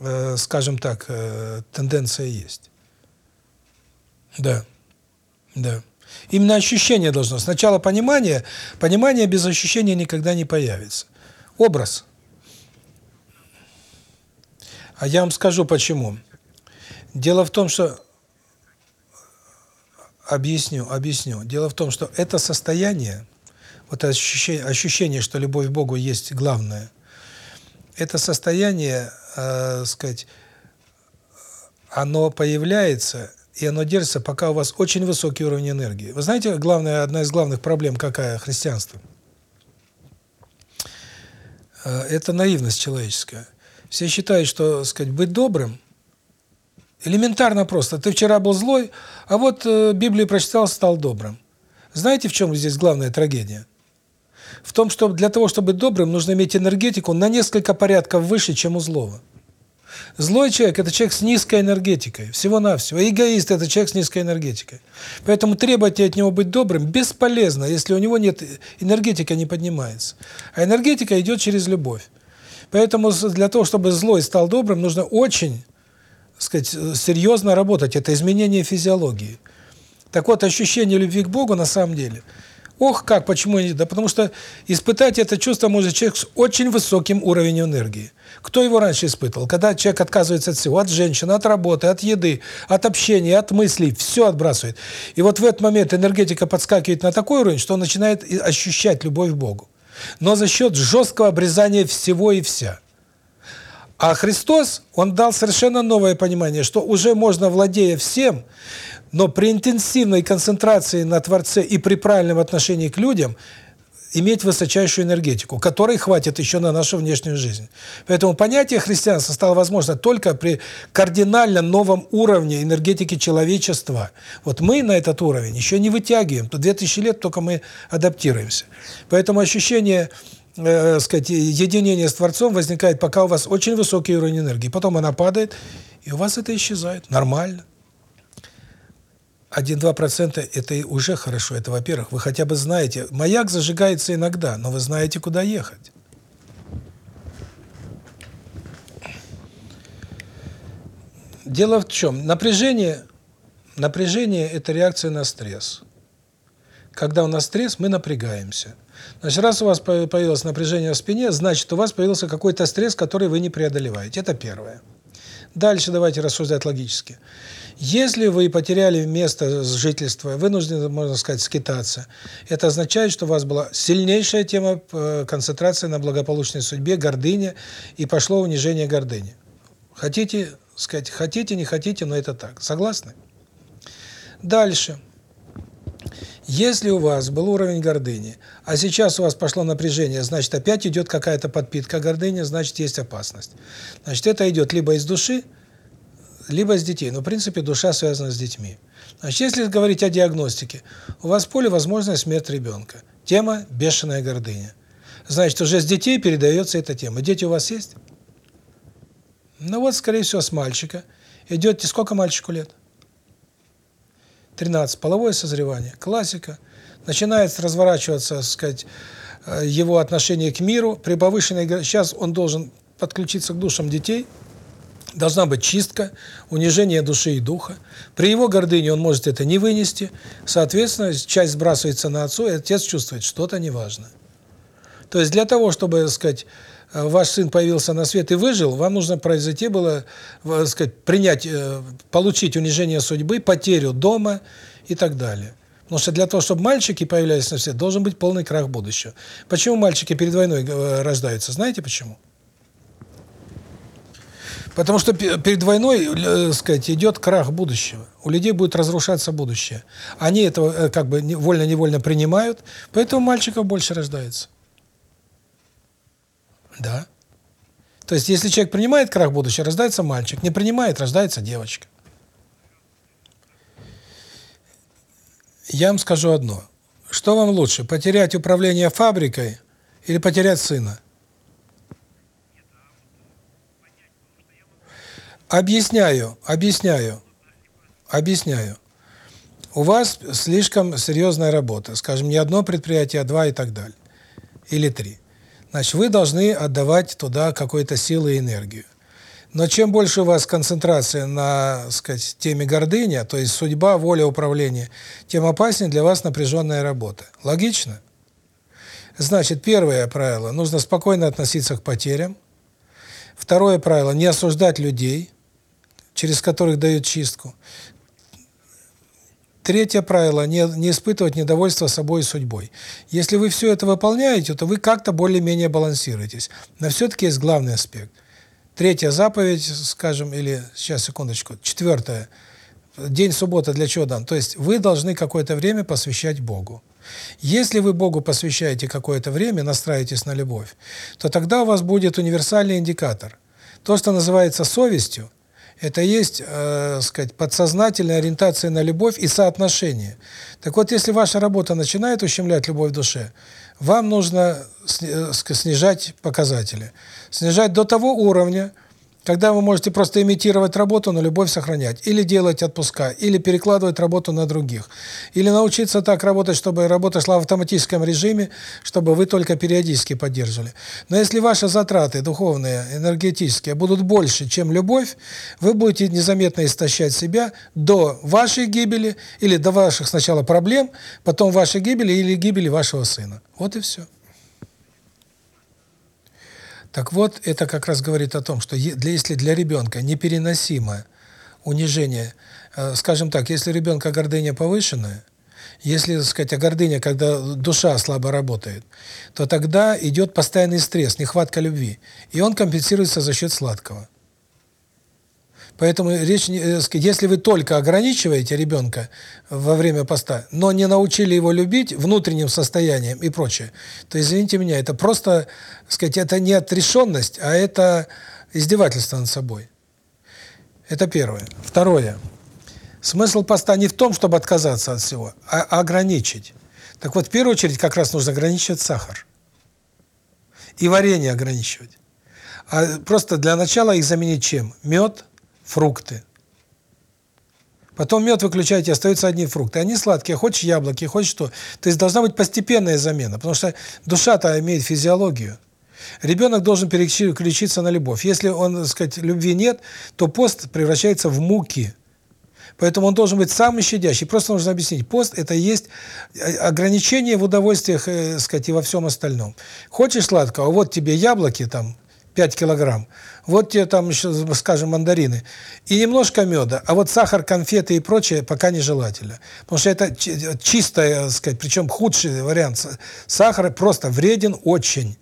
Speaker 1: э, скажем так, э, тенденция есть. Да. Да. Именно ощущение должно. Сначала понимание, понимание без ощущения никогда не появится. Образ. А я вам скажу почему. Дело в том, что объясню, объясню. Дело в том, что это состояние, вот ощущение, ощущение, что любовь к Богу есть главное. Это состояние, э, сказать, оно появляется и оно держится, пока у вас очень высокий уровень энергии. Вы знаете, главная одна из главных проблем какая христианства? Э, это наивность человеческая. Все считают, что, сказать, быть добрым элементарно просто. Ты вчера был злой, а вот э, Библию прочитал, стал добрым. Знаете, в чем здесь главная трагедия? В том, что для того, чтобы быть добрым, нужно иметь энергетику на несколько порядков выше, чем у злого. Злой человек – это человек с низкой энергетикой, всего-навсего. Эгоист – это человек с низкой энергетикой. Поэтому требовать от него быть добрым бесполезно, если у него нет, энергетика не поднимается. А энергетика идет через любовь. Поэтому для того, чтобы злой стал добрым, нужно очень, сказать, серьезно работать. Это изменение физиологии. Так вот, ощущение любви к Богу на самом деле – Ох, как, почему? Да потому что испытать это чувство может человек с очень высоким уровнем энергии. Кто его раньше испытывал? Когда человек отказывается от всего, от женщины, от работы, от еды, от общения, от мыслей, все отбрасывает. И вот в этот момент энергетика подскакивает на такой уровень, что он начинает ощущать любовь к Богу. Но за счет жесткого обрезания всего и вся. А Христос, Он дал совершенно новое понимание, что уже можно, владея всем, но при интенсивной концентрации на Творце и при правильном отношении к людям иметь высочайшую энергетику, которой хватит еще на нашу внешнюю жизнь. Поэтому понятие христианства стало возможно только при кардинально новом уровне энергетики человечества. Вот мы на этот уровень еще не вытягиваем. То 2000 лет только мы адаптируемся. Поэтому ощущение э, сказать, единения с Творцом возникает, пока у вас очень высокий уровень энергии. Потом она падает, и у вас это исчезает. Нормально. 1-2% это уже хорошо. Это, во-первых, вы хотя бы знаете. Маяк зажигается иногда, но вы знаете, куда ехать. Дело в чем? Напряжение, напряжение – это реакция на стресс. Когда у нас стресс, мы напрягаемся. Значит, раз у вас появилось напряжение в спине, значит, у вас появился какой-то стресс, который вы не преодолеваете. Это первое. Дальше давайте рассуждать логически. Если вы потеряли место жительства, вынуждены, можно сказать, скитаться, это означает, что у вас была сильнейшая тема э, концентрации на благополучной судьбе, гордыня, и пошло унижение гордыни. Хотите, сказать, хотите, не хотите, но это так. Согласны? Дальше. Если у вас был уровень гордыни, а сейчас у вас пошло напряжение, значит, опять идет какая-то подпитка гордыни, значит, есть опасность. Значит, это идет либо из души, либо с детей. Но, в принципе, душа связана с детьми. Значит, если говорить о диагностике, у вас в поле возможная смерть ребенка. Тема – бешеная гордыня. Значит, уже с детей передается эта тема. Дети у вас есть? Ну вот, скорее всего, с мальчика. Идете, сколько мальчику лет? 13. Половое созревание. Классика. Начинает разворачиваться, так сказать, э, его отношение к миру. При повышенной... Сейчас он должен подключиться к душам детей – Должна быть чистка, унижение души и духа. При его гордыне он может это не вынести. Соответственно, часть сбрасывается на отцу, и отец чувствует, что-то неважно. То есть для того, чтобы, так сказать, ваш сын появился на свет и выжил, вам нужно произойти было, так сказать, принять, э, получить унижение судьбы, потерю дома и так далее. Потому что для того, чтобы мальчики появлялись на свет, должен быть полный крах будущего. Почему мальчики перед войной э, рождаются? Знаете почему? Потому что перед войной, э, сказать, идет крах будущего. У людей будет разрушаться будущее. Они этого э, как бы вольно-невольно принимают, поэтому мальчиков больше рождается. Да. То есть, если человек принимает крах будущего, рождается мальчик. Не принимает, рождается девочка. Я вам скажу одно. Что вам лучше, потерять управление фабрикой или потерять сына? Объясняю, объясняю, объясняю. У вас слишком серьезная работа, скажем, не одно предприятие, а два и так далее. Или три. Значит, вы должны отдавать туда какой-то силы и энергию. Но чем больше у вас концентрация на, сказать, теме гордыня, то есть судьба, воля, управление, тем опаснее для вас напряженная работа. Логично? Значит, первое правило – нужно спокойно относиться к потерям. Второе правило – не осуждать людей, через которых дают чистку. Третье правило – не, не испытывать недовольство собой и судьбой. Если вы все это выполняете, то вы как-то более-менее балансируетесь. Но все-таки есть главный аспект. Третья заповедь, скажем, или, сейчас, секундочку, четвертая, день суббота для чего дан? То есть вы должны какое-то время посвящать Богу. Если вы Богу посвящаете какое-то время, настраиваетесь на любовь, то тогда у вас будет универсальный индикатор. То, что называется совестью, это есть, э, сказать, подсознательная ориентация на любовь и соотношение. Так вот, если ваша работа начинает ущемлять любовь в душе, вам нужно э, снижать показатели. Снижать до того уровня, когда вы можете просто имитировать работу, но любовь сохранять. Или делать отпуска, или перекладывать работу на других. Или научиться так работать, чтобы работа шла в автоматическом режиме, чтобы вы только периодически поддерживали. Но если ваши затраты духовные, энергетические будут больше, чем любовь, вы будете незаметно истощать себя до вашей гибели или до ваших сначала проблем, потом вашей гибели или гибели вашего сына. Вот и все. Так вот, это как раз говорит о том, что для, если для ребенка непереносимо унижение, э, скажем так, если ребенка гордыня повышенная, если, так сказать, а гордыня, когда душа слабо работает, то тогда идет постоянный стресс, нехватка любви, и он компенсируется за счет сладкого. Поэтому речь, э, если вы только ограничиваете ребенка во время поста, но не научили его любить внутренним состоянием и прочее, то, извините меня, это просто, сказать, это не отрешенность, а это издевательство над собой. Это первое. Второе. Смысл поста не в том, чтобы отказаться от всего, а ограничить. Так вот, в первую очередь, как раз нужно ограничивать сахар. И варенье ограничивать. А просто для начала их заменить чем? Мед, фрукты. Потом мед выключаете, остаются одни фрукты. Они сладкие, хочешь яблоки, хочешь что. То есть должна быть постепенная замена, потому что душа-то имеет физиологию. Ребенок должен переключиться на любовь. Если он, так сказать, любви нет, то пост превращается в муки. Поэтому он должен быть самый щадящий. Просто нужно объяснить. Пост – это есть ограничение в удовольствиях, э, сказать, и во всем остальном. Хочешь сладкого? Вот тебе яблоки там, 5 килограмм. Вот тебе там, скажем, мандарины. И немножко меда. А вот сахар, конфеты и прочее пока нежелательно. Потому что это чистое, так сказать, причем худший вариант. Сахар просто вреден очень.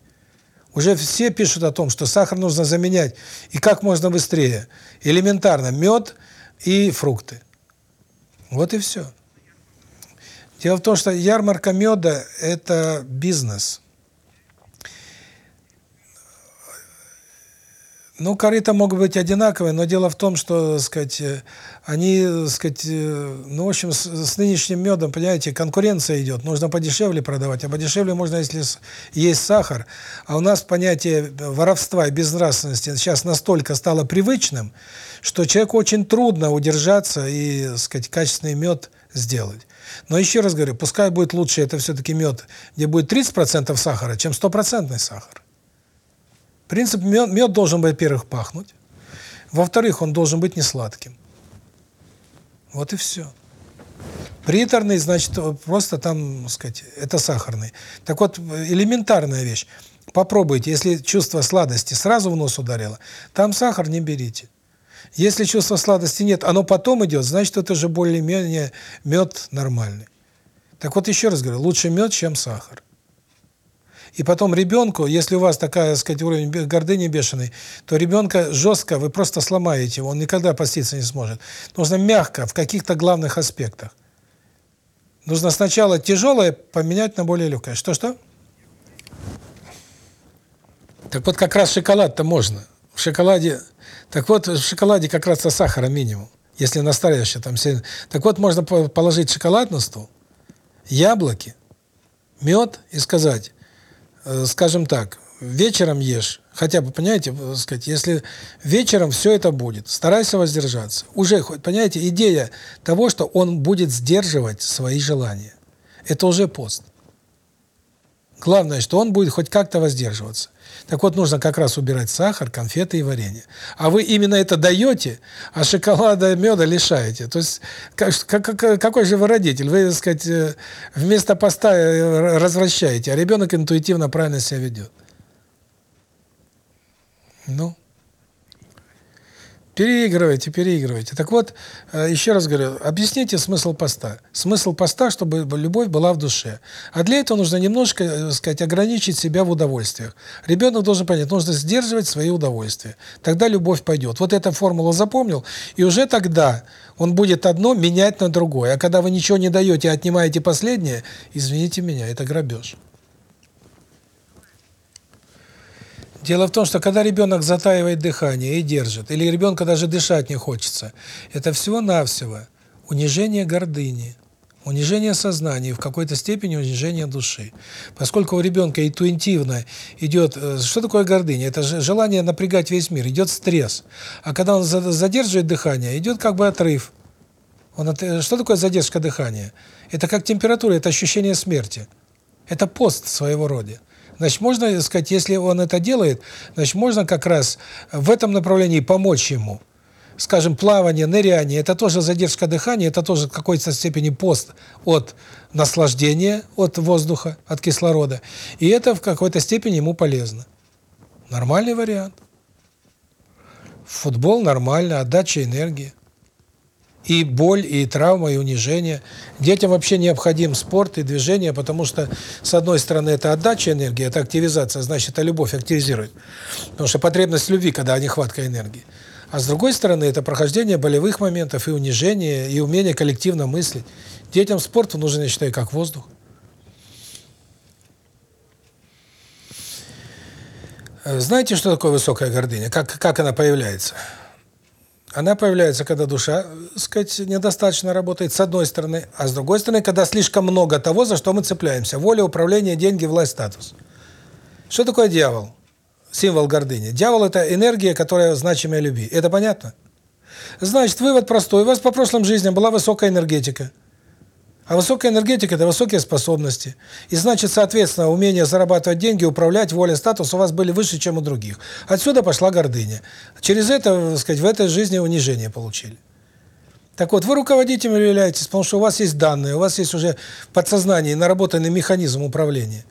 Speaker 1: Уже все пишут о том, что сахар нужно заменять. И как можно быстрее. Элементарно. Мед и фрукты. Вот и все. Дело в том, что ярмарка меда – это бизнес. Ну, корыта могут быть одинаковые, но дело в том, что, сказать, э, они, сказать, э, ну, в общем, с, с нынешним медом, понимаете, конкуренция идет. Нужно подешевле продавать, а подешевле можно, если есть сахар. А у нас понятие воровства и безнравственности сейчас настолько стало привычным, что человеку очень трудно удержаться и, сказать, качественный мед сделать. Но еще раз говорю, пускай будет лучше это все-таки мед, где будет 30% сахара, чем стопроцентный сахар. Принцип мед, мед должен, во-первых, пахнуть. Во-вторых, он должен быть не сладким. Вот и все. Приторный, значит, просто там, так сказать, это сахарный. Так вот, элементарная вещь. Попробуйте, если чувство сладости сразу в нос ударило, там сахар не берите. Если чувства сладости нет, оно потом идет, значит, это же более-менее мед нормальный. Так вот, еще раз говорю, лучше мед, чем сахар. И потом ребенку, если у вас такая, так сказать, уровень гордыни бешеный, то ребенка жестко вы просто сломаете, он никогда поститься не сможет. Нужно мягко, в каких-то главных аспектах. Нужно сначала тяжелое поменять на более легкое. Что-что? Так вот, как раз шоколад-то можно. В шоколаде... Так вот, в шоколаде как раз сахара минимум, если настоящее там. Так вот, можно положить шоколад на стол, яблоки, мед и сказать, скажем так, вечером ешь, хотя бы, понимаете, э, сказать, если вечером все это будет, старайся воздержаться. Уже, понимаете, идея того, что он будет сдерживать свои желания. Это уже пост. Главное, что он будет хоть как-то воздерживаться. Так вот, нужно как раз убирать сахар, конфеты и варенье. А вы именно это даете, а шоколада, меда лишаете. То есть, как, как, какой же вы родитель? Вы, так сказать, э, вместо поста э, развращаете, а ребенок интуитивно правильно себя ведет. Ну... Переигрывайте, переигрывайте. Так вот, э, еще раз говорю, объясните смысл поста. Смысл поста, чтобы любовь была в душе. А для этого нужно немножко, так э, сказать, ограничить себя в удовольствиях. Ребенок должен понять, нужно сдерживать свои удовольствия. Тогда любовь пойдет. Вот эта формула запомнил, и уже тогда он будет одно менять на другое. А когда вы ничего не даете, а отнимаете последнее, извините меня, это грабеж. Дело в том, что когда ребенок затаивает дыхание и держит, или ребенка даже дышать не хочется, это всего-навсего унижение гордыни, унижение сознания, в какой-то степени унижение души. Поскольку у ребенка интуитивно идет... Э, что такое гордыня? Это же желание напрягать весь мир, идет стресс. А когда он задерживает дыхание, идет как бы отрыв. Он от... Э, что такое задержка дыхания? Это как температура, это ощущение смерти. Это пост своего рода. Значит, можно сказать, если он это делает, значит, можно как раз в этом направлении помочь ему. Скажем, плавание, ныряние – это тоже задержка дыхания, это тоже в какой-то степени пост от наслаждения, от воздуха, от кислорода. И это в какой-то степени ему полезно. Нормальный вариант. Футбол нормально, отдача энергии и боль, и травма, и унижение. Детям вообще необходим спорт и движение, потому что, с одной стороны, это отдача энергии, это активизация, значит, это любовь активизирует. Потому что потребность любви, когда нехватка энергии. А с другой стороны, это прохождение болевых моментов и унижение, и умение коллективно мыслить. Детям спорт нужен, я считаю, как воздух. Знаете, что такое высокая гордыня? Как, как она появляется? Она появляется, когда душа, так сказать, недостаточно работает, с одной стороны, а с другой стороны, когда слишком много того, за что мы цепляемся. Воля, управление, деньги, власть, статус. Что такое дьявол? Символ гордыни. Дьявол – это энергия, которая значимая любви. Это понятно? Значит, вывод простой. У вас по прошлым жизням была высокая энергетика – а высокая энергетика – это высокие способности. И значит, соответственно, умение зарабатывать деньги, управлять, воля, статус у вас были выше, чем у других. Отсюда пошла гордыня. Через это, так сказать, в этой жизни унижение получили. Так вот, вы руководителем являетесь, потому что у вас есть данные, у вас есть уже в подсознании наработанный механизм управления.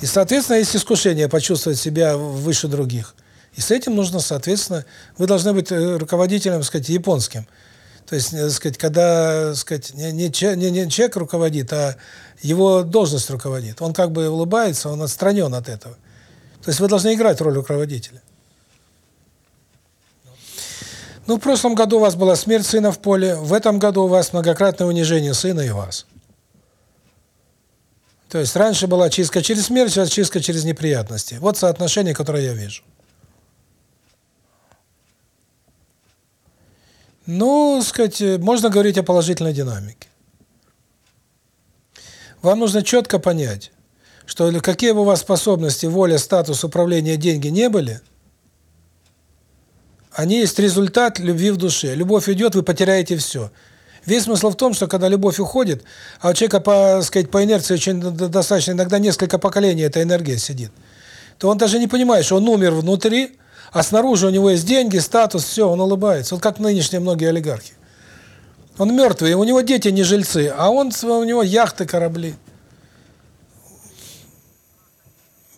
Speaker 1: И, соответственно, есть искушение почувствовать себя выше других. И с этим нужно, соответственно, вы должны быть э, руководителем, так сказать, японским – то есть, так сказать, когда, так сказать, не, не, не, не человек руководит, а его должность руководит. Он как бы улыбается, он отстранен от этого. То есть вы должны играть роль руководителя. Ну, в прошлом году у вас была смерть сына в поле, в этом году у вас многократное унижение сына и вас. То есть раньше была чистка через смерть, сейчас чистка через неприятности. Вот соотношение, которое я вижу. Ну, сказать, можно говорить о положительной динамике. Вам нужно четко понять, что какие бы у вас способности, воля, статус, управление, деньги не были, они есть результат любви в душе. Любовь идет, вы потеряете все. Весь смысл в том, что когда любовь уходит, а у человека, по, сказать, по инерции очень достаточно, иногда несколько поколений эта энергия сидит, то он даже не понимает, что он умер внутри, а снаружи у него есть деньги, статус, все, он улыбается. Вот как нынешние многие олигархи. Он мертвый, у него дети не жильцы, а он у него яхты, корабли.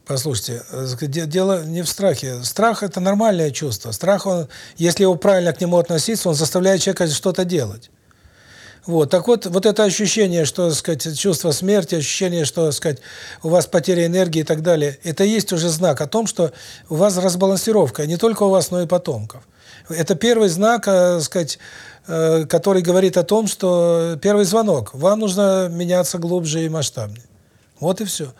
Speaker 1: Послушайте, дело не в страхе. Страх – это нормальное чувство. Страх, он, если его правильно к нему относиться, он заставляет человека что-то делать. Вот, так вот, вот это ощущение, что, так сказать, чувство смерти, ощущение, что, так сказать, у вас потеря энергии и так далее, это есть уже знак о том, что у вас разбалансировка, не только у вас, но и потомков. Это первый знак, э, так сказать, э, который говорит о том, что первый звонок, вам нужно меняться глубже и масштабнее. Вот и все.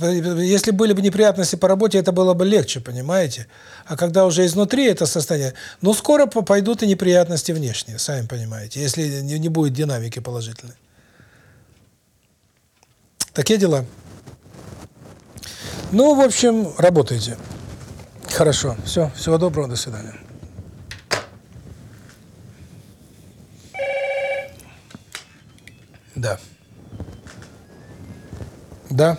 Speaker 1: Если были бы неприятности по работе, это было бы легче, понимаете? А когда уже изнутри это состояние, ну, скоро пойдут и неприятности внешние, сами понимаете, если не будет динамики положительной. Такие дела. Ну, в общем, работайте. Хорошо. Все. Всего доброго. До свидания. Да. Да.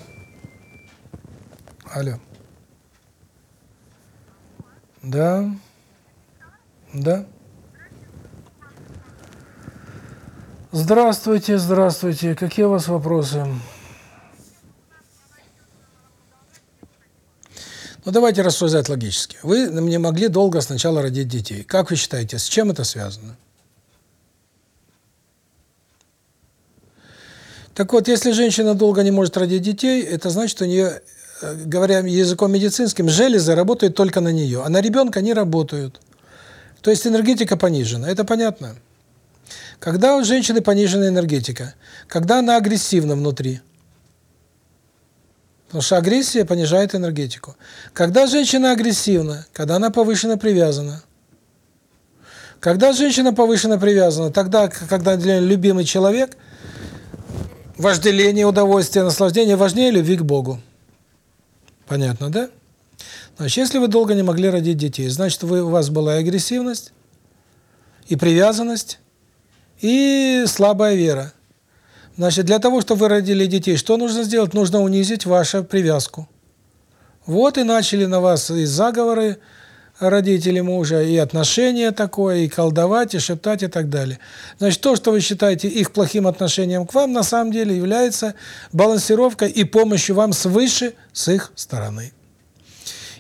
Speaker 1: Алло. Да. Да. Здравствуйте, здравствуйте. Какие у вас вопросы? Ну, давайте рассуждать логически. Вы не могли долго сначала родить детей. Как вы считаете, с чем это связано? Так вот, если женщина долго не может родить детей, это значит, у нее, говоря языком медицинским, железы работают только на нее, а на ребенка не работают. То есть энергетика понижена. Это понятно? Когда у женщины понижена энергетика? Когда она агрессивна внутри. Потому что агрессия понижает энергетику. Когда женщина агрессивна? Когда она повышенно привязана. Когда женщина повышенно привязана? Тогда, когда для любимый человек вожделение, удовольствие, наслаждение важнее любви к Богу. Понятно, да? Значит, если вы долго не могли родить детей, значит, вы, у вас была и агрессивность, и привязанность, и слабая вера. Значит, для того, чтобы вы родили детей, что нужно сделать? Нужно унизить вашу привязку. Вот и начали на вас и заговоры родители мужа, и отношения такое, и колдовать, и шептать, и так далее. Значит, то, что вы считаете их плохим отношением к вам, на самом деле является балансировкой и помощью вам свыше, с их стороны.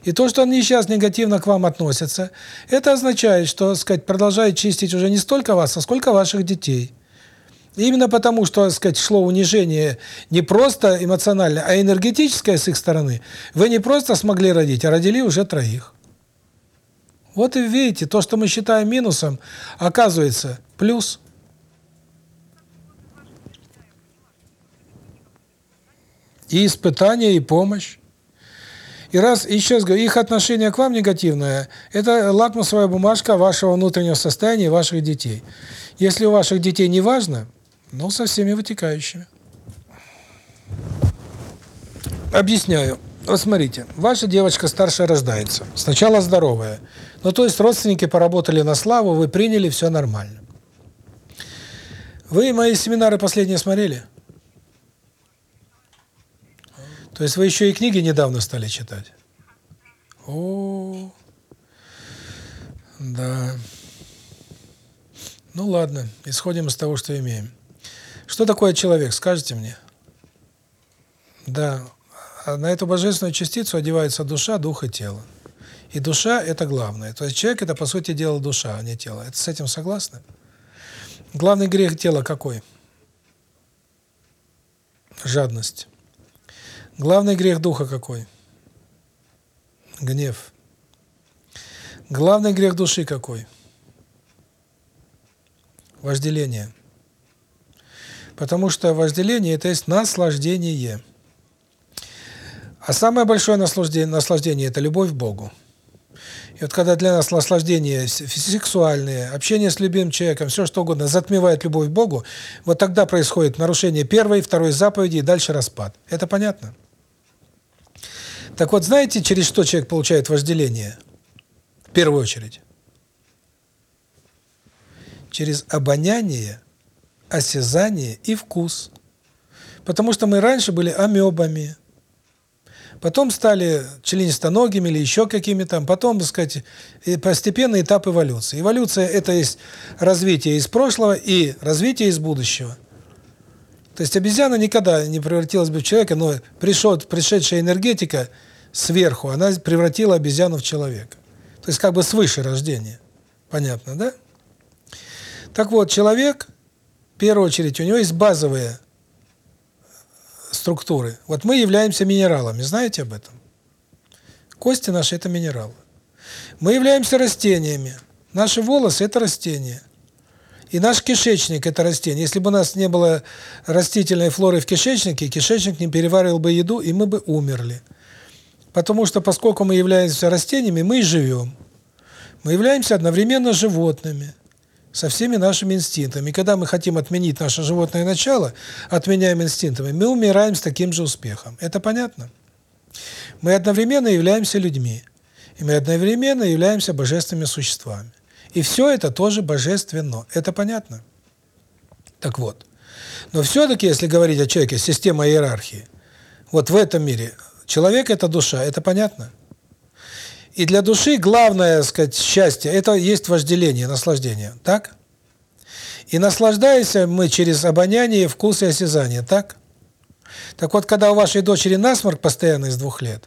Speaker 1: И то, что они сейчас негативно к вам относятся, это означает, что, сказать, продолжают чистить уже не столько вас, а сколько ваших детей. И именно потому, что, сказать, шло унижение не просто эмоциональное, а энергетическое с их стороны, вы не просто смогли родить, а родили уже троих. Вот и видите, то, что мы считаем минусом, оказывается плюс. И испытание, и помощь. И раз, еще раз говорю, их отношение к вам негативное, это лакмусовая бумажка вашего внутреннего состояния ваших детей. Если у ваших детей не важно, ну, со всеми вытекающими. Объясняю. Вот смотрите, ваша девочка старшая рождается. Сначала здоровая. Ну, то есть родственники поработали на славу, вы приняли, все нормально. Вы мои семинары последние смотрели? То есть вы еще и книги недавно стали читать? О, да. Ну ладно, исходим из того, что имеем. Что такое человек, скажите мне? Да, а на эту божественную частицу одевается душа, дух и тело. И душа – это главное. То есть человек – это, по сути дела, душа, а не тело. Это с этим согласны? Главный грех тела какой? Жадность. Главный грех духа какой? Гнев. Главный грех души какой? Вожделение. Потому что вожделение – это есть наслаждение. А самое большое наслаждение, это любовь к Богу. И вот когда для нас наслаждение сексуальное, общение с любимым человеком, все что угодно, затмевает любовь к Богу, вот тогда происходит нарушение первой, второй заповеди и дальше распад. Это понятно? Так вот, знаете, через что человек получает вожделение? В первую очередь. Через обоняние, осязание и вкус. Потому что мы раньше были амебами, потом стали членистоногими или еще какими-то, потом, так сказать, постепенный этап эволюции. Эволюция – это есть развитие из прошлого и развитие из будущего. То есть обезьяна никогда не превратилась бы в человека, но пришел, пришедшая энергетика – сверху, она превратила обезьяну в человека. То есть как бы свыше рождения. Понятно, да? Так вот, человек, в первую очередь, у него есть базовые структуры. Вот мы являемся минералами, знаете об этом? Кости наши – это минералы. Мы являемся растениями. Наши волосы – это растения. И наш кишечник – это растение. Если бы у нас не было растительной флоры в кишечнике, кишечник не переваривал бы еду, и мы бы умерли. Потому что поскольку мы являемся растениями, мы и живем. Мы являемся одновременно животными со всеми нашими инстинктами. И когда мы хотим отменить наше животное начало, отменяем инстинктами, мы умираем с таким же успехом. Это понятно? Мы одновременно являемся людьми. И мы одновременно являемся божественными существами. И все это тоже божественно. Это понятно? Так вот. Но все-таки, если говорить о человеке, система иерархии – Вот в этом мире. Человек – это душа, это понятно? И для души главное, сказать, счастье – это есть вожделение, наслаждение. Так? И наслаждаемся мы через обоняние, вкус и осязание. Так? Так вот, когда у вашей дочери насморк постоянно из двух лет,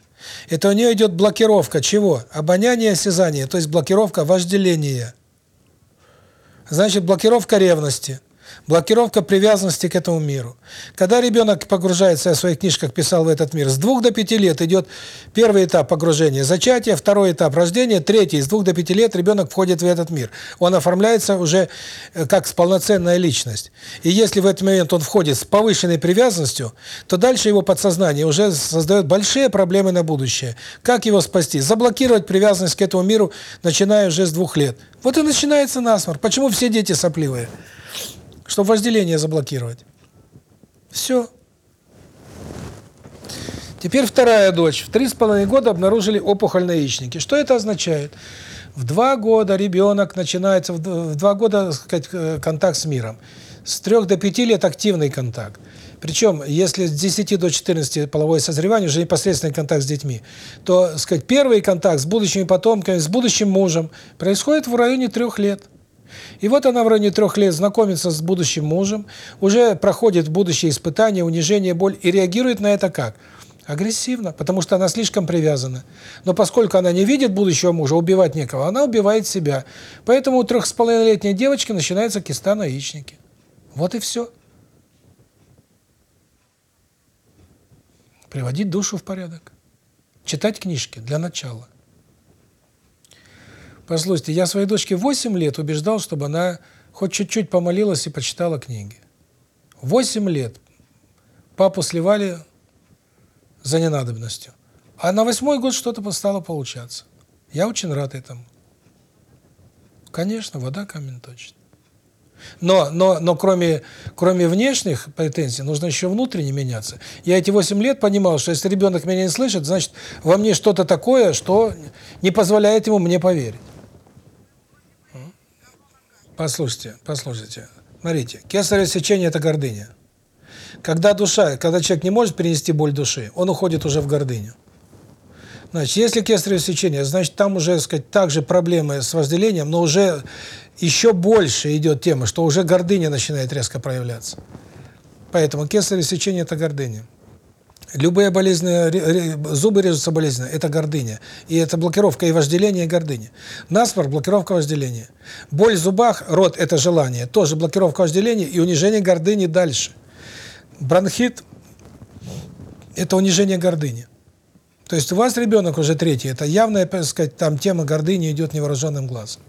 Speaker 1: это у нее идет блокировка чего? Обоняние, осязание, то есть блокировка вожделения. Значит, блокировка ревности – блокировка привязанности к этому миру. Когда ребенок погружается, я в своих книжках писал в этот мир, с двух до пяти лет идет первый этап погружения, зачатие, второй этап рождения, третий, с двух до пяти лет ребенок входит в этот мир. Он оформляется уже э, как полноценная личность. И если в этот момент он входит с повышенной привязанностью, то дальше его подсознание уже создает большие проблемы на будущее. Как его спасти? Заблокировать привязанность к этому миру, начиная уже с двух лет. Вот и начинается насморк. Почему все дети сопливые? Чтобы вожделение заблокировать. Все. Теперь вторая дочь. В три с половиной года обнаружили опухоль на яичнике. Что это означает? В два года ребенок начинается, в два года сказать, э, контакт с миром. С трех до пяти лет активный контакт. Причем, если с 10 до 14 половое созревание, уже непосредственный контакт с детьми, то, сказать, первый контакт с будущими потомками, с будущим мужем происходит в районе трех лет. И вот она в районе трех лет знакомится с будущим мужем, уже проходит будущее испытание, унижение, боль и реагирует на это как? Агрессивно, потому что она слишком привязана. Но поскольку она не видит будущего мужа, убивать некого, она убивает себя. Поэтому у трех с половиной девочки начинается киста на яичнике. Вот и все. Приводить душу в порядок. Читать книжки для начала. Послушайте, я своей дочке 8 лет убеждал, чтобы она хоть чуть-чуть помолилась и почитала книги. 8 лет. Папу сливали за ненадобностью. А на восьмой год что-то стало получаться. Я очень рад этому. Конечно, вода камень точит. Но, но, но кроме, кроме внешних претензий, нужно еще внутренне меняться. Я эти 8 лет понимал, что если ребенок меня не слышит, значит, во мне что-то такое, что не позволяет ему мне поверить. Послушайте, послушайте. Смотрите, кесарево сечение – это гордыня. Когда душа, когда человек не может перенести боль души, он уходит уже в гордыню. Значит, если кесарево сечение, значит, там уже, так сказать, также проблемы с вожделением, но уже еще больше идет тема, что уже гордыня начинает резко проявляться. Поэтому кесарево сечение – это гордыня. Любые болезни, зубы режутся болезненно, это гордыня. И это блокировка и вожделение, и гордыня. Насморк – блокировка вожделения. Боль в зубах, рот – это желание, тоже блокировка вожделения и унижение гордыни дальше. Бронхит – это унижение гордыни. То есть у вас ребенок уже третий, это явная, так сказать, там тема гордыни идет невооруженным глазом.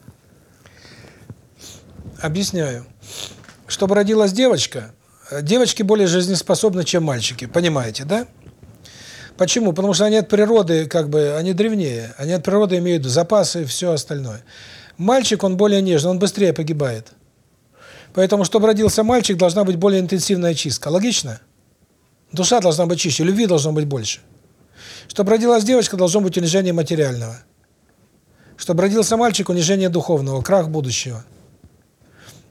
Speaker 1: Объясняю. Чтобы родилась девочка, девочки более жизнеспособны, чем мальчики, понимаете, да? Почему? Потому что они от природы, как бы, они древнее, они от природы имеют запасы и все остальное. Мальчик, он более нежный, он быстрее погибает. Поэтому, чтобы родился мальчик, должна быть более интенсивная чистка. Логично? Душа должна быть чище, любви должно быть больше. Чтобы родилась девочка, должно быть унижение материального. Чтобы родился мальчик, унижение духовного, крах будущего.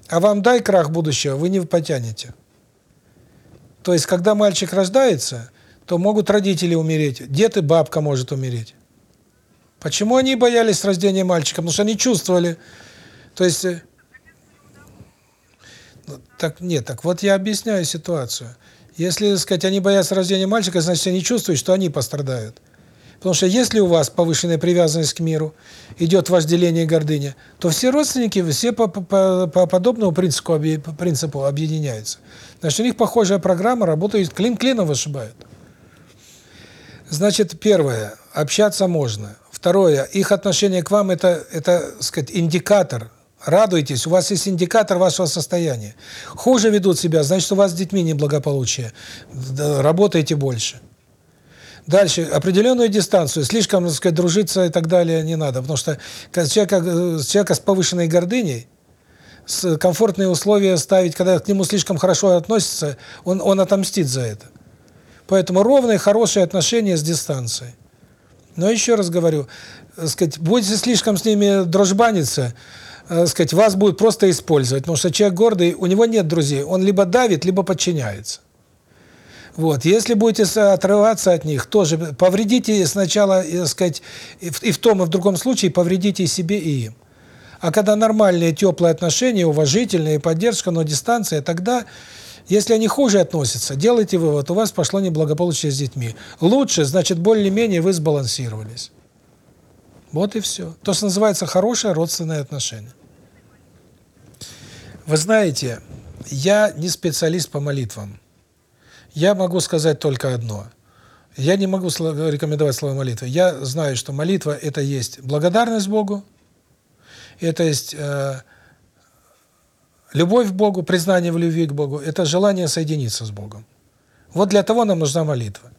Speaker 1: А вам дай крах будущего, вы не потянете. То есть, когда мальчик рождается, то могут родители умереть, дед и бабка может умереть. Почему они боялись рождения мальчика? Потому что они чувствовали. То есть, э, ну, так нет, так вот я объясняю ситуацию. Если, так сказать, они боятся рождения мальчика, значит, они чувствуют, что они пострадают. Потому что если у вас повышенная привязанность к миру, идет вожделение и гордыня, то все родственники все по, по, по подобному принципу, принципу объединяются. Значит, у них похожая программа, работает, клин клином вышибают. Значит, первое, общаться можно. Второе, их отношение к вам это, это, сказать, индикатор. Радуйтесь, у вас есть индикатор вашего состояния. Хуже ведут себя, значит, у вас с детьми неблагополучие. Работайте больше. Дальше, определенную дистанцию, слишком, так сказать, дружиться и так далее не надо, потому что человека, человека с повышенной гордыней, с комфортные условия ставить, когда к нему слишком хорошо относятся, он, он отомстит за это. Поэтому ровные, хорошие отношения с дистанцией. Но еще раз говорю, сказать, будете слишком с ними дружбаниться, сказать, вас будут просто использовать, потому что человек гордый, у него нет друзей, он либо давит, либо подчиняется. Вот, если будете отрываться от них, тоже повредите сначала, так сказать, и в, и в том, и в другом случае повредите и себе, и им. А когда нормальные, теплые отношения, уважительные, поддержка, но дистанция, тогда, если они хуже относятся, делайте вывод, у вас пошло неблагополучие с детьми. Лучше, значит, более-менее вы сбалансировались. Вот и все. То, что называется хорошее родственное отношение. Вы знаете, я не специалист по молитвам. Я могу сказать только одно. Я не могу рекомендовать слово молитва. Я знаю, что молитва – это есть благодарность Богу, это есть э, любовь к Богу, признание в любви к Богу, это желание соединиться с Богом. Вот для того нам нужна молитва.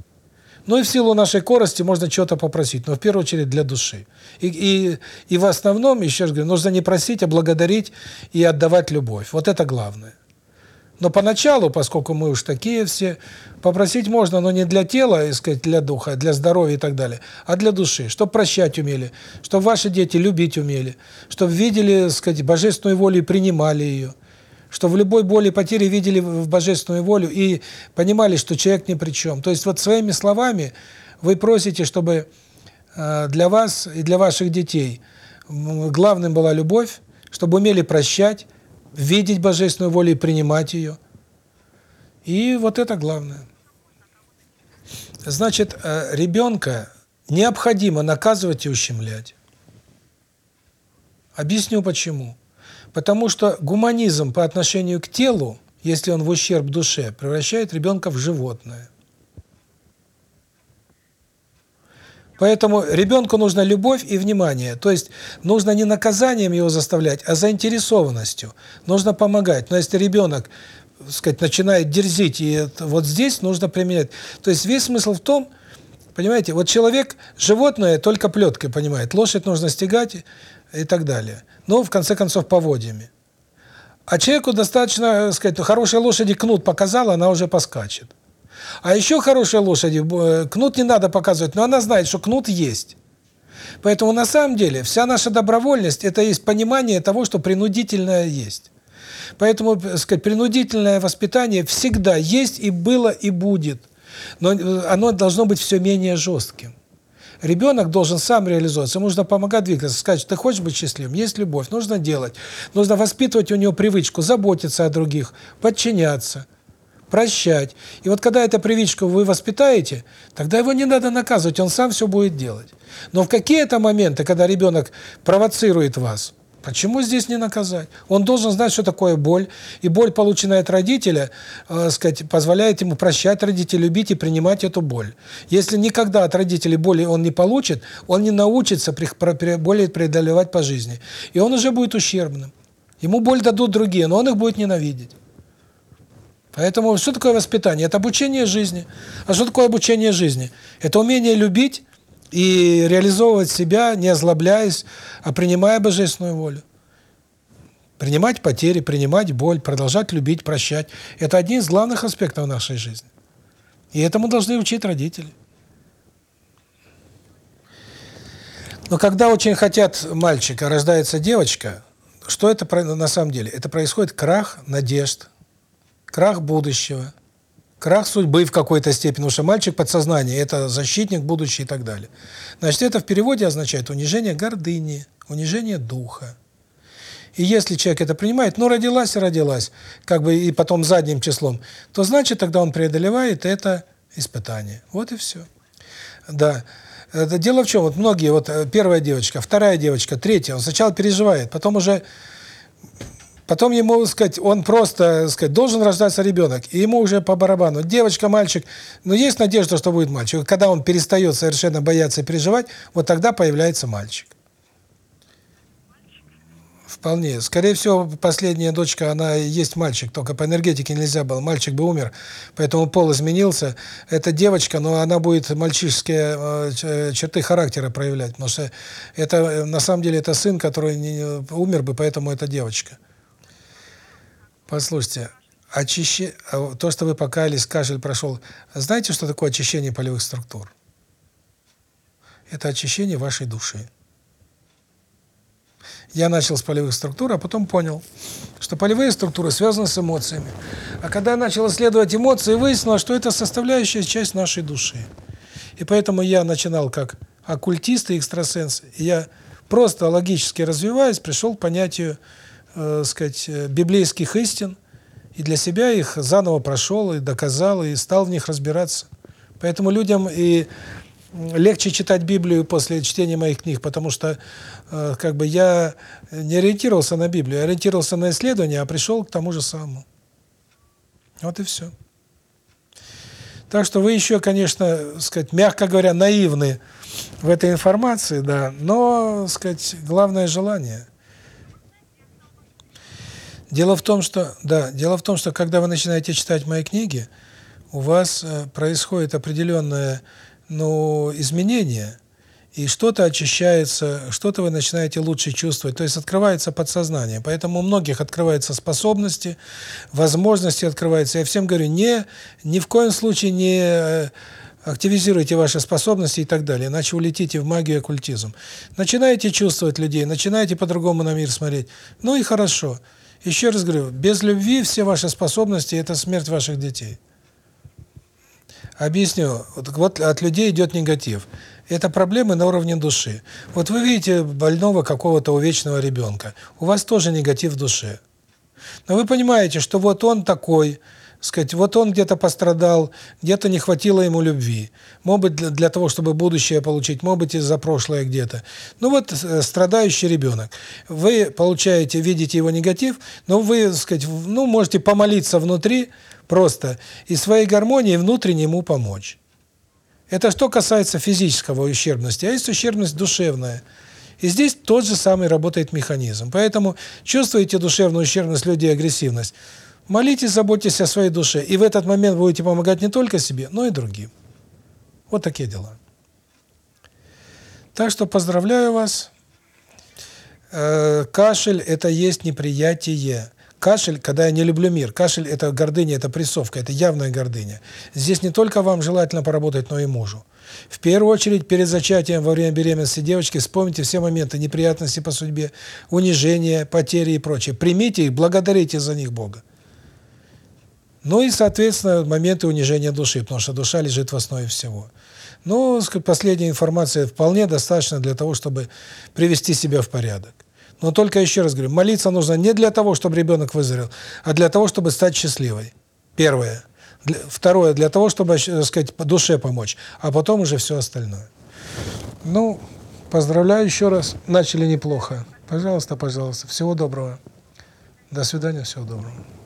Speaker 1: Ну и в силу нашей корости можно что-то попросить, но в первую очередь для души. И, и, и в основном, еще раз говорю, нужно не просить, а благодарить и отдавать любовь. Вот это главное. Но поначалу, поскольку мы уж такие все, попросить можно, но не для тела, сказать, для духа, для здоровья и так далее, а для души, чтобы прощать умели, чтобы ваши дети любить умели, чтобы видели, сказать, божественную волю и принимали ее, чтобы в любой боли и потере видели в божественную волю и понимали, что человек ни при чем. То есть вот своими словами вы просите, чтобы э, для вас и для ваших детей главным была любовь, чтобы умели прощать, видеть божественную волю и принимать ее. И вот это главное. Значит, э, ребенка необходимо наказывать и ущемлять. Объясню почему. Потому что гуманизм по отношению к телу, если он в ущерб душе, превращает ребенка в животное. Поэтому ребенку нужна любовь и внимание. То есть нужно не наказанием его заставлять, а заинтересованностью. Нужно помогать. Но если ребенок, сказать, начинает дерзить, и вот здесь нужно применять. То есть весь смысл в том, понимаете, вот человек, животное только плеткой понимает, лошадь нужно стегать и так далее. Но в конце концов поводьями. А человеку достаточно, сказать, хорошей лошади кнут показал, она уже поскачет. А еще хорошей лошади э, кнут не надо показывать, но она знает, что кнут есть. Поэтому на самом деле вся наша добровольность – это есть понимание того, что принудительное есть. Поэтому, так сказать, принудительное воспитание всегда есть и было и будет. Но э, оно должно быть все менее жестким. Ребенок должен сам реализовываться, ему нужно помогать двигаться, сказать, ты хочешь быть счастливым, есть любовь, нужно делать. Нужно воспитывать у него привычку заботиться о других, подчиняться прощать. И вот когда эту привычку вы воспитаете, тогда его не надо наказывать, он сам все будет делать. Но в какие-то моменты, когда ребенок провоцирует вас, почему здесь не наказать? Он должен знать, что такое боль, и боль, полученная от родителя, э, сказать, позволяет ему прощать родителей, любить и принимать эту боль. Если никогда от родителей боли он не получит, он не научится боли преодолевать по жизни. И он уже будет ущербным. Ему боль дадут другие, но он их будет ненавидеть. Поэтому что такое воспитание? Это обучение жизни. А что такое обучение жизни? Это умение любить и реализовывать себя, не озлобляясь, а принимая божественную волю. Принимать потери, принимать боль, продолжать любить, прощать. Это один из главных аспектов нашей жизни. И этому должны учить родители. Но когда очень хотят мальчика, рождается девочка, что это на самом деле? Это происходит крах надежд, крах будущего, крах судьбы в какой-то степени, потому что мальчик подсознание – это защитник будущий и так далее. Значит, это в переводе означает унижение гордыни, унижение духа. И если человек это принимает, ну, родилась и родилась, как бы и потом задним числом, то значит, тогда он преодолевает это испытание. Вот и все. Да. Это дело в чем? Вот многие, вот э, первая девочка, вторая девочка, третья, он сначала переживает, потом уже Потом ему, сказать, он просто, сказать, должен рождаться ребенок, и ему уже по барабану. Девочка, мальчик, но есть надежда, что будет мальчик. Когда он перестает совершенно бояться и переживать, вот тогда появляется мальчик. Вполне. Скорее всего, последняя дочка, она есть мальчик, только по энергетике нельзя было. Мальчик бы умер, поэтому пол изменился. Это девочка, но она будет мальчишеские э, черты характера проявлять, потому что это на самом деле это сын, который не умер бы, поэтому это девочка. Послушайте, очище... А то, что вы покаялись, кашель прошел, знаете, что такое очищение полевых структур? Это очищение вашей души. Я начал с полевых структур, а потом понял, что полевые структуры связаны с эмоциями. А когда я начал исследовать эмоции, выяснилось, что это составляющая часть нашей души. И поэтому я начинал как оккультист и экстрасенс. И я просто логически развиваясь, пришел к понятию, э, сказать, э, библейских истин, и для себя их заново прошел, и доказал, и стал в них разбираться. Поэтому людям и легче читать Библию после чтения моих книг, потому что э, как бы я не ориентировался на Библию, я ориентировался на исследования, а пришел к тому же самому. Вот и все. Так что вы еще, конечно, сказать, мягко говоря, наивны в этой информации, да, но, сказать, главное желание. Дело в том, что, да, дело в том, что когда вы начинаете читать мои книги, у вас э, происходит определенное ну, изменения, и что-то очищается, что-то вы начинаете лучше чувствовать, то есть открывается подсознание. Поэтому у многих открываются способности, возможности открываются. Я всем говорю, не, ни в коем случае не э, активизируйте ваши способности и так далее, иначе улетите в магию и оккультизм. Начинаете чувствовать людей, начинаете по-другому на мир смотреть. Ну и хорошо. Еще раз говорю, без любви все ваши способности – это смерть ваших детей. Объясню. Вот от людей идет негатив. Это проблемы на уровне души. Вот вы видите больного какого-то увечного ребенка. У вас тоже негатив в душе. Но вы понимаете, что вот он такой, сказать, вот он где-то пострадал, где-то не хватило ему любви. Может быть, для, для того, чтобы будущее получить, может быть, из-за прошлое где-то. Ну вот э, страдающий ребенок. Вы получаете, видите его негатив, но вы, сказать, ну, можете помолиться внутри, Просто и своей гармонии внутренне ему помочь. Это что касается физического ущербности, а есть ущербность душевная. И здесь тот же самый работает механизм. Поэтому чувствуете душевную ущербность людей, агрессивность, молитесь, заботьтесь о своей душе. И в этот момент будете помогать не только себе, но и другим. Вот такие дела. Так что поздравляю вас. Э, кашель – это есть неприятие. Кашель, когда я не люблю мир. Кашель – это гордыня, это прессовка, это явная гордыня. Здесь не только вам желательно поработать, но и мужу. В первую очередь, перед зачатием, во время беременности девочки, вспомните все моменты неприятности по судьбе, унижения, потери и прочее. Примите их, благодарите за них Бога. Ну и, соответственно, моменты унижения души, потому что душа лежит в основе всего. Ну, последняя информация вполне достаточно для того, чтобы привести себя в порядок. Но только еще раз говорю, молиться нужно не для того, чтобы ребенок выздоровел, а для того, чтобы стать счастливой. Первое. Второе, для того, чтобы, так э, сказать, по душе помочь, а потом уже все остальное. Ну, поздравляю еще раз. Начали неплохо. Пожалуйста, пожалуйста. Всего доброго. До свидания, всего доброго.